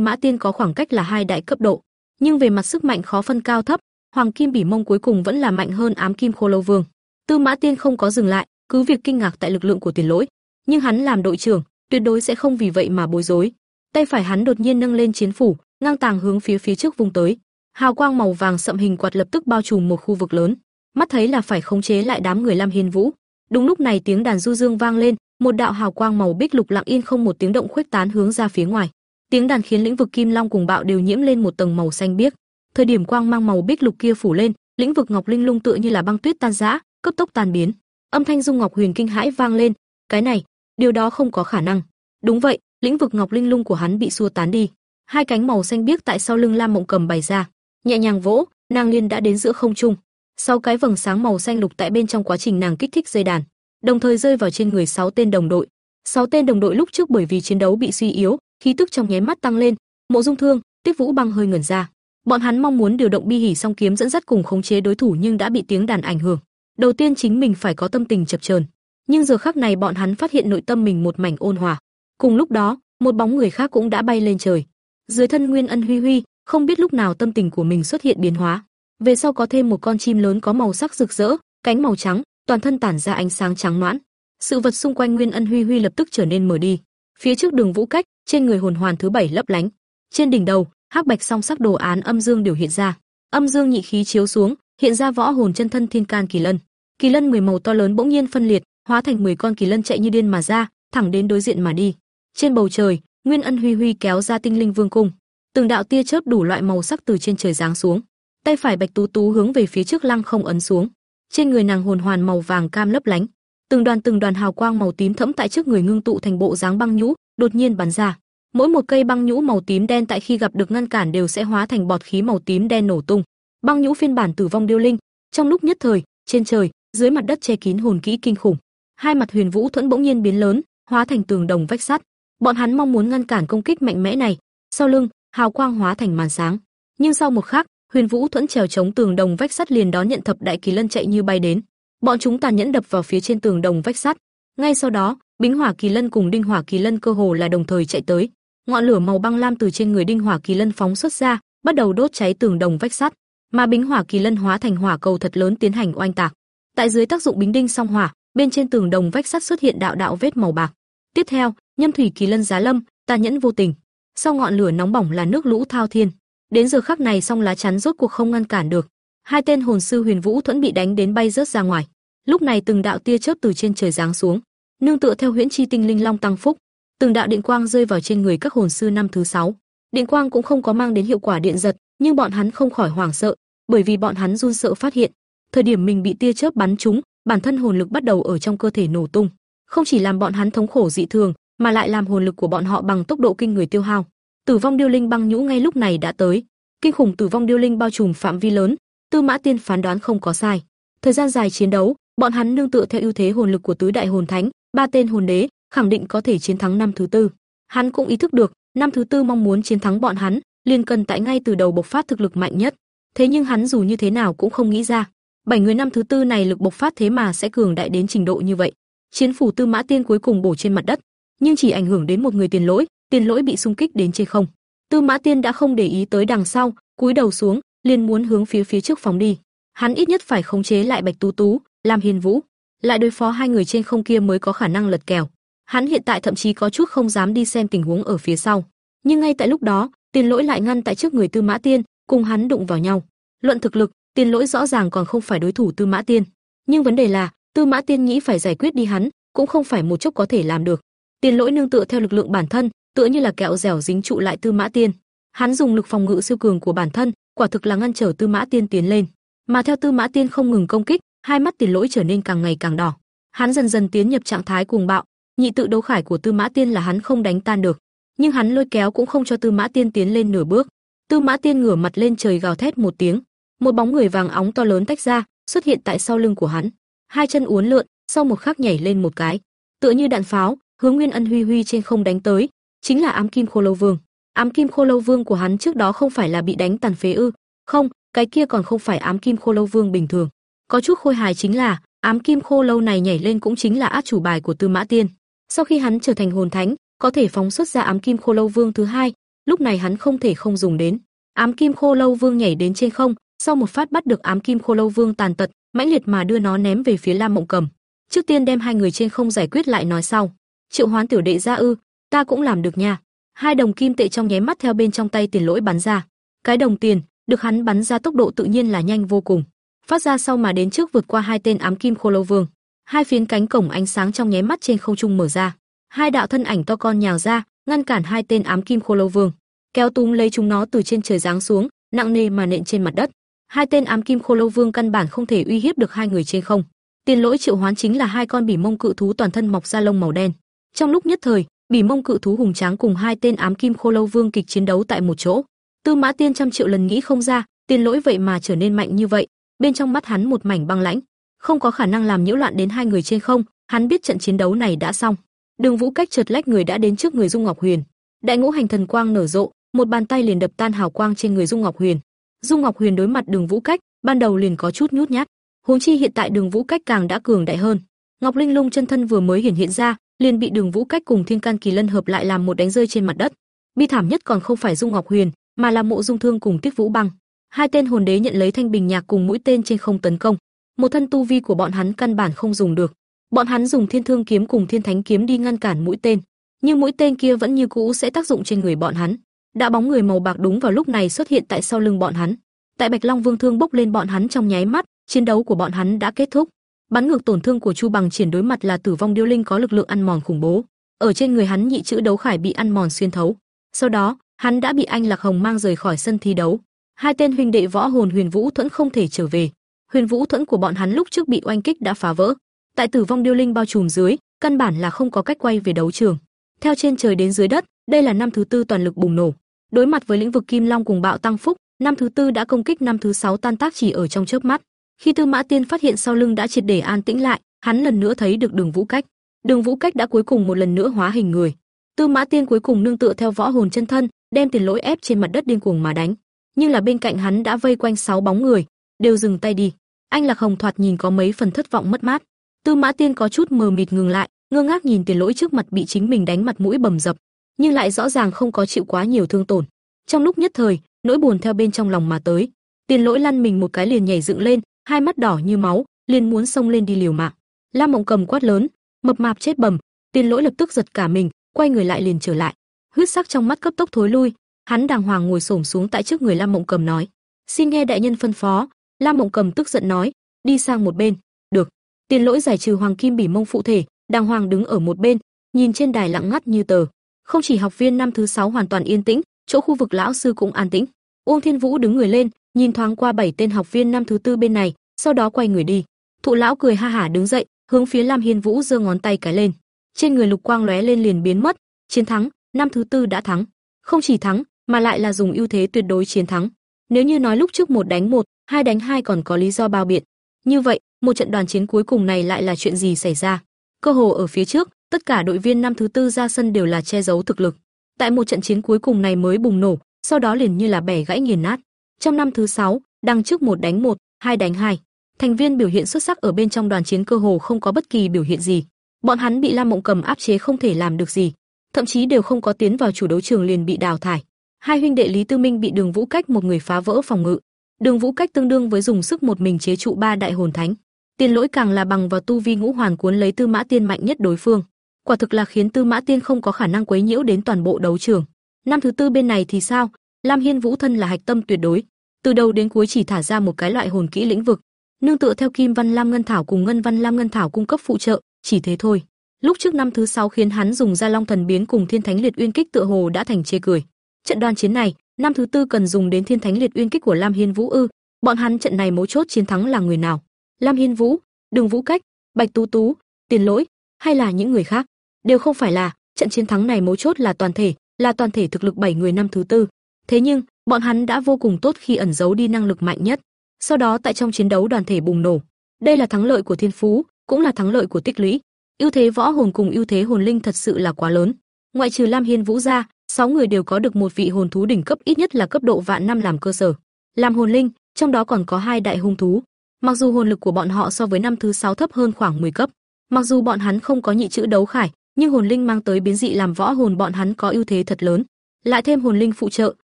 Mã Tiên có khoảng cách là hai đại cấp độ, nhưng về mặt sức mạnh khó phân cao thấp, Hoàng Kim Bỉ Mông cuối cùng vẫn là mạnh hơn Ám Kim Khô Lâu Vương. Tư Mã Tiên không có dừng lại, cứ việc kinh ngạc tại lực lượng của Tiền Lỗi, nhưng hắn làm đội trưởng, tuyệt đối sẽ không vì vậy mà bối rối. Tay phải hắn đột nhiên nâng lên chiến phủ, ngang tàng hướng phía phía trước vung tới. Hào quang màu vàng sậm hình quạt lập tức bao trùm một khu vực lớn, mắt thấy là phải khống chế lại đám người Lam Hiên Vũ. Đúng lúc này tiếng đàn du dương vang lên, một đạo hào quang màu bích lục lặng yên không một tiếng động khuếch tán hướng ra phía ngoài. Tiếng đàn khiến lĩnh vực kim long cùng bạo đều nhiễm lên một tầng màu xanh biếc. Thời điểm quang mang màu bích lục kia phủ lên, lĩnh vực ngọc linh lung tựa như là băng tuyết tan rã, cấp tốc tan biến. Âm thanh dung ngọc huyền kinh hãi vang lên, cái này, điều đó không có khả năng. Đúng vậy, lĩnh vực ngọc linh lung của hắn bị xua tán đi. Hai cánh màu xanh biếc tại sau lưng Lam Mộng Cầm bày ra, nhẹ nhàng vỗ, nàng liên đã đến giữa không trung. Sau cái vầng sáng màu xanh lục tại bên trong quá trình nàng kích thích dây đàn, đồng thời rơi vào trên người sáu tên đồng đội. Sáu tên đồng đội lúc trước bởi vì chiến đấu bị suy yếu, khí tức trong nháy mắt tăng lên. Mộ Dung Thương, Tiết Vũ Băng hơi ngẩn ra. Bọn hắn mong muốn điều động bi hỉ song kiếm dẫn dắt cùng khống chế đối thủ nhưng đã bị tiếng đàn ảnh hưởng. Đầu tiên chính mình phải có tâm tình chập chờn, nhưng giờ khắc này bọn hắn phát hiện nội tâm mình một mảnh ôn hòa. Cùng lúc đó, một bóng người khác cũng đã bay lên trời. Dưới thân Nguyên Ân Huy Huy, không biết lúc nào tâm tình của mình xuất hiện biến hóa. Về sau có thêm một con chim lớn có màu sắc rực rỡ, cánh màu trắng, toàn thân tản ra ánh sáng trắng nõn. Sự vật xung quanh Nguyên Ân Huy Huy lập tức trở nên mở đi. Phía trước Đường Vũ Cách, trên người hồn hoàn thứ bảy lấp lánh. Trên đỉnh đầu, hắc bạch song sắc đồ án âm dương đều hiện ra. Âm dương nhị khí chiếu xuống, hiện ra võ hồn chân thân thiên can kỳ lân. Kỳ lân mười màu to lớn bỗng nhiên phân liệt, hóa thành 10 con kỳ lân chạy như điên mà ra, thẳng đến đối diện mà đi. Trên bầu trời, Nguyên Ân Huy Huy kéo ra tinh linh vương cung, từng đạo tia chớp đủ loại màu sắc từ trên trời giáng xuống. Tay phải Bạch Tú Tú hướng về phía trước lăng không ấn xuống. Trên người nàng hồn hoàn màu vàng cam lấp lánh, từng đoàn từng đoàn hào quang màu tím thẫm tại trước người ngưng tụ thành bộ dáng băng nhũ, đột nhiên bắn ra. Mỗi một cây băng nhũ màu tím đen tại khi gặp được ngăn cản đều sẽ hóa thành bọt khí màu tím đen nổ tung. Băng nhũ phiên bản tử vong điêu linh, trong lúc nhất thời, trên trời, dưới mặt đất che kín hồn kỹ kinh khủng. Hai mặt Huyền Vũ thuẫn bỗng nhiên biến lớn, hóa thành tường đồng vách sắt. Bọn hắn mong muốn ngăn cản công kích mạnh mẽ này. Sau lưng, hào quang hóa thành màn sáng. Nhưng sau một khắc, Huyền Vũ thuẫn trèo chống tường đồng vách sắt liền đón nhận thập đại kỳ lân chạy như bay đến. Bọn chúng tàn nhẫn đập vào phía trên tường đồng vách sắt. Ngay sau đó, Bính Hỏa Kỳ Lân cùng Đinh Hỏa Kỳ Lân cơ hồ là đồng thời chạy tới. Ngọn lửa màu băng lam từ trên người Đinh Hỏa Kỳ Lân phóng xuất ra, bắt đầu đốt cháy tường đồng vách sắt, mà Bính Hỏa Kỳ Lân hóa thành hỏa cầu thật lớn tiến hành oanh tạc. Tại dưới tác dụng bính đinh song hỏa, bên trên tường đồng vách sắt xuất hiện đạo đạo vết màu bạc. Tiếp theo, Nhâm Thủy Kỳ Lân giá lâm, tàn nhẫn vô tình. Sau ngọn lửa nóng bỏng là nước lũ thao thiên. Đến giờ khắc này song lá chắn rốt cuộc không ngăn cản được. Hai tên hồn sư Huyền Vũ thuẫn bị đánh đến bay rớt ra ngoài. Lúc này từng đạo tia chớp từ trên trời giáng xuống, nương tựa theo huyễn chi tinh linh long tăng phúc, từng đạo điện quang rơi vào trên người các hồn sư năm thứ sáu. Điện quang cũng không có mang đến hiệu quả điện giật, nhưng bọn hắn không khỏi hoảng sợ, bởi vì bọn hắn run sợ phát hiện, thời điểm mình bị tia chớp bắn trúng, bản thân hồn lực bắt đầu ở trong cơ thể nổ tung, không chỉ làm bọn hắn thống khổ dị thường, mà lại làm hồn lực của bọn họ bằng tốc độ kinh người tiêu hao. Tử vong điêu linh băng nhũ ngay lúc này đã tới, kinh khủng tử vong điêu linh bao trùm phạm vi lớn, Tư Mã Tiên phán đoán không có sai. Thời gian dài chiến đấu, bọn hắn nương tựa theo ưu thế hồn lực của tứ đại hồn thánh, ba tên hồn đế, khẳng định có thể chiến thắng năm thứ tư. Hắn cũng ý thức được, năm thứ tư mong muốn chiến thắng bọn hắn, liền cần tại ngay từ đầu bộc phát thực lực mạnh nhất. Thế nhưng hắn dù như thế nào cũng không nghĩ ra, bảy người năm thứ tư này lực bộc phát thế mà sẽ cường đại đến trình độ như vậy. Chiến phủ Tư Mã Tiên cuối cùng bổ trên mặt đất, nhưng chỉ ảnh hưởng đến một người tiền lỗi, tiền lỗi bị xung kích đến trên không. Tư Mã Tiên đã không để ý tới đằng sau, cúi đầu xuống, liền muốn hướng phía phía trước phóng đi. Hắn ít nhất phải khống chế lại Bạch Tú Tú, làm Hiền Vũ, lại đối phó hai người trên không kia mới có khả năng lật kèo. Hắn hiện tại thậm chí có chút không dám đi xem tình huống ở phía sau. Nhưng ngay tại lúc đó, Tiền Lỗi lại ngăn tại trước người Tư Mã Tiên, cùng hắn đụng vào nhau. Luận thực lực, Tiền Lỗi rõ ràng còn không phải đối thủ Tư Mã Tiên, nhưng vấn đề là, Tư Mã Tiên nghĩ phải giải quyết đi hắn, cũng không phải một chốc có thể làm được. Tiền Lỗi nương tựa theo lực lượng bản thân, tựa như là kẹo dẻo dính trụ lại Tư Mã Tiên. Hắn dùng lực phòng ngự siêu cường của bản thân, quả thực là ngăn trở Tư Mã Tiên tiến lên. Mà theo Tư Mã Tiên không ngừng công kích, hai mắt Tiền Lỗi trở nên càng ngày càng đỏ. Hắn dần dần tiến nhập trạng thái cuồng bạo, nhị tự đấu khải của Tư Mã Tiên là hắn không đánh tan được, nhưng hắn lôi kéo cũng không cho Tư Mã Tiên tiến lên nửa bước. Tư Mã Tiên ngửa mặt lên trời gào thét một tiếng, một bóng người vàng óng to lớn tách ra, xuất hiện tại sau lưng của hắn. Hai chân uốn lượn, sau một khắc nhảy lên một cái, tựa như đạn pháo, hướng Nguyên Ân Huy Huy trên không đánh tới, chính là Ám Kim Khô Lâu Vương. Ám Kim Khô Lâu Vương của hắn trước đó không phải là bị đánh tàn phế ư? Không, cái kia còn không phải Ám Kim Khô Lâu Vương bình thường. Có chút khôi hài chính là, Ám Kim Khô Lâu này nhảy lên cũng chính là át chủ bài của Tư Mã Tiên. Sau khi hắn trở thành hồn thánh, có thể phóng xuất ra Ám Kim Khô Lâu Vương thứ hai, lúc này hắn không thể không dùng đến. Ám Kim Khô Lâu Vương nhảy đến trên không, sau một phát bắt được Ám Kim Khô Lâu Vương tàn tật, mãnh liệt mà đưa nó ném về phía Lam Mộng Cầm. Trước tiên đem hai người trên không giải quyết lại nói sau. Triệu Hoán tiểu đệ ra ư, ta cũng làm được nha. Hai đồng kim tệ trong nháy mắt theo bên trong tay tiền lỗi bắn ra. Cái đồng tiền, được hắn bắn ra tốc độ tự nhiên là nhanh vô cùng. Phát ra sau mà đến trước vượt qua hai tên ám kim khô lâu vương. Hai phiến cánh cổng ánh sáng trong nháy mắt trên không trung mở ra. Hai đạo thân ảnh to con nhào ra, ngăn cản hai tên ám kim khô lâu vương, kéo túm lấy chúng nó từ trên trời giáng xuống, nặng nề mà nện trên mặt đất. Hai tên ám kim khô lâu vương căn bản không thể uy hiếp được hai người trên không. Tiền lỗi triệu hoán chính là hai con bỉ mông cự thú toàn thân mọc ra lông màu đen. Trong lúc nhất thời, bỉ mông cự thú hùng tráng cùng hai tên ám kim khô lâu vương kịch chiến đấu tại một chỗ. Tư Mã Tiên trăm triệu lần nghĩ không ra, tiền lỗi vậy mà trở nên mạnh như vậy. Bên trong mắt hắn một mảnh băng lãnh, không có khả năng làm nhiễu loạn đến hai người trên không. Hắn biết trận chiến đấu này đã xong. Đường Vũ cách chợt lách người đã đến trước người Dung Ngọc Huyền. Đại ngũ hành thần quang nở rộ, một bàn tay liền đập tan hào quang trên người Dung Ngọc Huyền. Dung Ngọc Huyền đối mặt Đường Vũ cách, ban đầu liền có chút nhút nhát. Huống chi hiện tại Đường Vũ cách càng đã cường đại hơn. Ngọc Linh Lung chân thân vừa mới hiển hiện ra, liền bị Đường Vũ Cách cùng Thiên Can Kỳ Lân hợp lại làm một đánh rơi trên mặt đất. Bi thảm nhất còn không phải Dung Ngọc Huyền, mà là Mộ Dung Thương cùng Tiết Vũ Băng. Hai tên hồn đế nhận lấy thanh bình nhạc cùng mũi tên trên không tấn công. Một thân tu vi của bọn hắn căn bản không dùng được. Bọn hắn dùng Thiên Thương kiếm cùng Thiên Thánh kiếm đi ngăn cản mũi tên, nhưng mũi tên kia vẫn như cũ sẽ tác dụng trên người bọn hắn. Đã bóng người màu bạc đúng vào lúc này xuất hiện tại sau lưng bọn hắn. Tại Bạch Long Vương thương bốc lên bọn hắn trong nháy mắt, chiến đấu của bọn hắn đã kết thúc. Bắn ngược tổn thương của Chu Bằng triển đối mặt là Tử Vong Điêu Linh có lực lượng ăn mòn khủng bố. Ở trên người hắn nhị chữ đấu khải bị ăn mòn xuyên thấu. Sau đó, hắn đã bị anh Lạc Hồng mang rời khỏi sân thi đấu. Hai tên huynh đệ võ hồn Huyền Vũ Thuẫn không thể trở về. Huyền Vũ Thuẫn của bọn hắn lúc trước bị oanh kích đã phá vỡ. Tại Tử Vong Điêu Linh bao trùm dưới, căn bản là không có cách quay về đấu trường. Theo trên trời đến dưới đất, đây là năm thứ tư toàn lực bùng nổ. Đối mặt với lĩnh vực Kim Long cùng bạo tăng phúc, năm thứ tư đã công kích năm thứ sáu tan tác chỉ ở trong chớp mắt. Khi Tư Mã Tiên phát hiện sau lưng đã triệt để an tĩnh lại, hắn lần nữa thấy được Đường Vũ Cách. Đường Vũ Cách đã cuối cùng một lần nữa hóa hình người. Tư Mã Tiên cuối cùng nương tựa theo võ hồn chân thân, đem tiền lỗi ép trên mặt đất điên cuồng mà đánh. Nhưng là bên cạnh hắn đã vây quanh sáu bóng người, đều dừng tay đi. Anh Lạc Hồng thoạt nhìn có mấy phần thất vọng mất mát. Tư Mã Tiên có chút mờ mịt ngừng lại, ngơ ngác nhìn tiền lỗi trước mặt bị chính mình đánh mặt mũi bầm dập, nhưng lại rõ ràng không có chịu quá nhiều thương tổn. Trong lúc nhất thời, nỗi buồn theo bên trong lòng mà tới. Tiền lỗi lăn mình một cái liền nhảy dựng lên, hai mắt đỏ như máu, liền muốn xông lên đi liều mạng. Lam Mộng Cầm quát lớn, mập mạp chết bầm, Tiền lỗi lập tức giật cả mình, quay người lại liền trở lại. Huyết sắc trong mắt cấp tốc thối lui, hắn đàng hoàng ngồi xổm xuống tại trước người Lam Mộng Cầm nói: "Xin nghe đại nhân phân phó." Lam Mộng Cầm tức giận nói: "Đi sang một bên." "Được." Tiền lỗi giải trừ hoàng kim bỉ mông phụ thể, đàng hoàng đứng ở một bên, nhìn trên đài lặng ngắt như tờ. Không chỉ học viên năm thứ sáu hoàn toàn yên tĩnh, chỗ khu vực lão sư cũng an tĩnh. Uông Thiên Vũ đứng người lên, nhìn thoáng qua bảy tên học viên năm thứ tư bên này, sau đó quay người đi. Thụ lão cười ha hả đứng dậy, hướng phía Lam Hiên Vũ giơ ngón tay cái lên. Trên người lục quang lóe lên liền biến mất, chiến thắng, năm thứ tư đã thắng. Không chỉ thắng, mà lại là dùng ưu thế tuyệt đối chiến thắng. Nếu như nói lúc trước một đánh một, hai đánh hai còn có lý do bao biện. Như vậy, một trận đoàn chiến cuối cùng này lại là chuyện gì xảy ra? Cơ hồ ở phía trước, tất cả đội viên năm thứ tư ra sân đều là che giấu thực lực. Tại một trận chiến cuối cùng này mới bùng nổ, sau đó liền như là bẻ gãy nghiền nát. Trong năm thứ sáu, đằng trước một đánh một, hai đánh hai, thành viên biểu hiện xuất sắc ở bên trong đoàn chiến cơ hồ không có bất kỳ biểu hiện gì. Bọn hắn bị Lam Mộng Cầm áp chế không thể làm được gì, thậm chí đều không có tiến vào chủ đấu trường liền bị đào thải. Hai huynh đệ Lý Tư Minh bị Đường Vũ Cách một người phá vỡ phòng ngự. Đường Vũ Cách tương đương với dùng sức một mình chế trụ ba đại hồn thánh. Tiền lỗi càng là bằng vào tu vi ngũ hoàn cuốn lấy Tư Mã Tiên mạnh nhất đối phương. Quả thực là khiến Tư Mã Tiên không có khả năng quấy nhiễu đến toàn bộ đấu trường. Năm thứ tư bên này thì sao? Lam Hiên Vũ thân là hạch tâm tuyệt đối, từ đầu đến cuối chỉ thả ra một cái loại hồn kỹ lĩnh vực, nương tựa theo Kim Văn Lam Ngân Thảo cùng Ngân Văn Lam Ngân Thảo cung cấp phụ trợ, chỉ thế thôi. Lúc trước năm thứ sáu khiến hắn dùng ra Long Thần biến cùng Thiên Thánh Liệt Uyên kích tựa hồ đã thành chê cười. Trận đoàn chiến này, năm thứ tư cần dùng đến Thiên Thánh Liệt Uyên kích của Lam Hiên Vũ ư? Bọn hắn trận này mấu chốt chiến thắng là người nào? Lam Hiên Vũ, Đường Vũ Cách, Bạch Tú Tú, Tiền Lỗi, hay là những người khác? Đều không phải là, trận chiến thắng này mấu chốt là toàn thể, là toàn thể thực lực bảy người năm thứ tư. Thế nhưng, bọn hắn đã vô cùng tốt khi ẩn giấu đi năng lực mạnh nhất. Sau đó tại trong chiến đấu đoàn thể bùng nổ. Đây là thắng lợi của Thiên Phú, cũng là thắng lợi của tích lũy. Ưu thế võ hồn cùng ưu thế hồn linh thật sự là quá lớn. Ngoại trừ Lam Hiên Vũ ra, sáu người đều có được một vị hồn thú đỉnh cấp ít nhất là cấp độ vạn năm làm cơ sở. Làm hồn linh, trong đó còn có hai đại hung thú. Mặc dù hồn lực của bọn họ so với năm thứ sáu thấp hơn khoảng 10 cấp, mặc dù bọn hắn không có nhị chữ đấu khải, nhưng hồn linh mang tới biến dị làm võ hồn bọn hắn có ưu thế thật lớn. Lại thêm hồn linh phụ trợ,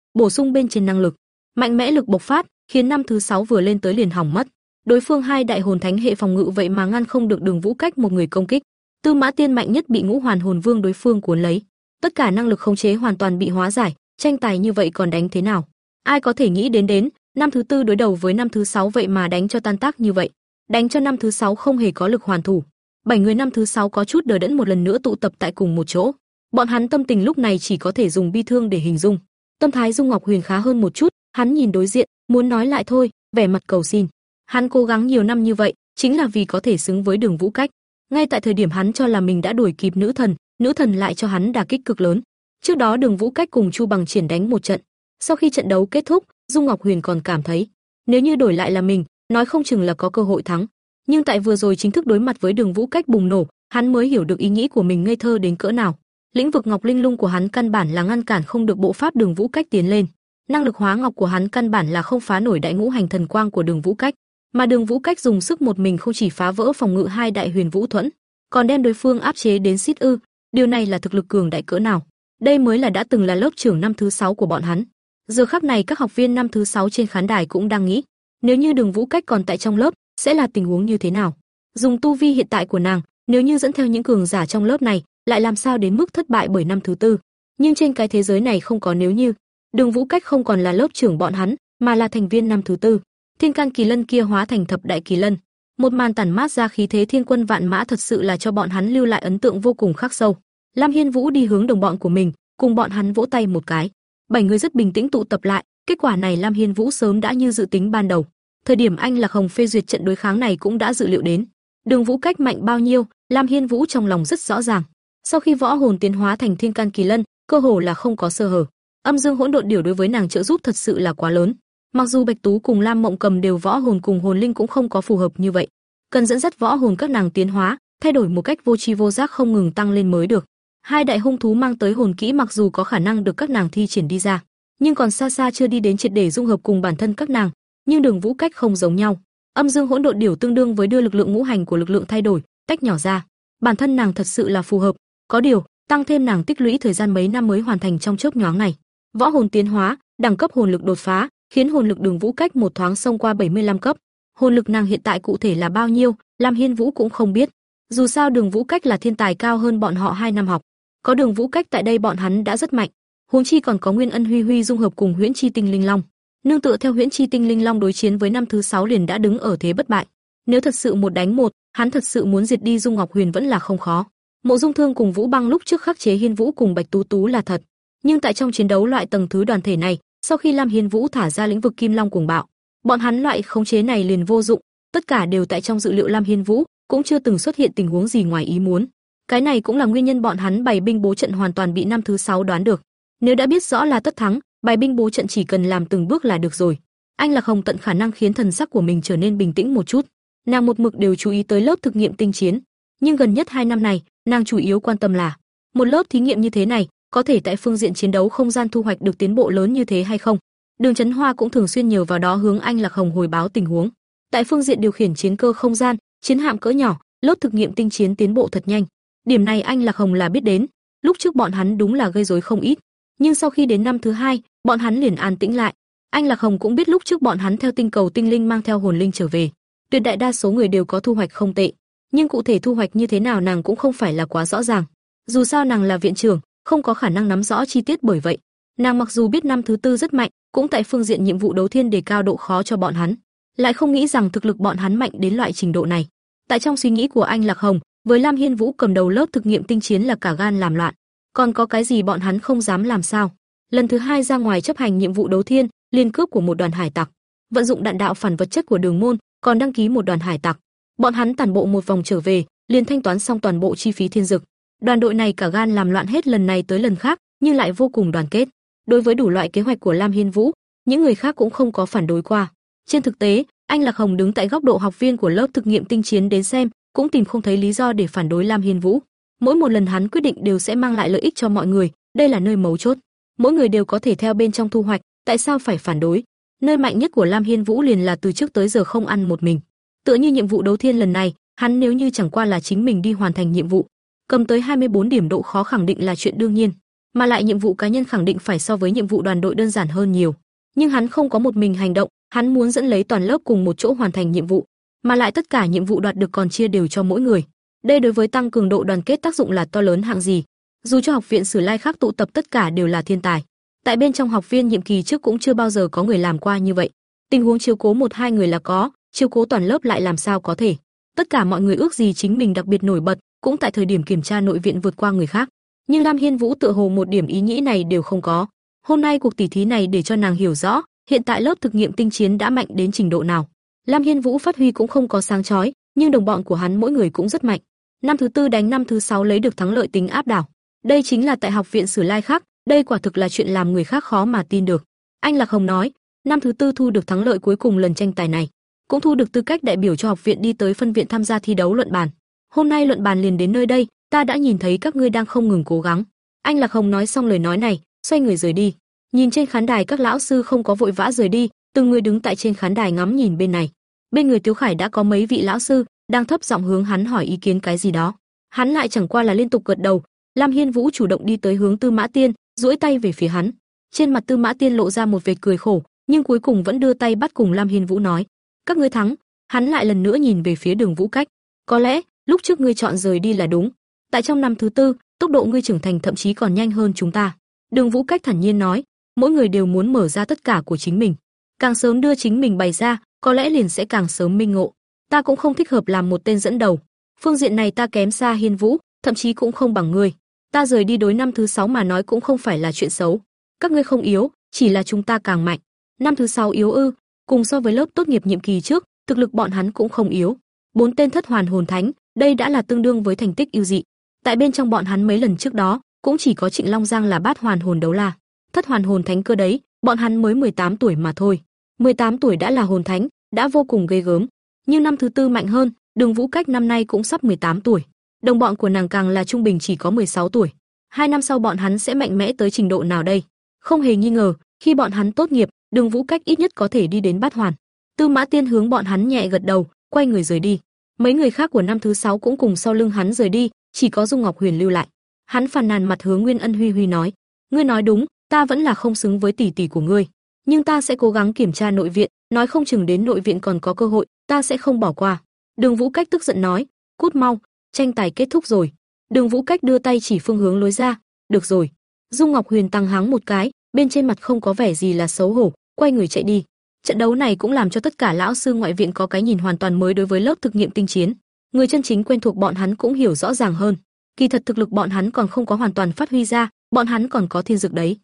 bổ sung bên trên năng lực, mạnh mẽ lực bộc phát, khiến năm thứ sáu vừa lên tới liền hỏng mất. Đối phương hai đại hồn thánh hệ phòng ngự vậy mà ngăn không được Đường Vũ Cách một người công kích. Tư Mã Tiên mạnh nhất bị Ngũ Hoàn Hồn Vương đối phương cuốn lấy, tất cả năng lực khống chế hoàn toàn bị hóa giải, tranh tài như vậy còn đánh thế nào? Ai có thể nghĩ đến đến, năm thứ tư đối đầu với năm thứ sáu vậy mà đánh cho tan tác như vậy, đánh cho năm thứ sáu không hề có lực hoàn thủ. Bảy người năm thứ sáu có chút đờ đẫn một lần nữa tụ tập tại cùng một chỗ. Bọn hắn tâm tình lúc này chỉ có thể dùng bi thương để hình dung. Tâm thái Dung Ngọc Huyền khá hơn một chút, hắn nhìn đối diện, muốn nói lại thôi, vẻ mặt cầu xin. Hắn cố gắng nhiều năm như vậy, chính là vì có thể xứng với Đường Vũ Cách. Ngay tại thời điểm hắn cho là mình đã đuổi kịp nữ thần, nữ thần lại cho hắn đả kích cực lớn. Trước đó Đường Vũ Cách cùng Chu Bằng triển đánh một trận. Sau khi trận đấu kết thúc, Dung Ngọc Huyền còn cảm thấy, nếu như đổi lại là mình, nói không chừng là có cơ hội thắng. Nhưng tại vừa rồi chính thức đối mặt với Đường Vũ Cách bùng nổ, hắn mới hiểu được ý nghĩ của mình ngây thơ đến cỡ nào. Lĩnh vực Ngọc Linh Lung của hắn căn bản là ngăn cản không được bộ pháp Đường Vũ Cách tiến lên. Năng lực hóa ngọc của hắn căn bản là không phá nổi đại ngũ hành thần quang của Đường Vũ Cách, mà Đường Vũ Cách dùng sức một mình không chỉ phá vỡ phòng ngự hai đại huyền vũ thuẫn, còn đem đối phương áp chế đến xít ư, điều này là thực lực cường đại cỡ nào. Đây mới là đã từng là lớp trưởng năm thứ sáu của bọn hắn. Giờ khắc này các học viên năm thứ sáu trên khán đài cũng đang nghĩ, nếu như Đường Vũ Cách còn tại trong lớp, sẽ là tình huống như thế nào? Dùng tu vi hiện tại của nàng, nếu như dẫn theo những cường giả trong lớp này, lại làm sao đến mức thất bại bởi năm thứ tư? Nhưng trên cái thế giới này không có nếu như. Đường Vũ Cách không còn là lớp trưởng bọn hắn, mà là thành viên năm thứ tư. Thiên can kỳ lân kia hóa thành thập đại kỳ lân, một màn tản mát ra khí thế thiên quân vạn mã thật sự là cho bọn hắn lưu lại ấn tượng vô cùng khắc sâu. Lam Hiên Vũ đi hướng đồng bọn của mình, cùng bọn hắn vỗ tay một cái. Bảy người rất bình tĩnh tụ tập lại, kết quả này Lam Hiên Vũ sớm đã như dự tính ban đầu. Thời điểm anh là Hồng phê duyệt trận đối kháng này cũng đã dự liệu đến. Đường Vũ cách mạnh bao nhiêu, Lam Hiên Vũ trong lòng rất rõ ràng. Sau khi võ hồn tiến hóa thành Thiên Can Kỳ Lân, cơ hồ là không có sơ hở. Âm Dương Hỗn Độn Điểu đối với nàng trợ giúp thật sự là quá lớn. Mặc dù Bạch Tú cùng Lam Mộng Cầm đều võ hồn cùng hồn linh cũng không có phù hợp như vậy, cần dẫn dắt võ hồn các nàng tiến hóa, thay đổi một cách vô tri vô giác không ngừng tăng lên mới được. Hai đại hung thú mang tới hồn kỹ mặc dù có khả năng được các nàng thi triển đi ra, nhưng còn xa xa chưa đi đến triệt để dung hợp cùng bản thân các nàng, nhưng đường vũ cách không giống nhau. Âm dương hỗn độn điểu tương đương với đưa lực lượng ngũ hành của lực lượng thay đổi, tách nhỏ ra. Bản thân nàng thật sự là phù hợp, có điều, tăng thêm nàng tích lũy thời gian mấy năm mới hoàn thành trong chớp nhoáng này. Võ hồn tiến hóa, đẳng cấp hồn lực đột phá, khiến hồn lực đường vũ cách một thoáng xông qua 75 cấp. Hồn lực nàng hiện tại cụ thể là bao nhiêu, Lam Hiên Vũ cũng không biết. Dù sao Đường Vũ Cách là thiên tài cao hơn bọn họ 2 năm học, có Đường Vũ Cách tại đây bọn hắn đã rất mạnh, huống chi còn có Nguyên Ân Huy Huy dung hợp cùng Huyễn Chi Tinh Linh Long. Nương tựa theo Huyễn Chi Tinh Linh Long đối chiến với năm thứ 6 liền đã đứng ở thế bất bại. Nếu thật sự một đánh một, hắn thật sự muốn diệt đi Dung Ngọc Huyền vẫn là không khó. Mộ Dung Thương cùng Vũ Băng lúc trước khắc chế Hiên Vũ cùng Bạch Tú Tú là thật, nhưng tại trong chiến đấu loại tầng thứ đoàn thể này, sau khi Lam Hiên Vũ thả ra lĩnh vực Kim Long cuồng bạo, bọn hắn loại khống chế này liền vô dụng, tất cả đều tại trong dự liệu Lam Hiên Vũ, cũng chưa từng xuất hiện tình huống gì ngoài ý muốn. Cái này cũng là nguyên nhân bọn hắn bày binh bố trận hoàn toàn bị năm thứ sáu đoán được. Nếu đã biết rõ là tất thắng, bài binh bố trận chỉ cần làm từng bước là được rồi. Anh Lạc Hồng tận khả năng khiến thần sắc của mình trở nên bình tĩnh một chút. Nàng một mực đều chú ý tới lớp thực nghiệm tinh chiến, nhưng gần nhất hai năm này, nàng chủ yếu quan tâm là một lớp thí nghiệm như thế này, có thể tại phương diện chiến đấu không gian thu hoạch được tiến bộ lớn như thế hay không. Đường Chấn Hoa cũng thường xuyên nhờ vào đó hướng anh Lạc Hồng hồi báo tình huống. Tại phương diện điều khiển chiến cơ không gian, chiến hạm cỡ nhỏ, lớp thực nghiệm tinh chiến tiến bộ thật nhanh. Điểm này anh Lạc Hồng là biết đến, lúc trước bọn hắn đúng là gây rối không ít, nhưng sau khi đến năm thứ hai, bọn hắn liền an tĩnh lại. Anh Lạc Hồng cũng biết lúc trước bọn hắn theo tinh cầu tinh linh mang theo hồn linh trở về, tuyệt đại đa số người đều có thu hoạch không tệ, nhưng cụ thể thu hoạch như thế nào nàng cũng không phải là quá rõ ràng. Dù sao nàng là viện trưởng, không có khả năng nắm rõ chi tiết bởi vậy, nàng mặc dù biết năm thứ tư rất mạnh, cũng tại phương diện nhiệm vụ đấu thiên đề cao độ khó cho bọn hắn, lại không nghĩ rằng thực lực bọn hắn mạnh đến loại trình độ này. Tại trong suy nghĩ của anh Lạc Hồng, với Lam Hiên Vũ cầm đầu lớp thực nghiệm tinh chiến là cả gan làm loạn, còn có cái gì bọn hắn không dám làm sao? Lần thứ hai ra ngoài chấp hành nhiệm vụ đấu thiên, liên cướp của một đoàn hải tặc, vận dụng đạn đạo phản vật chất của Đường môn, còn đăng ký một đoàn hải tặc. Bọn hắn tản bộ một vòng trở về, liền thanh toán xong toàn bộ chi phí thiên dực. Đoàn đội này cả gan làm loạn hết lần này tới lần khác, nhưng lại vô cùng đoàn kết. Đối với đủ loại kế hoạch của Lam Hiên Vũ, những người khác cũng không có phản đối qua. Trên thực tế, anh Lạc Hồng đứng tại góc độ học viên của lớp thực nghiệm tinh chiến đến xem, cũng tìm không thấy lý do để phản đối Lam Hiên Vũ. Mỗi một lần hắn quyết định đều sẽ mang lại lợi ích cho mọi người, đây là nơi mấu chốt. Mỗi người đều có thể theo bên trong thu hoạch, tại sao phải phản đối? Nơi mạnh nhất của Lam Hiên Vũ liền là từ trước tới giờ không ăn một mình. Tựa như nhiệm vụ đấu thiên lần này, hắn nếu như chẳng qua là chính mình đi hoàn thành nhiệm vụ, cầm tới 24 điểm độ khó khẳng định là chuyện đương nhiên, mà lại nhiệm vụ cá nhân khẳng định phải so với nhiệm vụ đoàn đội đơn giản hơn nhiều. Nhưng hắn không có một mình hành động, hắn muốn dẫn lấy toàn lớp cùng một chỗ hoàn thành nhiệm vụ, mà lại tất cả nhiệm vụ đoạt được còn chia đều cho mỗi người. Đây đối với tăng cường độ đoàn kết tác dụng là to lớn hạng gì. Dù cho học viện Sử Lai khác tụ tập tất cả đều là thiên tài, tại bên trong học viên nhiệm kỳ trước cũng chưa bao giờ có người làm qua như vậy. Tình huống chiếu cố một hai người là có, chiếu cố toàn lớp lại làm sao có thể. Tất cả mọi người ước gì chính mình đặc biệt nổi bật, cũng tại thời điểm kiểm tra nội viện vượt qua người khác. Nhưng Lam Hiên Vũ tựa hồ một điểm ý nghĩ này đều không có. Hôm nay cuộc tỷ thí này để cho nàng hiểu rõ, hiện tại lớp thực nghiệm tinh chiến đã mạnh đến trình độ nào. Lam Hiên Vũ phát huy cũng không có sáng chói, nhưng đồng bọn của hắn mỗi người cũng rất mạnh. Năm thứ tư đánh năm thứ sáu lấy được thắng lợi tính áp đảo. Đây chính là tại học viện Sử Lai khác, đây quả thực là chuyện làm người khác khó mà tin được. Anh Lạc Hồng nói, năm thứ tư thu được thắng lợi cuối cùng lần tranh tài này, cũng thu được tư cách đại biểu cho học viện đi tới phân viện tham gia thi đấu luận bàn. Hôm nay luận bàn liền đến nơi đây, ta đã nhìn thấy các ngươi đang không ngừng cố gắng. Anh Lạc Hồng nói xong lời nói này, xoay người rời đi. Nhìn trên khán đài các lão sư không có vội vã rời đi, từng người đứng tại trên khán đài ngắm nhìn bên này. Bên người Tiếu Khải đã có mấy vị lão sư đang thấp giọng hướng hắn hỏi ý kiến cái gì đó. Hắn lại chẳng qua là liên tục gật đầu. Lam Hiên Vũ chủ động đi tới hướng Tư Mã Tiên, duỗi tay về phía hắn. Trên mặt Tư Mã Tiên lộ ra một vệt cười khổ, nhưng cuối cùng vẫn đưa tay bắt cùng Lam Hiên Vũ nói: "Các ngươi thắng." Hắn lại lần nữa nhìn về phía Đường Vũ Cách, "Có lẽ, lúc trước ngươi chọn rời đi là đúng. Tại trong năm thứ tư, tốc độ ngươi trưởng thành thậm chí còn nhanh hơn chúng ta." Đường Vũ Cách thản nhiên nói, "Mỗi người đều muốn mở ra tất cả của chính mình, càng sớm đưa chính mình bày ra, có lẽ liền sẽ càng sớm minh ngộ. Ta cũng không thích hợp làm một tên dẫn đầu. Phương diện này ta kém xa Hiên Vũ, thậm chí cũng không bằng ngươi. Ta rời đi đối năm thứ sáu mà nói cũng không phải là chuyện xấu. Các ngươi không yếu, chỉ là chúng ta càng mạnh. Năm thứ sáu yếu ư? Cùng so với lớp tốt nghiệp nhiệm kỳ trước, thực lực bọn hắn cũng không yếu. Bốn tên thất hoàn hồn thánh, đây đã là tương đương với thành tích ưu dị. Tại bên trong bọn hắn mấy lần trước đó, cũng chỉ có Trịnh Long Giang là bát hoàn hồn đấu la. Thất hoàn hồn thánh cơ đấy, bọn hắn mới 18 tuổi mà thôi. 18 tuổi đã là hồn thánh, đã vô cùng ghê gớm. Nhưng năm thứ tư mạnh hơn, Đường Vũ Cách năm nay cũng sắp 18 tuổi. Đồng bọn của nàng càng là trung bình chỉ có 16 tuổi. Hai năm sau bọn hắn sẽ mạnh mẽ tới trình độ nào đây? Không hề nghi ngờ, khi bọn hắn tốt nghiệp, Đường Vũ Cách ít nhất có thể đi đến bát hoàn. Tư Mã Tiên hướng bọn hắn nhẹ gật đầu, quay người rời đi. Mấy người khác của năm thứ sáu cũng cùng sau lưng hắn rời đi, chỉ có Dung Ngọc Huyền lưu lại. Hắn phàn nàn mặt hướng Nguyên Ân Huy Huy nói: "Ngươi nói đúng, ta vẫn là không xứng với tỷ tỷ của ngươi, nhưng ta sẽ cố gắng kiểm tra nội viện, nói không chừng đến nội viện còn có cơ hội, ta sẽ không bỏ qua." Đường Vũ Cách tức giận nói: "Cút mau, tranh tài kết thúc rồi." Đường Vũ Cách đưa tay chỉ phương hướng lối ra, "Được rồi." Dung Ngọc Huyền tăng hắng một cái, bên trên mặt không có vẻ gì là xấu hổ, quay người chạy đi. Trận đấu này cũng làm cho tất cả lão sư ngoại viện có cái nhìn hoàn toàn mới đối với lớp thực nghiệm tinh chiến. Người chân chính quen thuộc bọn hắn cũng hiểu rõ ràng hơn. Kỳ thật thực lực bọn hắn còn không có hoàn toàn phát huy ra, bọn hắn còn có thiên dược đấy.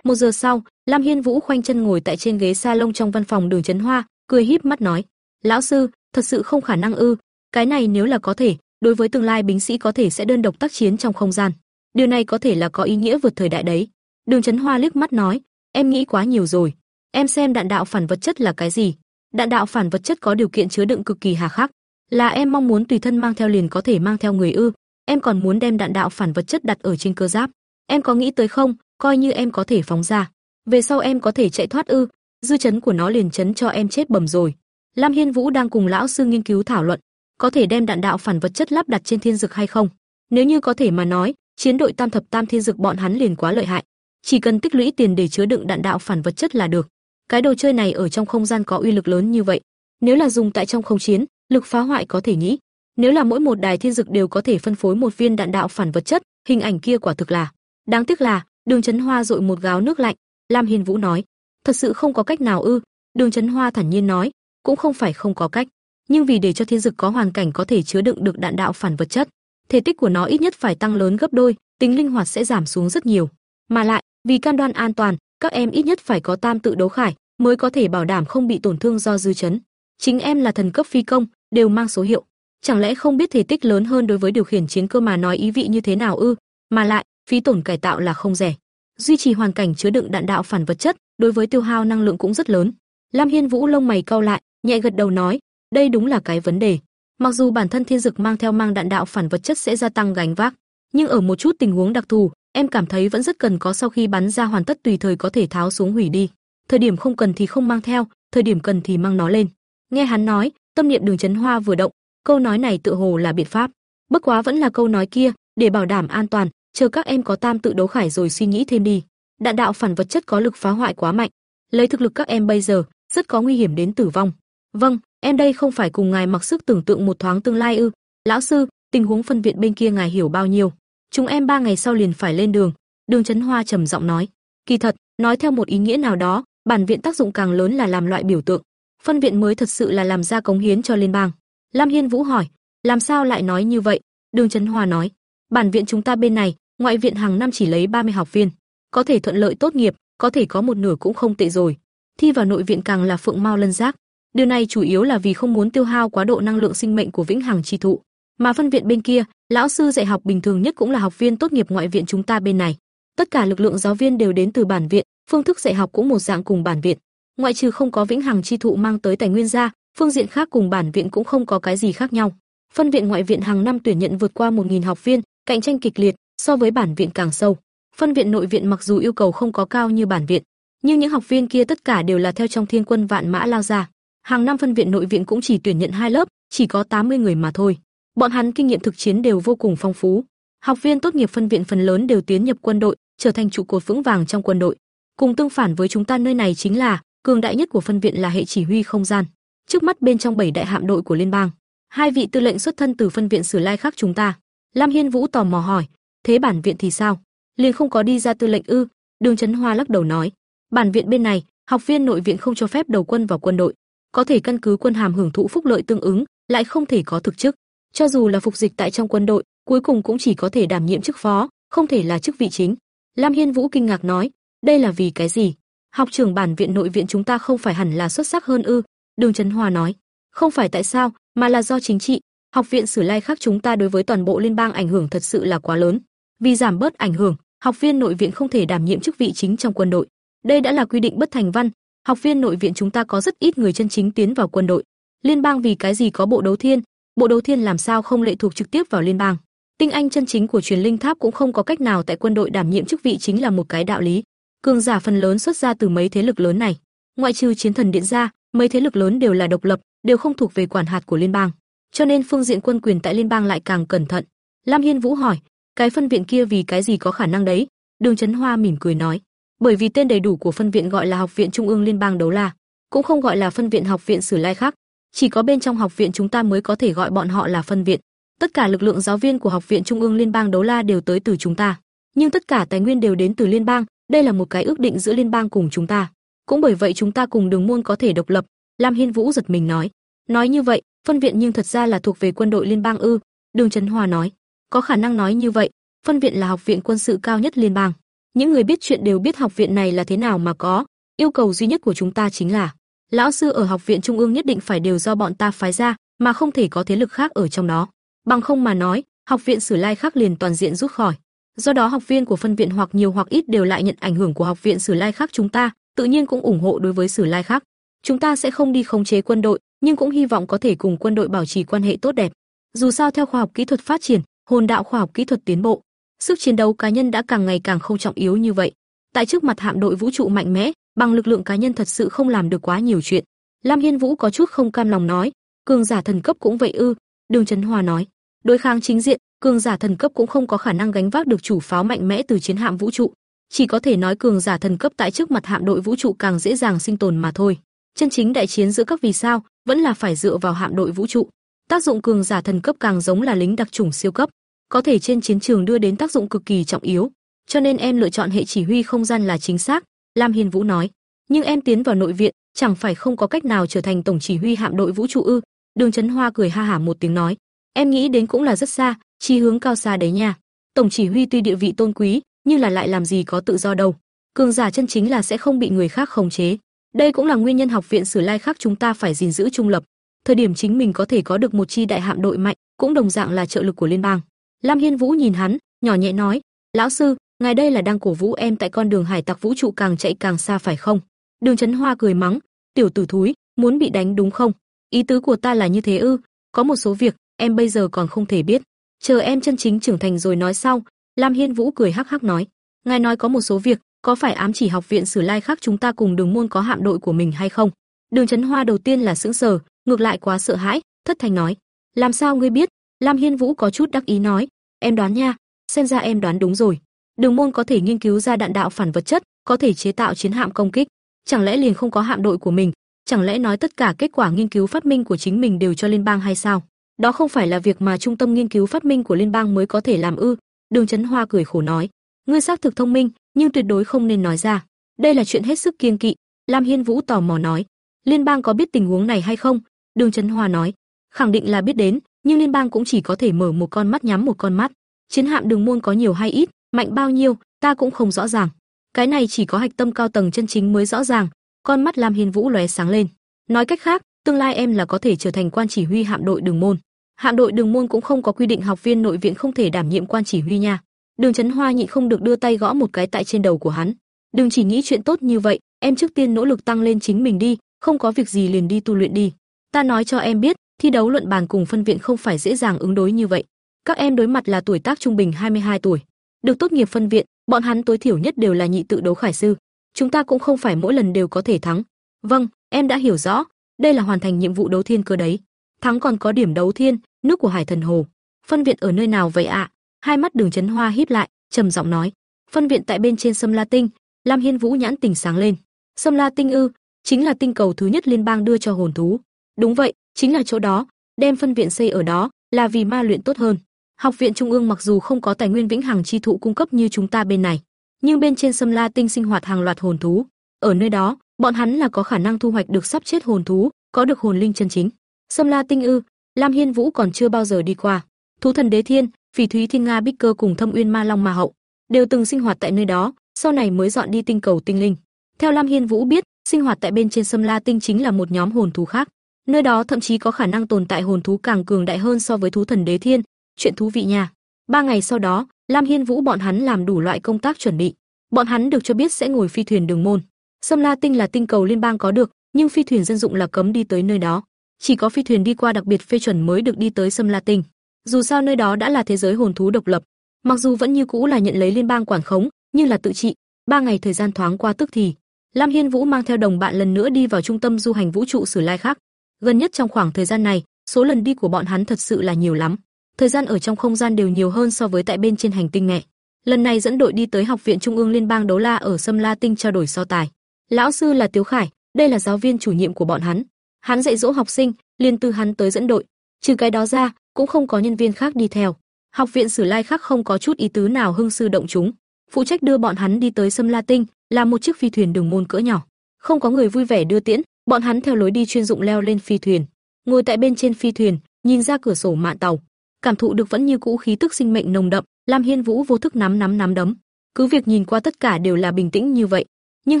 Một giờ sau, Lam Hiên Vũ khoanh chân ngồi tại trên ghế salon trong văn phòng Đường Chấn Hoa, cười híp mắt nói: "Lão sư, thật sự không khả năng ư? Cái này nếu là có thể, đối với tương lai binh sĩ có thể sẽ đơn độc tác chiến trong không gian. Điều này có thể là có ý nghĩa vượt thời đại đấy." Đường Chấn Hoa liếc mắt nói: "Em nghĩ quá nhiều rồi. Em xem đạn đạo phản vật chất là cái gì? Đạn đạo phản vật chất có điều kiện chứa đựng cực kỳ hà khắc, là em mong muốn tùy thân mang theo liền có thể mang theo người ư? Em còn muốn đem đạn đạo phản vật chất đặt ở trên cơ giáp. Em có nghĩ tới không, coi như em có thể phóng ra, về sau em có thể chạy thoát ư? Dư chấn của nó liền chấn cho em chết bầm rồi." Lam Hiên Vũ đang cùng lão sư nghiên cứu thảo luận, có thể đem đạn đạo phản vật chất lắp đặt trên thiên dực hay không. Nếu như có thể mà nói, chiến đội Tam thập Tam thiên dực bọn hắn liền quá lợi hại, chỉ cần tích lũy tiền để chứa đựng đạn đạo phản vật chất là được. Cái đồ chơi này ở trong không gian có uy lực lớn như vậy, nếu là dùng tại trong không chiến, lực phá hoại có thể nghĩ. Nếu là mỗi một đài thiên dực đều có thể phân phối một viên đạn đạo phản vật chất, hình ảnh kia quả thực là. Đáng tiếc là, Đường Chấn Hoa dội một gáo nước lạnh, Lam Hiên Vũ nói, thật sự không có cách nào ư? Đường Chấn Hoa thản nhiên nói, cũng không phải không có cách, nhưng vì để cho thiên dực có hoàn cảnh có thể chứa đựng được đạn đạo phản vật chất, thể tích của nó ít nhất phải tăng lớn gấp đôi, tính linh hoạt sẽ giảm xuống rất nhiều. Mà lại, vì cam đoan an toàn, các em ít nhất phải có tam tự đấu khải, mới có thể bảo đảm không bị tổn thương do dư chấn. Chính em là thần cấp phi công, đều mang số hiệu. Chẳng lẽ không biết thể tích lớn hơn đối với điều khiển chiến cơ mà nói ý vị như thế nào ư? Mà lại, phí tổn cải tạo là không rẻ. Duy trì hoàn cảnh chứa đựng đạn đạo phản vật chất, đối với tiêu hao năng lượng cũng rất lớn. Lam Hiên Vũ lông mày cau lại, nhẹ gật đầu nói, đây đúng là cái vấn đề. Mặc dù bản thân thiên dực mang theo mang đạn đạo phản vật chất sẽ gia tăng gánh vác, nhưng ở một chút tình huống đặc thù, em cảm thấy vẫn rất cần có sau khi bắn ra hoàn tất tùy thời có thể tháo xuống hủy đi. Thời điểm không cần thì không mang theo, thời điểm cần thì mang nó lên. Nghe hắn nói, tâm niệm Đường Chấn Hoa vừa động, câu nói này tự hồ là biện pháp. Bất quá vẫn là câu nói kia, để bảo đảm an toàn, chờ các em có tam tự đấu khải rồi suy nghĩ thêm đi. Đạn đạo phản vật chất có lực phá hoại quá mạnh, lấy thực lực các em bây giờ, rất có nguy hiểm đến tử vong. Vâng, em đây không phải cùng ngài mặc sức tưởng tượng một thoáng tương lai ư? Lão sư, tình huống phân viện bên kia ngài hiểu bao nhiêu? Chúng em ba ngày sau liền phải lên đường. Đường Chấn Hoa trầm giọng nói. Kỳ thật, nói theo một ý nghĩa nào đó, bản viện tác dụng càng lớn là làm loại biểu tượng. Phân viện mới thật sự là làm ra cống hiến cho liên bang. Lam Hiên Vũ hỏi, làm sao lại nói như vậy? Đường Chấn Hoa nói, bản viện chúng ta bên này, ngoại viện hàng năm chỉ lấy 30 học viên, có thể thuận lợi tốt nghiệp, có thể có một nửa cũng không tệ rồi. Thi vào nội viện càng là phượng mau lân giác. Điều này chủ yếu là vì không muốn tiêu hao quá độ năng lượng sinh mệnh của vĩnh hằng chi thụ. Mà phân viện bên kia, lão sư dạy học bình thường nhất cũng là học viên tốt nghiệp ngoại viện chúng ta bên này. Tất cả lực lượng giáo viên đều đến từ bản viện, phương thức dạy học cũng một dạng cùng bản viện. Ngoại trừ không có vĩnh hằng chi thụ mang tới tài nguyên ra, phương diện khác cùng bản viện cũng không có cái gì khác nhau. Phân viện ngoại viện hàng năm tuyển nhận vượt qua 1000 học viên, cạnh tranh kịch liệt, so với bản viện càng sâu. Phân viện nội viện mặc dù yêu cầu không có cao như bản viện, nhưng những học viên kia tất cả đều là theo trong thiên quân vạn mã lao ra. Hàng năm phân viện nội viện cũng chỉ tuyển nhận hai lớp, chỉ có 80 người mà thôi. Bọn hắn kinh nghiệm thực chiến đều vô cùng phong phú. Học viên tốt nghiệp phân viện phần lớn đều tiến nhập quân đội, trở thành trụ cột vững vàng trong quân đội. Cùng tương phản với chúng ta nơi này chính là, cường đại nhất của phân viện là hệ chỉ huy không gian. Trước mắt bên trong bảy đại hạm đội của liên bang, hai vị tư lệnh xuất thân từ phân viện Sử Lai khác chúng ta. Lam Hiên Vũ tò mò hỏi, thế bản viện thì sao? Liền không có đi ra tư lệnh ư? Đường Chấn Hoa lắc đầu nói, bản viện bên này, học viên nội viện không cho phép đầu quân vào quân đội, có thể căn cứ quân hàm hưởng thụ phúc lợi tương ứng, lại không thể có thực chức. Cho dù là phục dịch tại trong quân đội, cuối cùng cũng chỉ có thể đảm nhiệm chức phó, không thể là chức vị chính. Lam Hiên Vũ kinh ngạc nói, đây là vì cái gì? Học trưởng bản viện nội viện chúng ta không phải hẳn là xuất sắc hơn ư? Đường Trấn Hoa nói, không phải tại sao, mà là do chính trị. Học viện Sử Lai khác chúng ta đối với toàn bộ liên bang ảnh hưởng thật sự là quá lớn. Vì giảm bớt ảnh hưởng, học viên nội viện không thể đảm nhiệm chức vị chính trong quân đội. Đây đã là quy định bất thành văn. Học viên nội viện chúng ta có rất ít người chân chính tiến vào quân đội. Liên bang vì cái gì có bộ đấu thiên? Bộ đấu thiên làm sao không lệ thuộc trực tiếp vào liên bang? Tinh anh chân chính của truyền linh tháp cũng không có cách nào tại quân đội đảm nhiệm chức vị chính là một cái đạo lý. Cường giả phần lớn xuất ra từ mấy thế lực lớn này, ngoại trừ chiến thần điện ra, mấy thế lực lớn đều là độc lập, đều không thuộc về quản hạt của liên bang. Cho nên phương diện quân quyền tại liên bang lại càng cẩn thận. Lam Hiên Vũ hỏi, cái phân viện kia vì cái gì có khả năng đấy? Đường Chấn Hoa mỉm cười nói, bởi vì tên đầy đủ của phân viện gọi là Học viện Trung ương Liên bang Đấu La, cũng không gọi là phân viện Học viện Sử Lai khác, chỉ có bên trong học viện chúng ta mới có thể gọi bọn họ là phân viện. Tất cả lực lượng giáo viên của Học viện Trung ương Liên bang Đấu La đều tới từ chúng ta, nhưng tất cả tài nguyên đều đến từ liên bang, đây là một cái ước định giữa liên bang cùng chúng ta. Cũng bởi vậy chúng ta cùng Đường môn có thể độc lập, Lam Hiên Vũ giật mình nói. Nói như vậy, phân viện nhưng thật ra là thuộc về quân đội liên bang ư? Đường Chấn Hòa nói. Có khả năng nói như vậy, phân viện là học viện quân sự cao nhất liên bang. Những người biết chuyện đều biết học viện này là thế nào mà có, yêu cầu duy nhất của chúng ta chính là lão sư ở học viện trung ương nhất định phải đều do bọn ta phái ra, mà không thể có thế lực khác ở trong đó. Bằng không mà nói, học viện Sử Lai khác liền toàn diện rút khỏi. Do đó học viên của phân viện hoặc nhiều hoặc ít đều lại nhận ảnh hưởng của học viện Sử Lai khác chúng ta, tự nhiên cũng ủng hộ đối với Sử Lai khác. Chúng ta sẽ không đi khống chế quân đội, nhưng cũng hy vọng có thể cùng quân đội bảo trì quan hệ tốt đẹp. Dù sao theo khoa học kỹ thuật phát triển, hồn đạo khoa học kỹ thuật tiến bộ, sức chiến đấu cá nhân đã càng ngày càng không trọng yếu như vậy. Tại trước mặt hạm đội vũ trụ mạnh mẽ, bằng lực lượng cá nhân thật sự không làm được quá nhiều chuyện. Lam Hiên Vũ có chút không cam lòng nói, cường giả thần cấp cũng vậy ư? Đường Chấn Hòa nói, đối kháng chính diện, cường giả thần cấp cũng không có khả năng gánh vác được chủ pháo mạnh mẽ từ chiến hạm vũ trụ, chỉ có thể nói cường giả thần cấp tại trước mặt hạm đội vũ trụ càng dễ dàng sinh tồn mà thôi. Chân chính đại chiến giữa các vì sao vẫn là phải dựa vào hạm đội vũ trụ. Tác dụng cường giả thần cấp càng giống là lính đặc chủng siêu cấp, có thể trên chiến trường đưa đến tác dụng cực kỳ trọng yếu. Cho nên em lựa chọn hệ chỉ huy không gian là chính xác, Lam Hiên Vũ nói. Nhưng em tiến vào nội viện, chẳng phải không có cách nào trở thành tổng chỉ huy hạm đội vũ trụ ư? Đường Chấn Hoa cười ha hả một tiếng nói, em nghĩ đến cũng là rất xa, chi hướng cao xa đấy nha. Tổng chỉ huy tuy địa vị tôn quý, nhưng là lại làm gì có tự do đâu. Cường giả chân chính là sẽ không bị người khác khống chế. Đây cũng là nguyên nhân học viện Sử Lai khác chúng ta phải gìn giữ trung lập. Thời điểm chính mình có thể có được một chi đại hạm đội mạnh, cũng đồng dạng là trợ lực của liên bang. Lam Hiên Vũ nhìn hắn, nhỏ nhẹ nói: "Lão sư, ngài đây là đang cổ vũ em tại con đường hải tặc vũ trụ càng chạy càng xa phải không?" Đường Chấn Hoa cười mắng: "Tiểu tử thúi, muốn bị đánh đúng không? Ý tứ của ta là như thế ư? Có một số việc em bây giờ còn không thể biết, chờ em chân chính trưởng thành rồi nói sau." Lam Hiên Vũ cười hắc hắc nói: "Ngài nói có một số việc, có phải ám chỉ học viện Sử Lai khác chúng ta cùng Đường môn có hạm đội của mình hay không?" Đường Chấn Hoa đầu tiên là sững sờ, ngược lại quá sợ hãi, thất thanh nói: "Làm sao ngươi biết?" Lam Hiên Vũ có chút đắc ý nói: "Em đoán nha, xem ra em đoán đúng rồi. Đường môn có thể nghiên cứu ra đạn đạo phản vật chất, có thể chế tạo chiến hạm công kích, chẳng lẽ liền không có hạm đội của mình? Chẳng lẽ nói tất cả kết quả nghiên cứu phát minh của chính mình đều cho liên bang hay sao? Đó không phải là việc mà trung tâm nghiên cứu phát minh của liên bang mới có thể làm ư?" Đường Chấn Hoa cười khổ nói: "Ngươi xác thực thông minh, nhưng tuyệt đối không nên nói ra. Đây là chuyện hết sức kiêng kỵ." Lam Hiên Vũ tò mò nói: "Liên bang có biết tình huống này hay không?" Đường Chấn Hoa nói: "Khẳng định là biết đến, nhưng liên bang cũng chỉ có thể mở một con mắt nhắm một con mắt. Chiến hạm đường môn có nhiều hay ít, mạnh bao nhiêu, ta cũng không rõ ràng. Cái này chỉ có hạch tâm cao tầng chân chính mới rõ ràng." Con mắt Lam Hiên Vũ lóe sáng lên. Nói cách khác, tương lai em là có thể trở thành quan chỉ huy hạm đội đường môn. Hạm đội đường môn cũng không có quy định học viên nội viện không thể đảm nhiệm quan chỉ huy nha. Đường Chấn Hoa nhịn không được đưa tay gõ một cái tại trên đầu của hắn. Đừng chỉ nghĩ chuyện tốt như vậy, em trước tiên nỗ lực tăng lên chính mình đi, không có việc gì liền đi tu luyện đi. Ta nói cho em biết, thi đấu luận bàn cùng phân viện không phải dễ dàng ứng đối như vậy. Các em đối mặt là tuổi tác trung bình 22 tuổi, được tốt nghiệp phân viện, bọn hắn tối thiểu nhất đều là nhị tự đấu khải sư. Chúng ta cũng không phải mỗi lần đều có thể thắng. Vâng, em đã hiểu rõ, đây là hoàn thành nhiệm vụ đấu thiên cơ đấy. thắng còn có điểm đấu thiên, nước của Hải Thần Hồ. Phân viện ở nơi nào vậy ạ? Hai mắt Đường Chấn Hoa híp lại, trầm giọng nói, phân viện tại bên trên Sâm La Tinh. Lam Hiên Vũ nhãn tỉnh sáng lên. Sâm La Tinh ư? Chính là tinh cầu thứ nhất liên bang đưa cho hồn thú. Đúng vậy, chính là chỗ đó, đem phân viện xây ở đó là vì ma luyện tốt hơn. Học viện Trung ương mặc dù không có tài nguyên vĩnh hằng chi thụ cung cấp như chúng ta bên này, nhưng bên trên Sâm La Tinh sinh hoạt hàng loạt hồn thú, ở nơi đó, bọn hắn là có khả năng thu hoạch được sắp chết hồn thú, có được hồn linh chân chính. Sâm La Tinh ư? Lam Hiên Vũ còn chưa bao giờ đi qua. Thú thần Đế Thiên, Phỉ Thúy Thiên Nga Bích Cơ cùng Thâm Uyên Ma Long Ma Hậu đều từng sinh hoạt tại nơi đó, sau này mới dọn đi tinh cầu tinh linh. Theo Lam Hiên Vũ biết, sinh hoạt tại bên trên Sâm La Tinh chính là một nhóm hồn thú khác. Nơi đó thậm chí có khả năng tồn tại hồn thú càng cường đại hơn so với thú thần Đế Thiên, chuyện thú vị nha. Ba ngày sau đó, Lam Hiên Vũ bọn hắn làm đủ loại công tác chuẩn bị. Bọn hắn được cho biết sẽ ngồi phi thuyền đường môn. Sâm La Tinh là tinh cầu liên bang có được, nhưng phi thuyền dân dụng là cấm đi tới nơi đó. Chỉ có phi thuyền đi qua đặc biệt phê chuẩn mới được đi tới Sâm La Tinh. Dù sao nơi đó đã là thế giới hồn thú độc lập, mặc dù vẫn như cũ là nhận lấy liên bang quản khống, nhưng là tự trị. Ba ngày thời gian thoáng qua tức thì, Lam Hiên Vũ mang theo đồng bạn lần nữa đi vào trung tâm du hành vũ trụ Sử Lai khác. Gần nhất trong khoảng thời gian này, số lần đi của bọn hắn thật sự là nhiều lắm. Thời gian ở trong không gian đều nhiều hơn so với tại bên trên hành tinh mẹ. Lần này dẫn đội đi tới Học viện Trung ương Liên bang Đấu La ở Sâm La Tinh trao đổi so tài. Lão sư là Tiếu Khải, đây là giáo viên chủ nhiệm của bọn hắn. Hắn dạy dỗ học sinh, liên tư hắn tới dẫn đội. Trừ cái đó ra, cũng không có nhân viên khác đi theo. Học viện Sử Lai khác không có chút ý tứ nào hưng sư động chúng. Phụ trách đưa bọn hắn đi tới Sâm La Tinh, là một chiếc phi thuyền đường môn cỡ nhỏ. Không có người vui vẻ đưa tiễn, bọn hắn theo lối đi chuyên dụng leo lên phi thuyền. Ngồi tại bên trên phi thuyền, nhìn ra cửa sổ mạn tàu, cảm thụ được vẫn như cũ khí tức sinh mệnh nồng đậm, Lam Hiên Vũ vô thức nắm nắm nắm đấm. Cứ việc nhìn qua tất cả đều là bình tĩnh như vậy, nhưng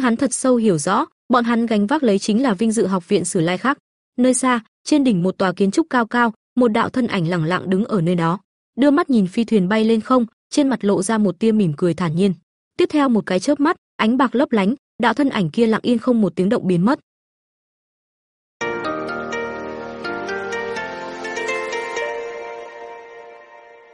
hắn thật sâu hiểu rõ, bọn hắn gánh vác lấy chính là vinh dự học viện Sử Lai khác. Nơi xa, trên đỉnh một tòa kiến trúc cao cao, một đạo thân ảnh lẳng lặng đứng ở nơi đó, đưa mắt nhìn phi thuyền bay lên không, trên mặt lộ ra một tia mỉm cười thản nhiên. Tiếp theo một cái chớp mắt, ánh bạc lấp lánh, đạo thân ảnh kia lặng yên không một tiếng động biến mất.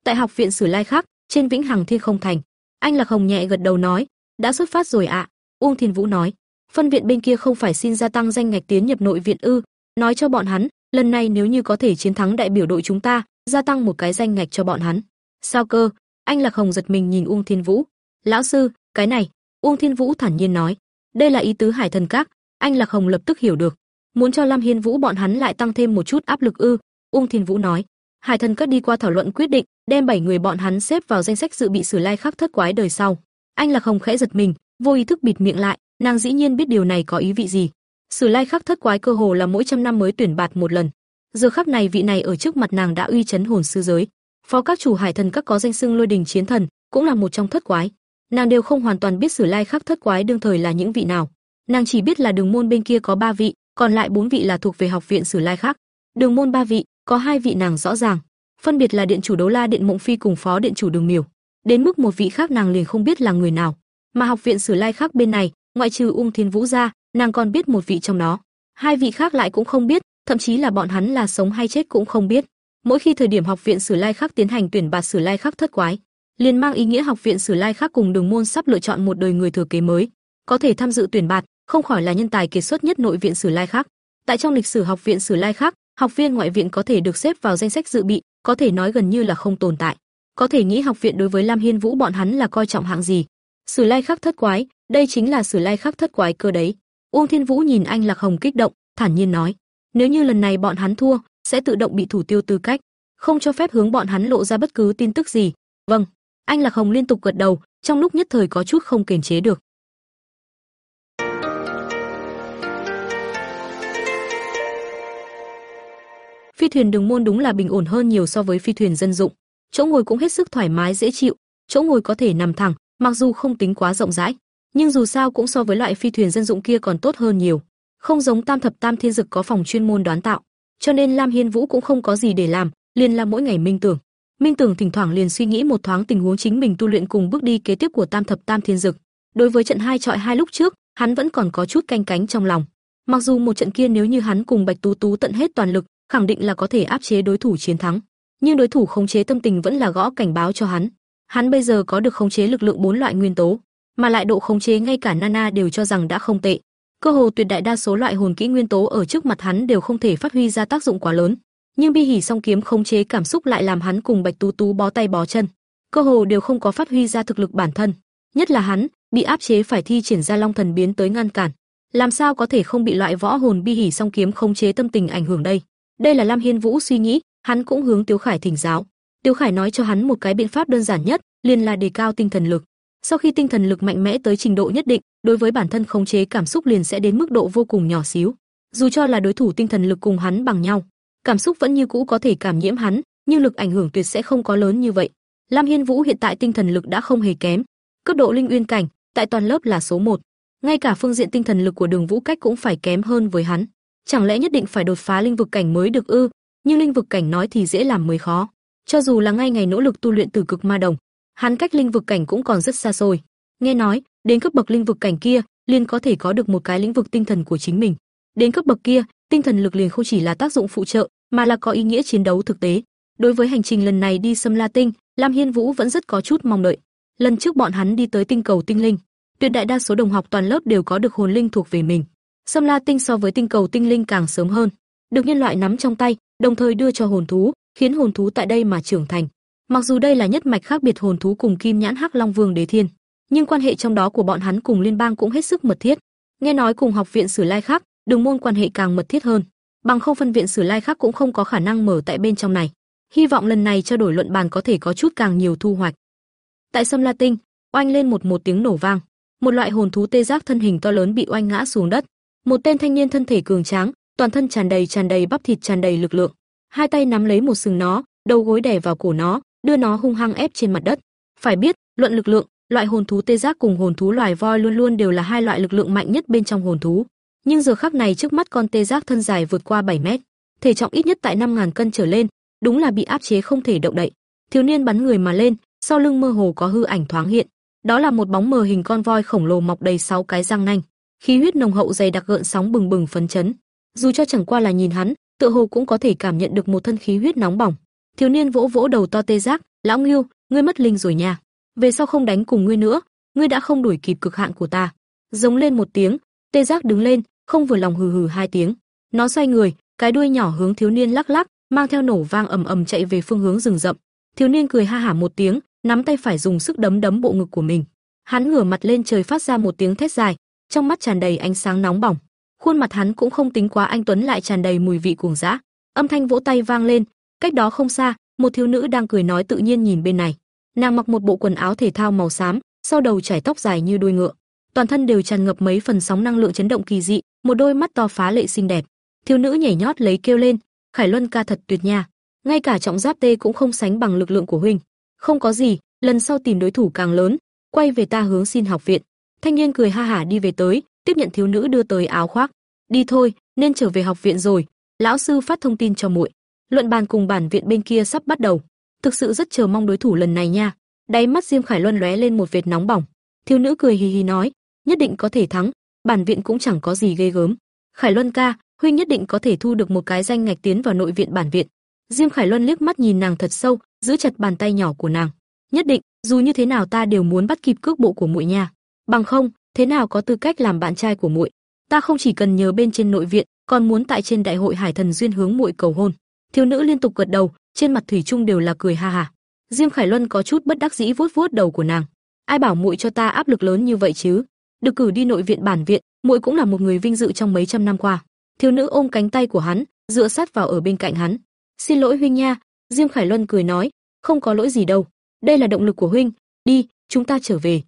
Tại học viện Sử Lai khác, trên Vĩnh Hằng Thiên Không Thành, anh Lạc Hồng nhẹ gật đầu nói, đã xuất phát rồi ạ. Uông Thiên Vũ nói, phân viện bên kia không phải xin gia tăng danh ngạch tiến nhập nội viện ư? Nói cho bọn hắn, lần này nếu như có thể chiến thắng đại biểu đội chúng ta, gia tăng một cái danh ngạch cho bọn hắn. Sao cơ? Anh Lạc Hồng giật mình nhìn Uông Thiên Vũ. Lão sư, cái này, Uông Thiên Vũ thản nhiên nói, đây là ý tứ Hải Thần Các, anh Lạc Hồng lập tức hiểu được, muốn cho Lam Hiên Vũ bọn hắn lại tăng thêm một chút áp lực ư? Uông Thiên Vũ nói, Hải Thần Các đi qua thảo luận quyết định, đem bảy người bọn hắn xếp vào danh sách dự bị xử lai khắc thất quái đời sau. Anh Lạc Hồng khẽ giật mình, vô ý thức bịt miệng lại, nàng dĩ nhiên biết điều này có ý vị gì. Sử lai khắc thất quái cơ hồ là mỗi trăm năm mới tuyển bạt một lần. Giờ khắc này vị này ở trước mặt nàng đã uy chấn hồn sư giới. Phó các chủ hải thần các có danh xưng lôi đình chiến thần, cũng là một trong thất quái. Nàng đều không hoàn toàn biết sử lai khắc thất quái đương thời là những vị nào. Nàng chỉ biết là đường môn bên kia có ba vị, còn lại bốn vị là thuộc về học viện sử lai khắc. Đường môn ba vị, có hai vị nàng rõ ràng, phân biệt là điện chủ đấu la điện mộng phi cùng phó điện chủ đường miểu. Đến mức một vị khác nàng liền không biết là người nào. Mà học viện sử lai khác bên này, ngoại trừ ung thiên vũ ra, nàng còn biết một vị trong đó. Hai vị khác lại cũng không biết, thậm chí là bọn hắn là sống hay chết cũng không biết. Mỗi khi thời điểm học viện Sử Lai khác tiến hành tuyển bạt Sử Lai khác thất quái, liền mang ý nghĩa học viện Sử Lai khác cùng Đường môn sắp lựa chọn một đời người thừa kế mới, có thể tham dự tuyển bạt, không khỏi là nhân tài kiệt xuất nhất nội viện Sử Lai khác Tại trong lịch sử học viện Sử Lai khác học viên ngoại viện có thể được xếp vào danh sách dự bị, có thể nói gần như là không tồn tại. Có thể nghĩ học viện đối với Lam Hiên Vũ bọn hắn là coi trọng hạng gì. Sử Lai Khắc thất quái, đây chính là Sử Lai Khắc thất quái cơ đấy. Uông Thiên Vũ nhìn anh Lạc Hồng kích động, thản nhiên nói, nếu như lần này bọn hắn thua, sẽ tự động bị thủ tiêu tư cách, không cho phép hướng bọn hắn lộ ra bất cứ tin tức gì. Vâng, anh Lạc Hồng liên tục gật đầu, trong lúc nhất thời có chút không kiềm chế được. Phi thuyền đường môn đúng là bình ổn hơn nhiều so với phi thuyền dân dụng. Chỗ ngồi cũng hết sức thoải mái dễ chịu, chỗ ngồi có thể nằm thẳng, mặc dù không tính quá rộng rãi, nhưng dù sao cũng so với loại phi thuyền dân dụng kia còn tốt hơn nhiều. Không giống Tam thập Tam Thiên Dực có phòng chuyên môn đoán tạo, cho nên Lam Hiên Vũ cũng không có gì để làm, liền là mỗi ngày minh tưởng. Minh tưởng thỉnh thoảng liền suy nghĩ một thoáng tình huống chính mình tu luyện cùng bước đi kế tiếp của Tam thập Tam Thiên Dực. Đối với trận hai trọi hai lúc trước, hắn vẫn còn có chút canh cánh trong lòng. Mặc dù một trận kia nếu như hắn cùng Bạch Tú Tú tận hết toàn lực, khẳng định là có thể áp chế đối thủ chiến thắng. Nhưng đối thủ khống chế tâm tình vẫn là gõ cảnh báo cho hắn. Hắn bây giờ có được khống chế lực lượng bốn loại nguyên tố, mà lại độ khống chế ngay cả Nana đều cho rằng đã không tệ. Cơ hồ tuyệt đại đa số loại hồn kỹ nguyên tố ở trước mặt hắn đều không thể phát huy ra tác dụng quá lớn. nhưng bi hỉ song kiếm khống chế cảm xúc lại làm hắn cùng Bạch Tú Tú bó tay bó chân, cơ hồ đều không có phát huy ra thực lực bản thân, nhất là hắn, bị áp chế phải thi triển ra Long Thần biến tới ngăn cản, làm sao có thể không bị loại võ hồn bi hỉ song kiếm khống chế tâm tình ảnh hưởng đây? Đây là Lam Hiên Vũ suy nghĩ, hắn cũng hướng Tiếu Khải thỉnh giáo. Tiếu Khải nói cho hắn một cái biện pháp đơn giản nhất, liền là đề cao tinh thần lực. Sau khi tinh thần lực mạnh mẽ tới trình độ nhất định, đối với bản thân khống chế cảm xúc liền sẽ đến mức độ vô cùng nhỏ xíu. Dù cho là đối thủ tinh thần lực cùng hắn bằng nhau, cảm xúc vẫn như cũ có thể cảm nhiễm hắn, nhưng lực ảnh hưởng tuyệt sẽ không có lớn như vậy. Lam Hiên Vũ hiện tại tinh thần lực đã không hề kém, cấp độ linh uyên cảnh, tại toàn lớp là số 1. Ngay cả phương diện tinh thần lực của Đường Vũ Cách cũng phải kém hơn với hắn. Chẳng lẽ nhất định phải đột phá linh vực cảnh mới được ư? Nhưng linh vực cảnh nói thì dễ làm mới khó. Cho dù là ngay ngày nỗ lực tu luyện từ cực ma đồng, hắn cách linh vực cảnh cũng còn rất xa xôi. Nghe nói, đến cấp bậc linh vực cảnh kia, liền có thể có được một cái lĩnh vực tinh thần của chính mình. Đến cấp bậc kia, tinh thần lực liền không chỉ là tác dụng phụ trợ, mà là có ý nghĩa chiến đấu thực tế. Đối với hành trình lần này đi xâm La Tinh, Lam Hiên Vũ vẫn rất có chút mong đợi. Lần trước bọn hắn đi tới tinh cầu tinh linh, tuyệt đại đa số đồng học toàn lớp đều có được hồn linh thuộc về mình. Sâm La Tinh so với tinh cầu tinh linh càng sớm hơn, được nhân loại nắm trong tay, đồng thời đưa cho hồn thú, khiến hồn thú tại đây mà trưởng thành. Mặc dù đây là nhất mạch khác biệt hồn thú cùng Kim Nhãn Hắc Long Vương Đế Thiên, nhưng quan hệ trong đó của bọn hắn cùng liên bang cũng hết sức mật thiết. Nghe nói cùng học viện Sử Lai khác, đường môn quan hệ càng mật thiết hơn, bằng không phân viện Sử Lai khác cũng không có khả năng mở tại bên trong này. Hy vọng lần này trao đổi luận bàn có thể có chút càng nhiều thu hoạch. Tại Sâm La Tinh, oanh lên một một tiếng nổ vang, một loại hồn thú tê giác thân hình to lớn bị oanh ngã xuống đất. Một tên thanh niên thân thể cường tráng, toàn thân tràn đầy tràn đầy bắp thịt tràn đầy lực lượng, hai tay nắm lấy một sừng nó, đầu gối đè vào cổ nó, đưa nó hung hăng ép trên mặt đất. Phải biết, luận lực lượng, loại hồn thú tê giác cùng hồn thú loài voi luôn luôn đều là hai loại lực lượng mạnh nhất bên trong hồn thú. Nhưng giờ khắc này trước mắt con tê giác thân dài vượt qua 7 mét, thể trọng ít nhất tại 5000 cân trở lên, đúng là bị áp chế không thể động đậy. Thiếu niên bắn người mà lên, sau lưng mơ hồ có hư ảnh thoáng hiện, đó là một bóng mờ hình con voi khổng lồ mọc đầy sáu cái răng nanh, khí huyết nồng hậu dày đặc gợn sóng bừng bừng phấn chấn. Dù cho chẳng qua là nhìn hắn, tựa hồ cũng có thể cảm nhận được một thân khí huyết nóng bỏng. Thiếu niên vỗ vỗ đầu to tê giác, "Lão Ngưu, ngươi mất linh rồi nha. Về sau không đánh cùng ngươi nữa, ngươi đã không đuổi kịp cực hạn của ta." Giống lên một tiếng, tê giác đứng lên, không vừa lòng hừ hừ hai tiếng. Nó xoay người, cái đuôi nhỏ hướng thiếu niên lắc lắc, mang theo nổ vang ầm ầm chạy về phương hướng rừng rậm. Thiếu niên cười ha hả một tiếng, nắm tay phải dùng sức đấm đấm bộ ngực của mình. Hắn ngửa mặt lên trời phát ra một tiếng thét dài, trong mắt tràn đầy ánh sáng nóng bỏng. Khuôn mặt hắn cũng không tính quá anh tuấn lại tràn đầy mùi vị cuồng dã. Âm thanh vỗ tay vang lên, cách đó không xa, một thiếu nữ đang cười nói tự nhiên nhìn bên này. Nàng mặc một bộ quần áo thể thao màu xám, sau đầu trải tóc dài như đuôi ngựa, toàn thân đều tràn ngập mấy phần sóng năng lượng chấn động kỳ dị, một đôi mắt to phá lệ xinh đẹp. Thiếu nữ nhảy nhót lấy kêu lên, "Khải Luân ca thật tuyệt nha, ngay cả trọng giáp tê cũng không sánh bằng lực lượng của huynh." Không có gì, lần sau tìm đối thủ càng lớn, quay về ta hướng xin học viện. Thanh niên cười ha hả đi về tới, tiếp nhận thiếu nữ đưa tới áo khoác. Đi thôi, nên trở về học viện rồi. Lão sư phát thông tin cho muội. Luận bàn cùng bản viện bên kia sắp bắt đầu. Thực sự rất chờ mong đối thủ lần này nha. Đáy mắt Diêm Khải Luân lóe lên một vệt nóng bỏng. Thiếu nữ cười hì hì nói, nhất định có thể thắng, bản viện cũng chẳng có gì ghê gớm. Khải Luân ca, huynh nhất định có thể thu được một cái danh ngạch tiến vào nội viện bản viện. Diêm Khải Luân liếc mắt nhìn nàng thật sâu, giữ chặt bàn tay nhỏ của nàng. Nhất định, dù như thế nào ta đều muốn bắt kịp cước bộ của muội nha. Bằng không, thế nào có tư cách làm bạn trai của muội? Ta không chỉ cần nhờ bên trên nội viện, còn muốn tại trên đại hội Hải Thần duyên hướng muội cầu hôn. Thiếu nữ liên tục gật đầu, trên mặt thủy chung đều là cười ha ha. Diêm Khải Luân có chút bất đắc dĩ vuốt vuốt đầu của nàng. Ai bảo muội cho ta áp lực lớn như vậy chứ? Được cử đi nội viện bản viện, muội cũng là một người vinh dự trong mấy trăm năm qua. Thiếu nữ ôm cánh tay của hắn, dựa sát vào ở bên cạnh hắn. "Xin lỗi huynh nha." Diêm Khải Luân cười nói, "Không có lỗi gì đâu, đây là động lực của huynh, đi, chúng ta trở về."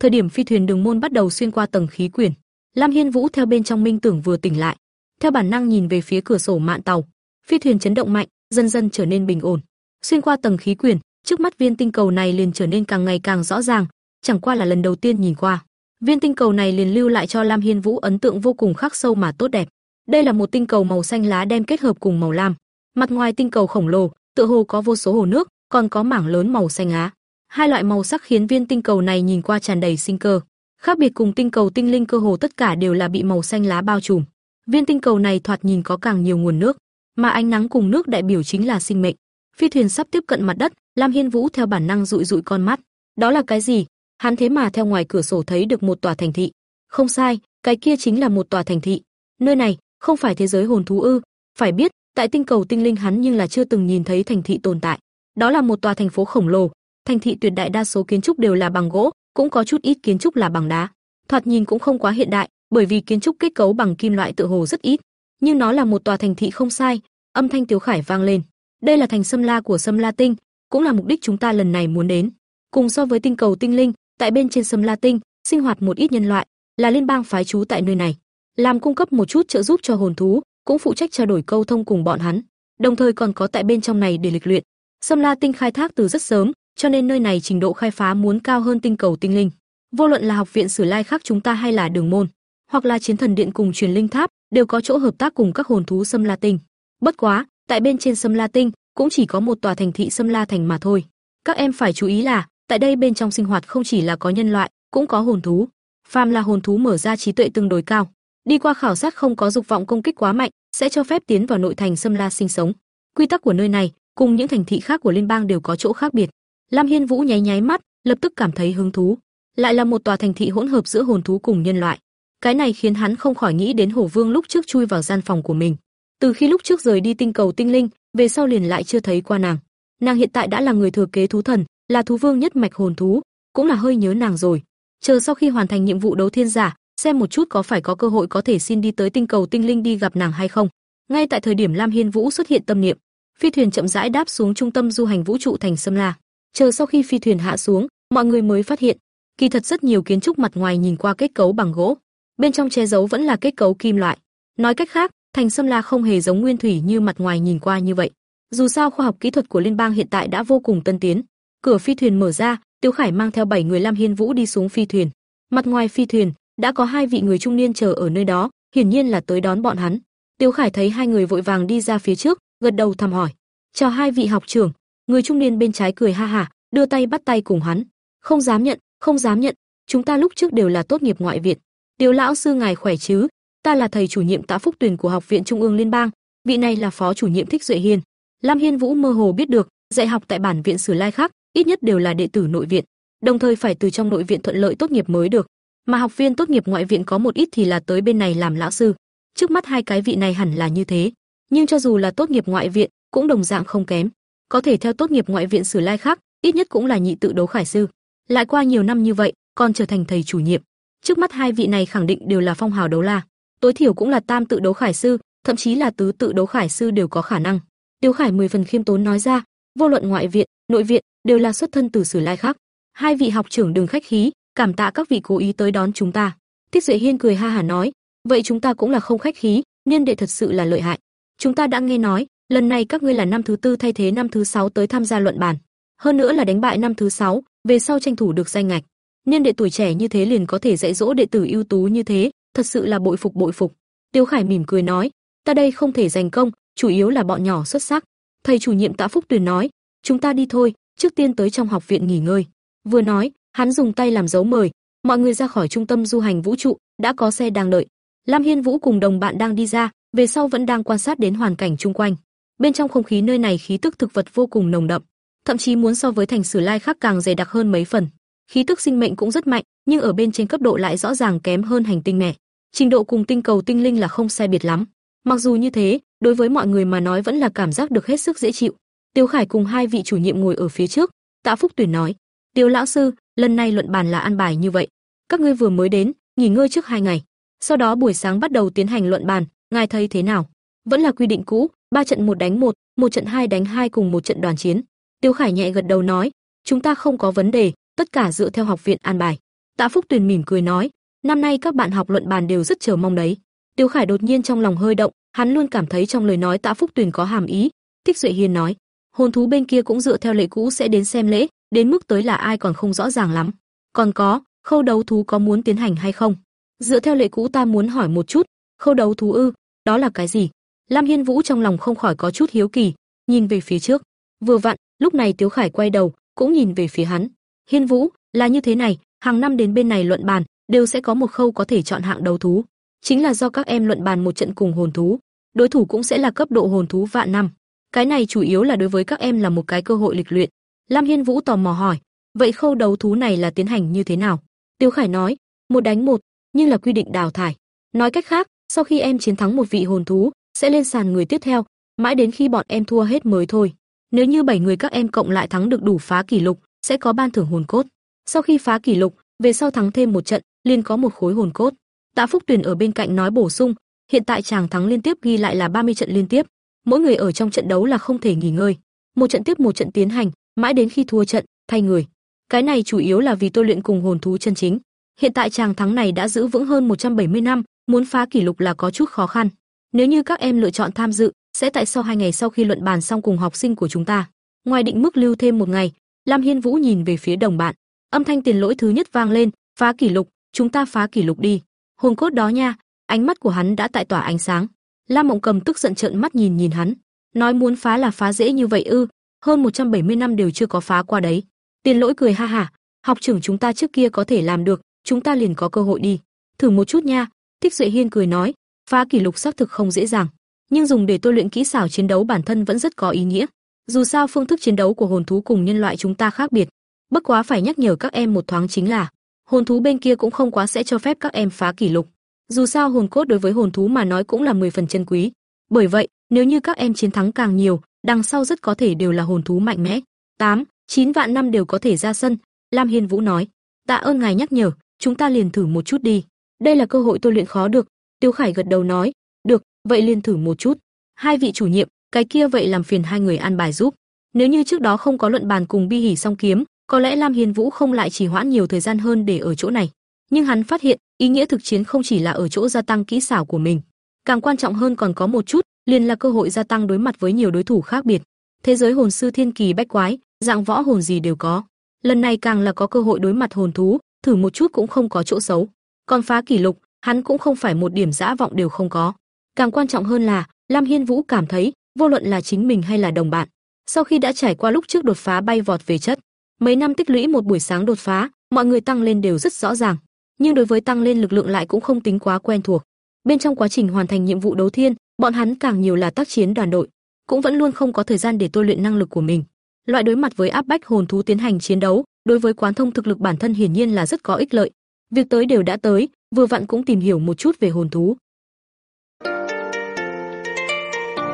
Thời điểm phi thuyền đường môn bắt đầu xuyên qua tầng khí quyển, Lam Hiên Vũ theo bên trong minh tưởng vừa tỉnh lại, theo bản năng nhìn về phía cửa sổ mạn tàu, phi thuyền chấn động mạnh, dần dần trở nên bình ổn. Xuyên qua tầng khí quyển, trước mắt viên tinh cầu này liền trở nên càng ngày càng rõ ràng, chẳng qua là lần đầu tiên nhìn qua. Viên tinh cầu này liền lưu lại cho Lam Hiên Vũ ấn tượng vô cùng khắc sâu mà tốt đẹp. Đây là một tinh cầu màu xanh lá đem kết hợp cùng màu lam. Mặt ngoài tinh cầu khổng lồ, tựa hồ có vô số hồ nước, còn có mảng lớn màu xanh á. Hai loại màu sắc khiến viên tinh cầu này nhìn qua tràn đầy sinh cơ. Khác biệt cùng tinh cầu tinh linh cơ hồ tất cả đều là bị màu xanh lá bao trùm. Viên tinh cầu này thoạt nhìn có càng nhiều nguồn nước, mà ánh nắng cùng nước đại biểu chính là sinh mệnh. Phi thuyền sắp tiếp cận mặt đất, Lam Hiên Vũ theo bản năng dụi dụi con mắt. Đó là cái gì? Hắn thế mà theo ngoài cửa sổ thấy được một tòa thành thị. Không sai, cái kia chính là một tòa thành thị. Nơi này không phải thế giới hồn thú ư? Phải biết, tại tinh cầu tinh linh hắn nhưng là chưa từng nhìn thấy thành thị tồn tại. Đó là một tòa thành phố khổng lồ, thành thị tuyệt đại đa số kiến trúc đều là bằng gỗ, cũng có chút ít kiến trúc là bằng đá. Thoạt nhìn cũng không quá hiện đại, bởi vì kiến trúc kết cấu bằng kim loại tự hồ rất ít, nhưng nó là một tòa thành thị không sai. Âm thanh Tiếu Khải vang lên. Đây là thành Sâm La của Sâm La Tinh, cũng là mục đích chúng ta lần này muốn đến. Cùng so với tinh cầu tinh linh, tại bên trên Sâm La Tinh, sinh hoạt một ít nhân loại, là liên bang phái trú tại nơi này, làm cung cấp một chút trợ giúp cho hồn thú, cũng phụ trách trao đổi câu thông cùng bọn hắn, đồng thời còn có tại bên trong này để lịch luyện. Sâm La Tinh khai thác từ rất sớm, cho nên nơi này trình độ khai phá muốn cao hơn tinh cầu tinh linh. Vô luận là học viện Sử Lai khác chúng ta hay là Đường môn, hoặc là Chiến Thần Điện cùng Truyền Linh Tháp, đều có chỗ hợp tác cùng các hồn thú Sâm La Tinh. Bất quá, tại bên trên Sâm La Tinh cũng chỉ có một tòa thành thị Sâm La Thành mà thôi. Các em phải chú ý là, tại đây bên trong sinh hoạt không chỉ là có nhân loại, cũng có hồn thú. Phàm là hồn thú mở ra trí tuệ tương đối cao, đi qua khảo sát không có dục vọng công kích quá mạnh, sẽ cho phép tiến vào nội thành Sâm La sinh sống. Quy tắc của nơi này cùng những thành thị khác của liên bang đều có chỗ khác biệt. Lam Hiên Vũ nháy nháy mắt, lập tức cảm thấy hứng thú. Lại là một tòa thành thị hỗn hợp giữa hồn thú cùng nhân loại. Cái này khiến hắn không khỏi nghĩ đến Hổ Vương lúc trước chui vào gian phòng của mình. Từ khi lúc trước rời đi tinh cầu tinh linh, về sau liền lại chưa thấy qua nàng. Nàng hiện tại đã là người thừa kế thú thần, là thú vương nhất mạch hồn thú, cũng là hơi nhớ nàng rồi. Chờ sau khi hoàn thành nhiệm vụ đấu thiên giả, xem một chút có phải có cơ hội có thể xin đi tới tinh cầu tinh linh đi gặp nàng hay không. Ngay tại thời điểm Lam Hiên Vũ xuất hiện tâm niệm, phi thuyền chậm rãi đáp xuống trung tâm du hành vũ trụ thành Sâm La. Chờ sau khi phi thuyền hạ xuống, mọi người mới phát hiện, kỳ thật rất nhiều kiến trúc mặt ngoài nhìn qua kết cấu bằng gỗ, bên trong che giấu vẫn là kết cấu kim loại. Nói cách khác, thành Sâm La không hề giống nguyên thủy như mặt ngoài nhìn qua như vậy. Dù sao khoa học kỹ thuật của liên bang hiện tại đã vô cùng tân tiến. Cửa phi thuyền mở ra, Tiêu Khải mang theo bảy người Lam Hiên Vũ đi xuống phi thuyền. Mặt ngoài phi thuyền đã có hai vị người trung niên chờ ở nơi đó, hiển nhiên là tới đón bọn hắn. Tiêu Khải thấy hai người vội vàng đi ra phía trước, gật đầu thăm hỏi: "Chào hai vị học trưởng." Người trung niên bên trái cười ha hả, đưa tay bắt tay cùng hắn. "Không dám nhận, không dám nhận, chúng ta lúc trước đều là tốt nghiệp ngoại viện. điều lão sư ngài khỏe chứ? Ta là thầy chủ nhiệm Tạ Phúc Tuyền của Học viện Trung ương Liên bang, vị này là phó chủ nhiệm Thích Duệ Hiên." Lam Hiên Vũ mơ hồ biết được, dạy học tại bản viện Sử Lai khác, ít nhất đều là đệ tử nội viện, đồng thời phải từ trong nội viện thuận lợi tốt nghiệp mới được. Mà học viên tốt nghiệp ngoại viện có một ít thì là tới bên này làm lão sư. Trước mắt hai cái vị này hẳn là như thế, nhưng cho dù là tốt nghiệp ngoại viện, cũng đồng dạng không kém. Có thể theo tốt nghiệp ngoại viện Sử Lai khác, ít nhất cũng là nhị tự đấu khải sư. Lại qua nhiều năm như vậy, còn trở thành thầy chủ nhiệm. Trước mắt hai vị này khẳng định đều là phong hào đấu la, tối thiểu cũng là tam tự đấu khải sư, thậm chí là tứ tự đấu khải sư đều có khả năng. Tiêu Khải mười phần khiêm tốn nói ra, vô luận ngoại viện, nội viện đều là xuất thân từ Sử Lai khác. Hai vị học trưởng đừng khách khí, cảm tạ các vị cố ý tới đón chúng ta. Tiết Duệ Hiên cười ha hả nói, vậy chúng ta cũng là không khách khí, niên đệ thật sự là lợi hại. Chúng ta đã nghe nói, lần này các ngươi là năm thứ tư thay thế năm thứ sáu tới tham gia luận bàn, hơn nữa là đánh bại năm thứ sáu, về sau tranh thủ được danh ngạch. Niên đệ tuổi trẻ như thế liền có thể dạy dỗ đệ tử ưu tú như thế, thật sự là bội phục bội phục. Tiêu Khải mỉm cười nói, ta đây không thể giành công, chủ yếu là bọn nhỏ xuất sắc. Thầy chủ nhiệm Tạ Phúc Tuyền nói, chúng ta đi thôi, trước tiên tới trong học viện nghỉ ngơi. Vừa nói, hắn dùng tay làm dấu mời, mọi người ra khỏi trung tâm du hành vũ trụ, đã có xe đang đợi. Lam Hiên Vũ cùng đồng bạn đang đi ra, về sau vẫn đang quan sát đến hoàn cảnh chung quanh. Bên trong không khí nơi này khí tức thực vật vô cùng nồng đậm, thậm chí muốn so với thành Sử Lai khác càng dày đặc hơn mấy phần. Khí tức sinh mệnh cũng rất mạnh, nhưng ở bên trên cấp độ lại rõ ràng kém hơn hành tinh mẹ. Trình độ cùng tinh cầu tinh linh là không sai biệt lắm. Mặc dù như thế, đối với mọi người mà nói vẫn là cảm giác được hết sức dễ chịu. Tiêu Khải cùng hai vị chủ nhiệm ngồi ở phía trước, Tạ Phúc Tuyển nói: "Tiêu lão sư, lần này luận bàn là an bài như vậy, các ngươi vừa mới đến, nghỉ ngơi trước hai ngày, sau đó buổi sáng bắt đầu tiến hành luận bàn, ngài thấy thế nào?" Vẫn là quy định cũ, ba trận một đánh một, một trận hai đánh hai cùng một trận đoàn chiến. Tiêu Khải nhẹ gật đầu nói: "Chúng ta không có vấn đề, tất cả dựa theo học viện an bài." Tạ Phúc Tuyền mỉm cười nói: "Năm nay các bạn học luận bàn đều rất chờ mong đấy." Tiêu Khải đột nhiên trong lòng hơi động, hắn luôn cảm thấy trong lời nói Tạ Phúc Tuyền có hàm ý. Thích Duệ Hiên nói: "Hồn thú bên kia cũng dựa theo lệ cũ sẽ đến xem lễ, đến mức tới là ai còn không rõ ràng lắm. Còn có, khâu đấu thú có muốn tiến hành hay không? Dựa theo lệ cũ ta muốn hỏi một chút, khâu đấu thú ư, đó là cái gì? Lam Hiên Vũ trong lòng không khỏi có chút hiếu kỳ, nhìn về phía trước. Vừa vặn, lúc này Tiếu Khải quay đầu, cũng nhìn về phía hắn. Hiên Vũ, là như thế này, hàng năm đến bên này luận bàn, đều sẽ có một khâu có thể chọn hạng đấu thú, chính là do các em luận bàn một trận cùng hồn thú, đối thủ cũng sẽ là cấp độ hồn thú vạn năm. Cái này chủ yếu là đối với các em là một cái cơ hội lịch luyện. Lam Hiên Vũ tò mò hỏi, vậy khâu đấu thú này là tiến hành như thế nào? Tiêu Khải nói, một đánh một, nhưng là quy định đào thải. Nói cách khác, sau khi em chiến thắng một vị hồn thú, sẽ lên sàn người tiếp theo, mãi đến khi bọn em thua hết mới thôi. Nếu như 7 người các em cộng lại thắng được đủ phá kỷ lục, sẽ có ban thưởng hồn cốt. Sau khi phá kỷ lục, về sau thắng thêm một trận, liền có một khối hồn cốt. Tạ Phúc Tuyền ở bên cạnh nói bổ sung, hiện tại chàng thắng liên tiếp ghi lại là 30 trận liên tiếp, mỗi người ở trong trận đấu là không thể nghỉ ngơi, một trận tiếp một trận tiến hành, mãi đến khi thua trận, thay người. Cái này chủ yếu là vì tôi luyện cùng hồn thú chân chính. Hiện tại chàng thắng này đã giữ vững hơn 170 năm, muốn phá kỷ lục là có chút khó khăn. Nếu như các em lựa chọn tham dự, sẽ tại sau hai ngày sau khi luận bàn xong cùng học sinh của chúng ta. Ngoài định mức lưu thêm một ngày, Lam Hiên Vũ nhìn về phía đồng bạn. Âm thanh tiền lỗi thứ nhất vang lên, phá kỷ lục, chúng ta phá kỷ lục đi. Hồn cốt đó nha, ánh mắt của hắn đã tại tỏa ánh sáng. Lam Mộng Cầm tức giận trợn mắt nhìn nhìn hắn, nói muốn phá là phá dễ như vậy ư? Hơn 170 năm đều chưa có phá qua đấy. Tiền lỗi cười ha ha, học trưởng chúng ta trước kia có thể làm được, chúng ta liền có cơ hội đi. Thử một chút nha. Thích Duệ Hiên cười nói, phá kỷ lục xác thực không dễ dàng, nhưng dùng để tôi luyện kỹ xảo chiến đấu bản thân vẫn rất có ý nghĩa. Dù sao phương thức chiến đấu của hồn thú cùng nhân loại chúng ta khác biệt, bất quá phải nhắc nhở các em một thoáng chính là, hồn thú bên kia cũng không quá sẽ cho phép các em phá kỷ lục. Dù sao hồn cốt đối với hồn thú mà nói cũng là 10 phần chân quý. Bởi vậy, nếu như các em chiến thắng càng nhiều, đằng sau rất có thể đều là hồn thú mạnh mẽ. 8, 9 vạn năm đều có thể ra sân, Lam Hiên Vũ nói. Tạ ơn ngài nhắc nhở, chúng ta liền thử một chút đi. Đây là cơ hội tôi luyện khó được. Tiêu Khải gật đầu nói, được, vậy liền thử một chút. Hai vị chủ nhiệm, cái kia vậy làm phiền hai người an bài giúp. Nếu như trước đó không có luận bàn cùng Bi Hỉ song kiếm, có lẽ Lam Hiên Vũ không lại chỉ hoãn nhiều thời gian hơn để ở chỗ này. Nhưng hắn phát hiện, ý nghĩa thực chiến không chỉ là ở chỗ gia tăng kỹ xảo của mình, càng quan trọng hơn còn có một chút, liền là cơ hội gia tăng đối mặt với nhiều đối thủ khác biệt. Thế giới hồn sư thiên kỳ bách quái, dạng võ hồn gì đều có. Lần này càng là có cơ hội đối mặt hồn thú, thử một chút cũng không có chỗ xấu. Còn phá kỷ lục, hắn cũng không phải một điểm dã vọng đều không có. Càng quan trọng hơn là, Lam Hiên Vũ cảm thấy, vô luận là chính mình hay là đồng bạn, sau khi đã trải qua lúc trước đột phá bay vọt về chất, mấy năm tích lũy một buổi sáng đột phá, mọi người tăng lên đều rất rõ ràng, nhưng đối với tăng lên lực lượng lại cũng không tính quá quen thuộc. Bên trong quá trình hoàn thành nhiệm vụ đấu thiên, bọn hắn càng nhiều là tác chiến đoàn đội, cũng vẫn luôn không có thời gian để tôi luyện năng lực của mình. Loại đối mặt với áp bách hồn thú tiến hành chiến đấu, đối với quán thông thực lực bản thân hiển nhiên là rất có ích lợi. Việc tới đều đã tới, vừa vặn cũng tìm hiểu một chút về hồn thú.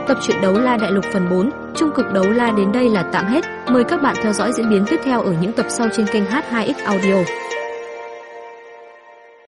Tập truyện đấu la đại lục phần 4, trung cực đấu la đến đây là tạm hết. Mời các bạn theo dõi diễn biến tiếp theo ở những tập sau trên kênh H2X Audio.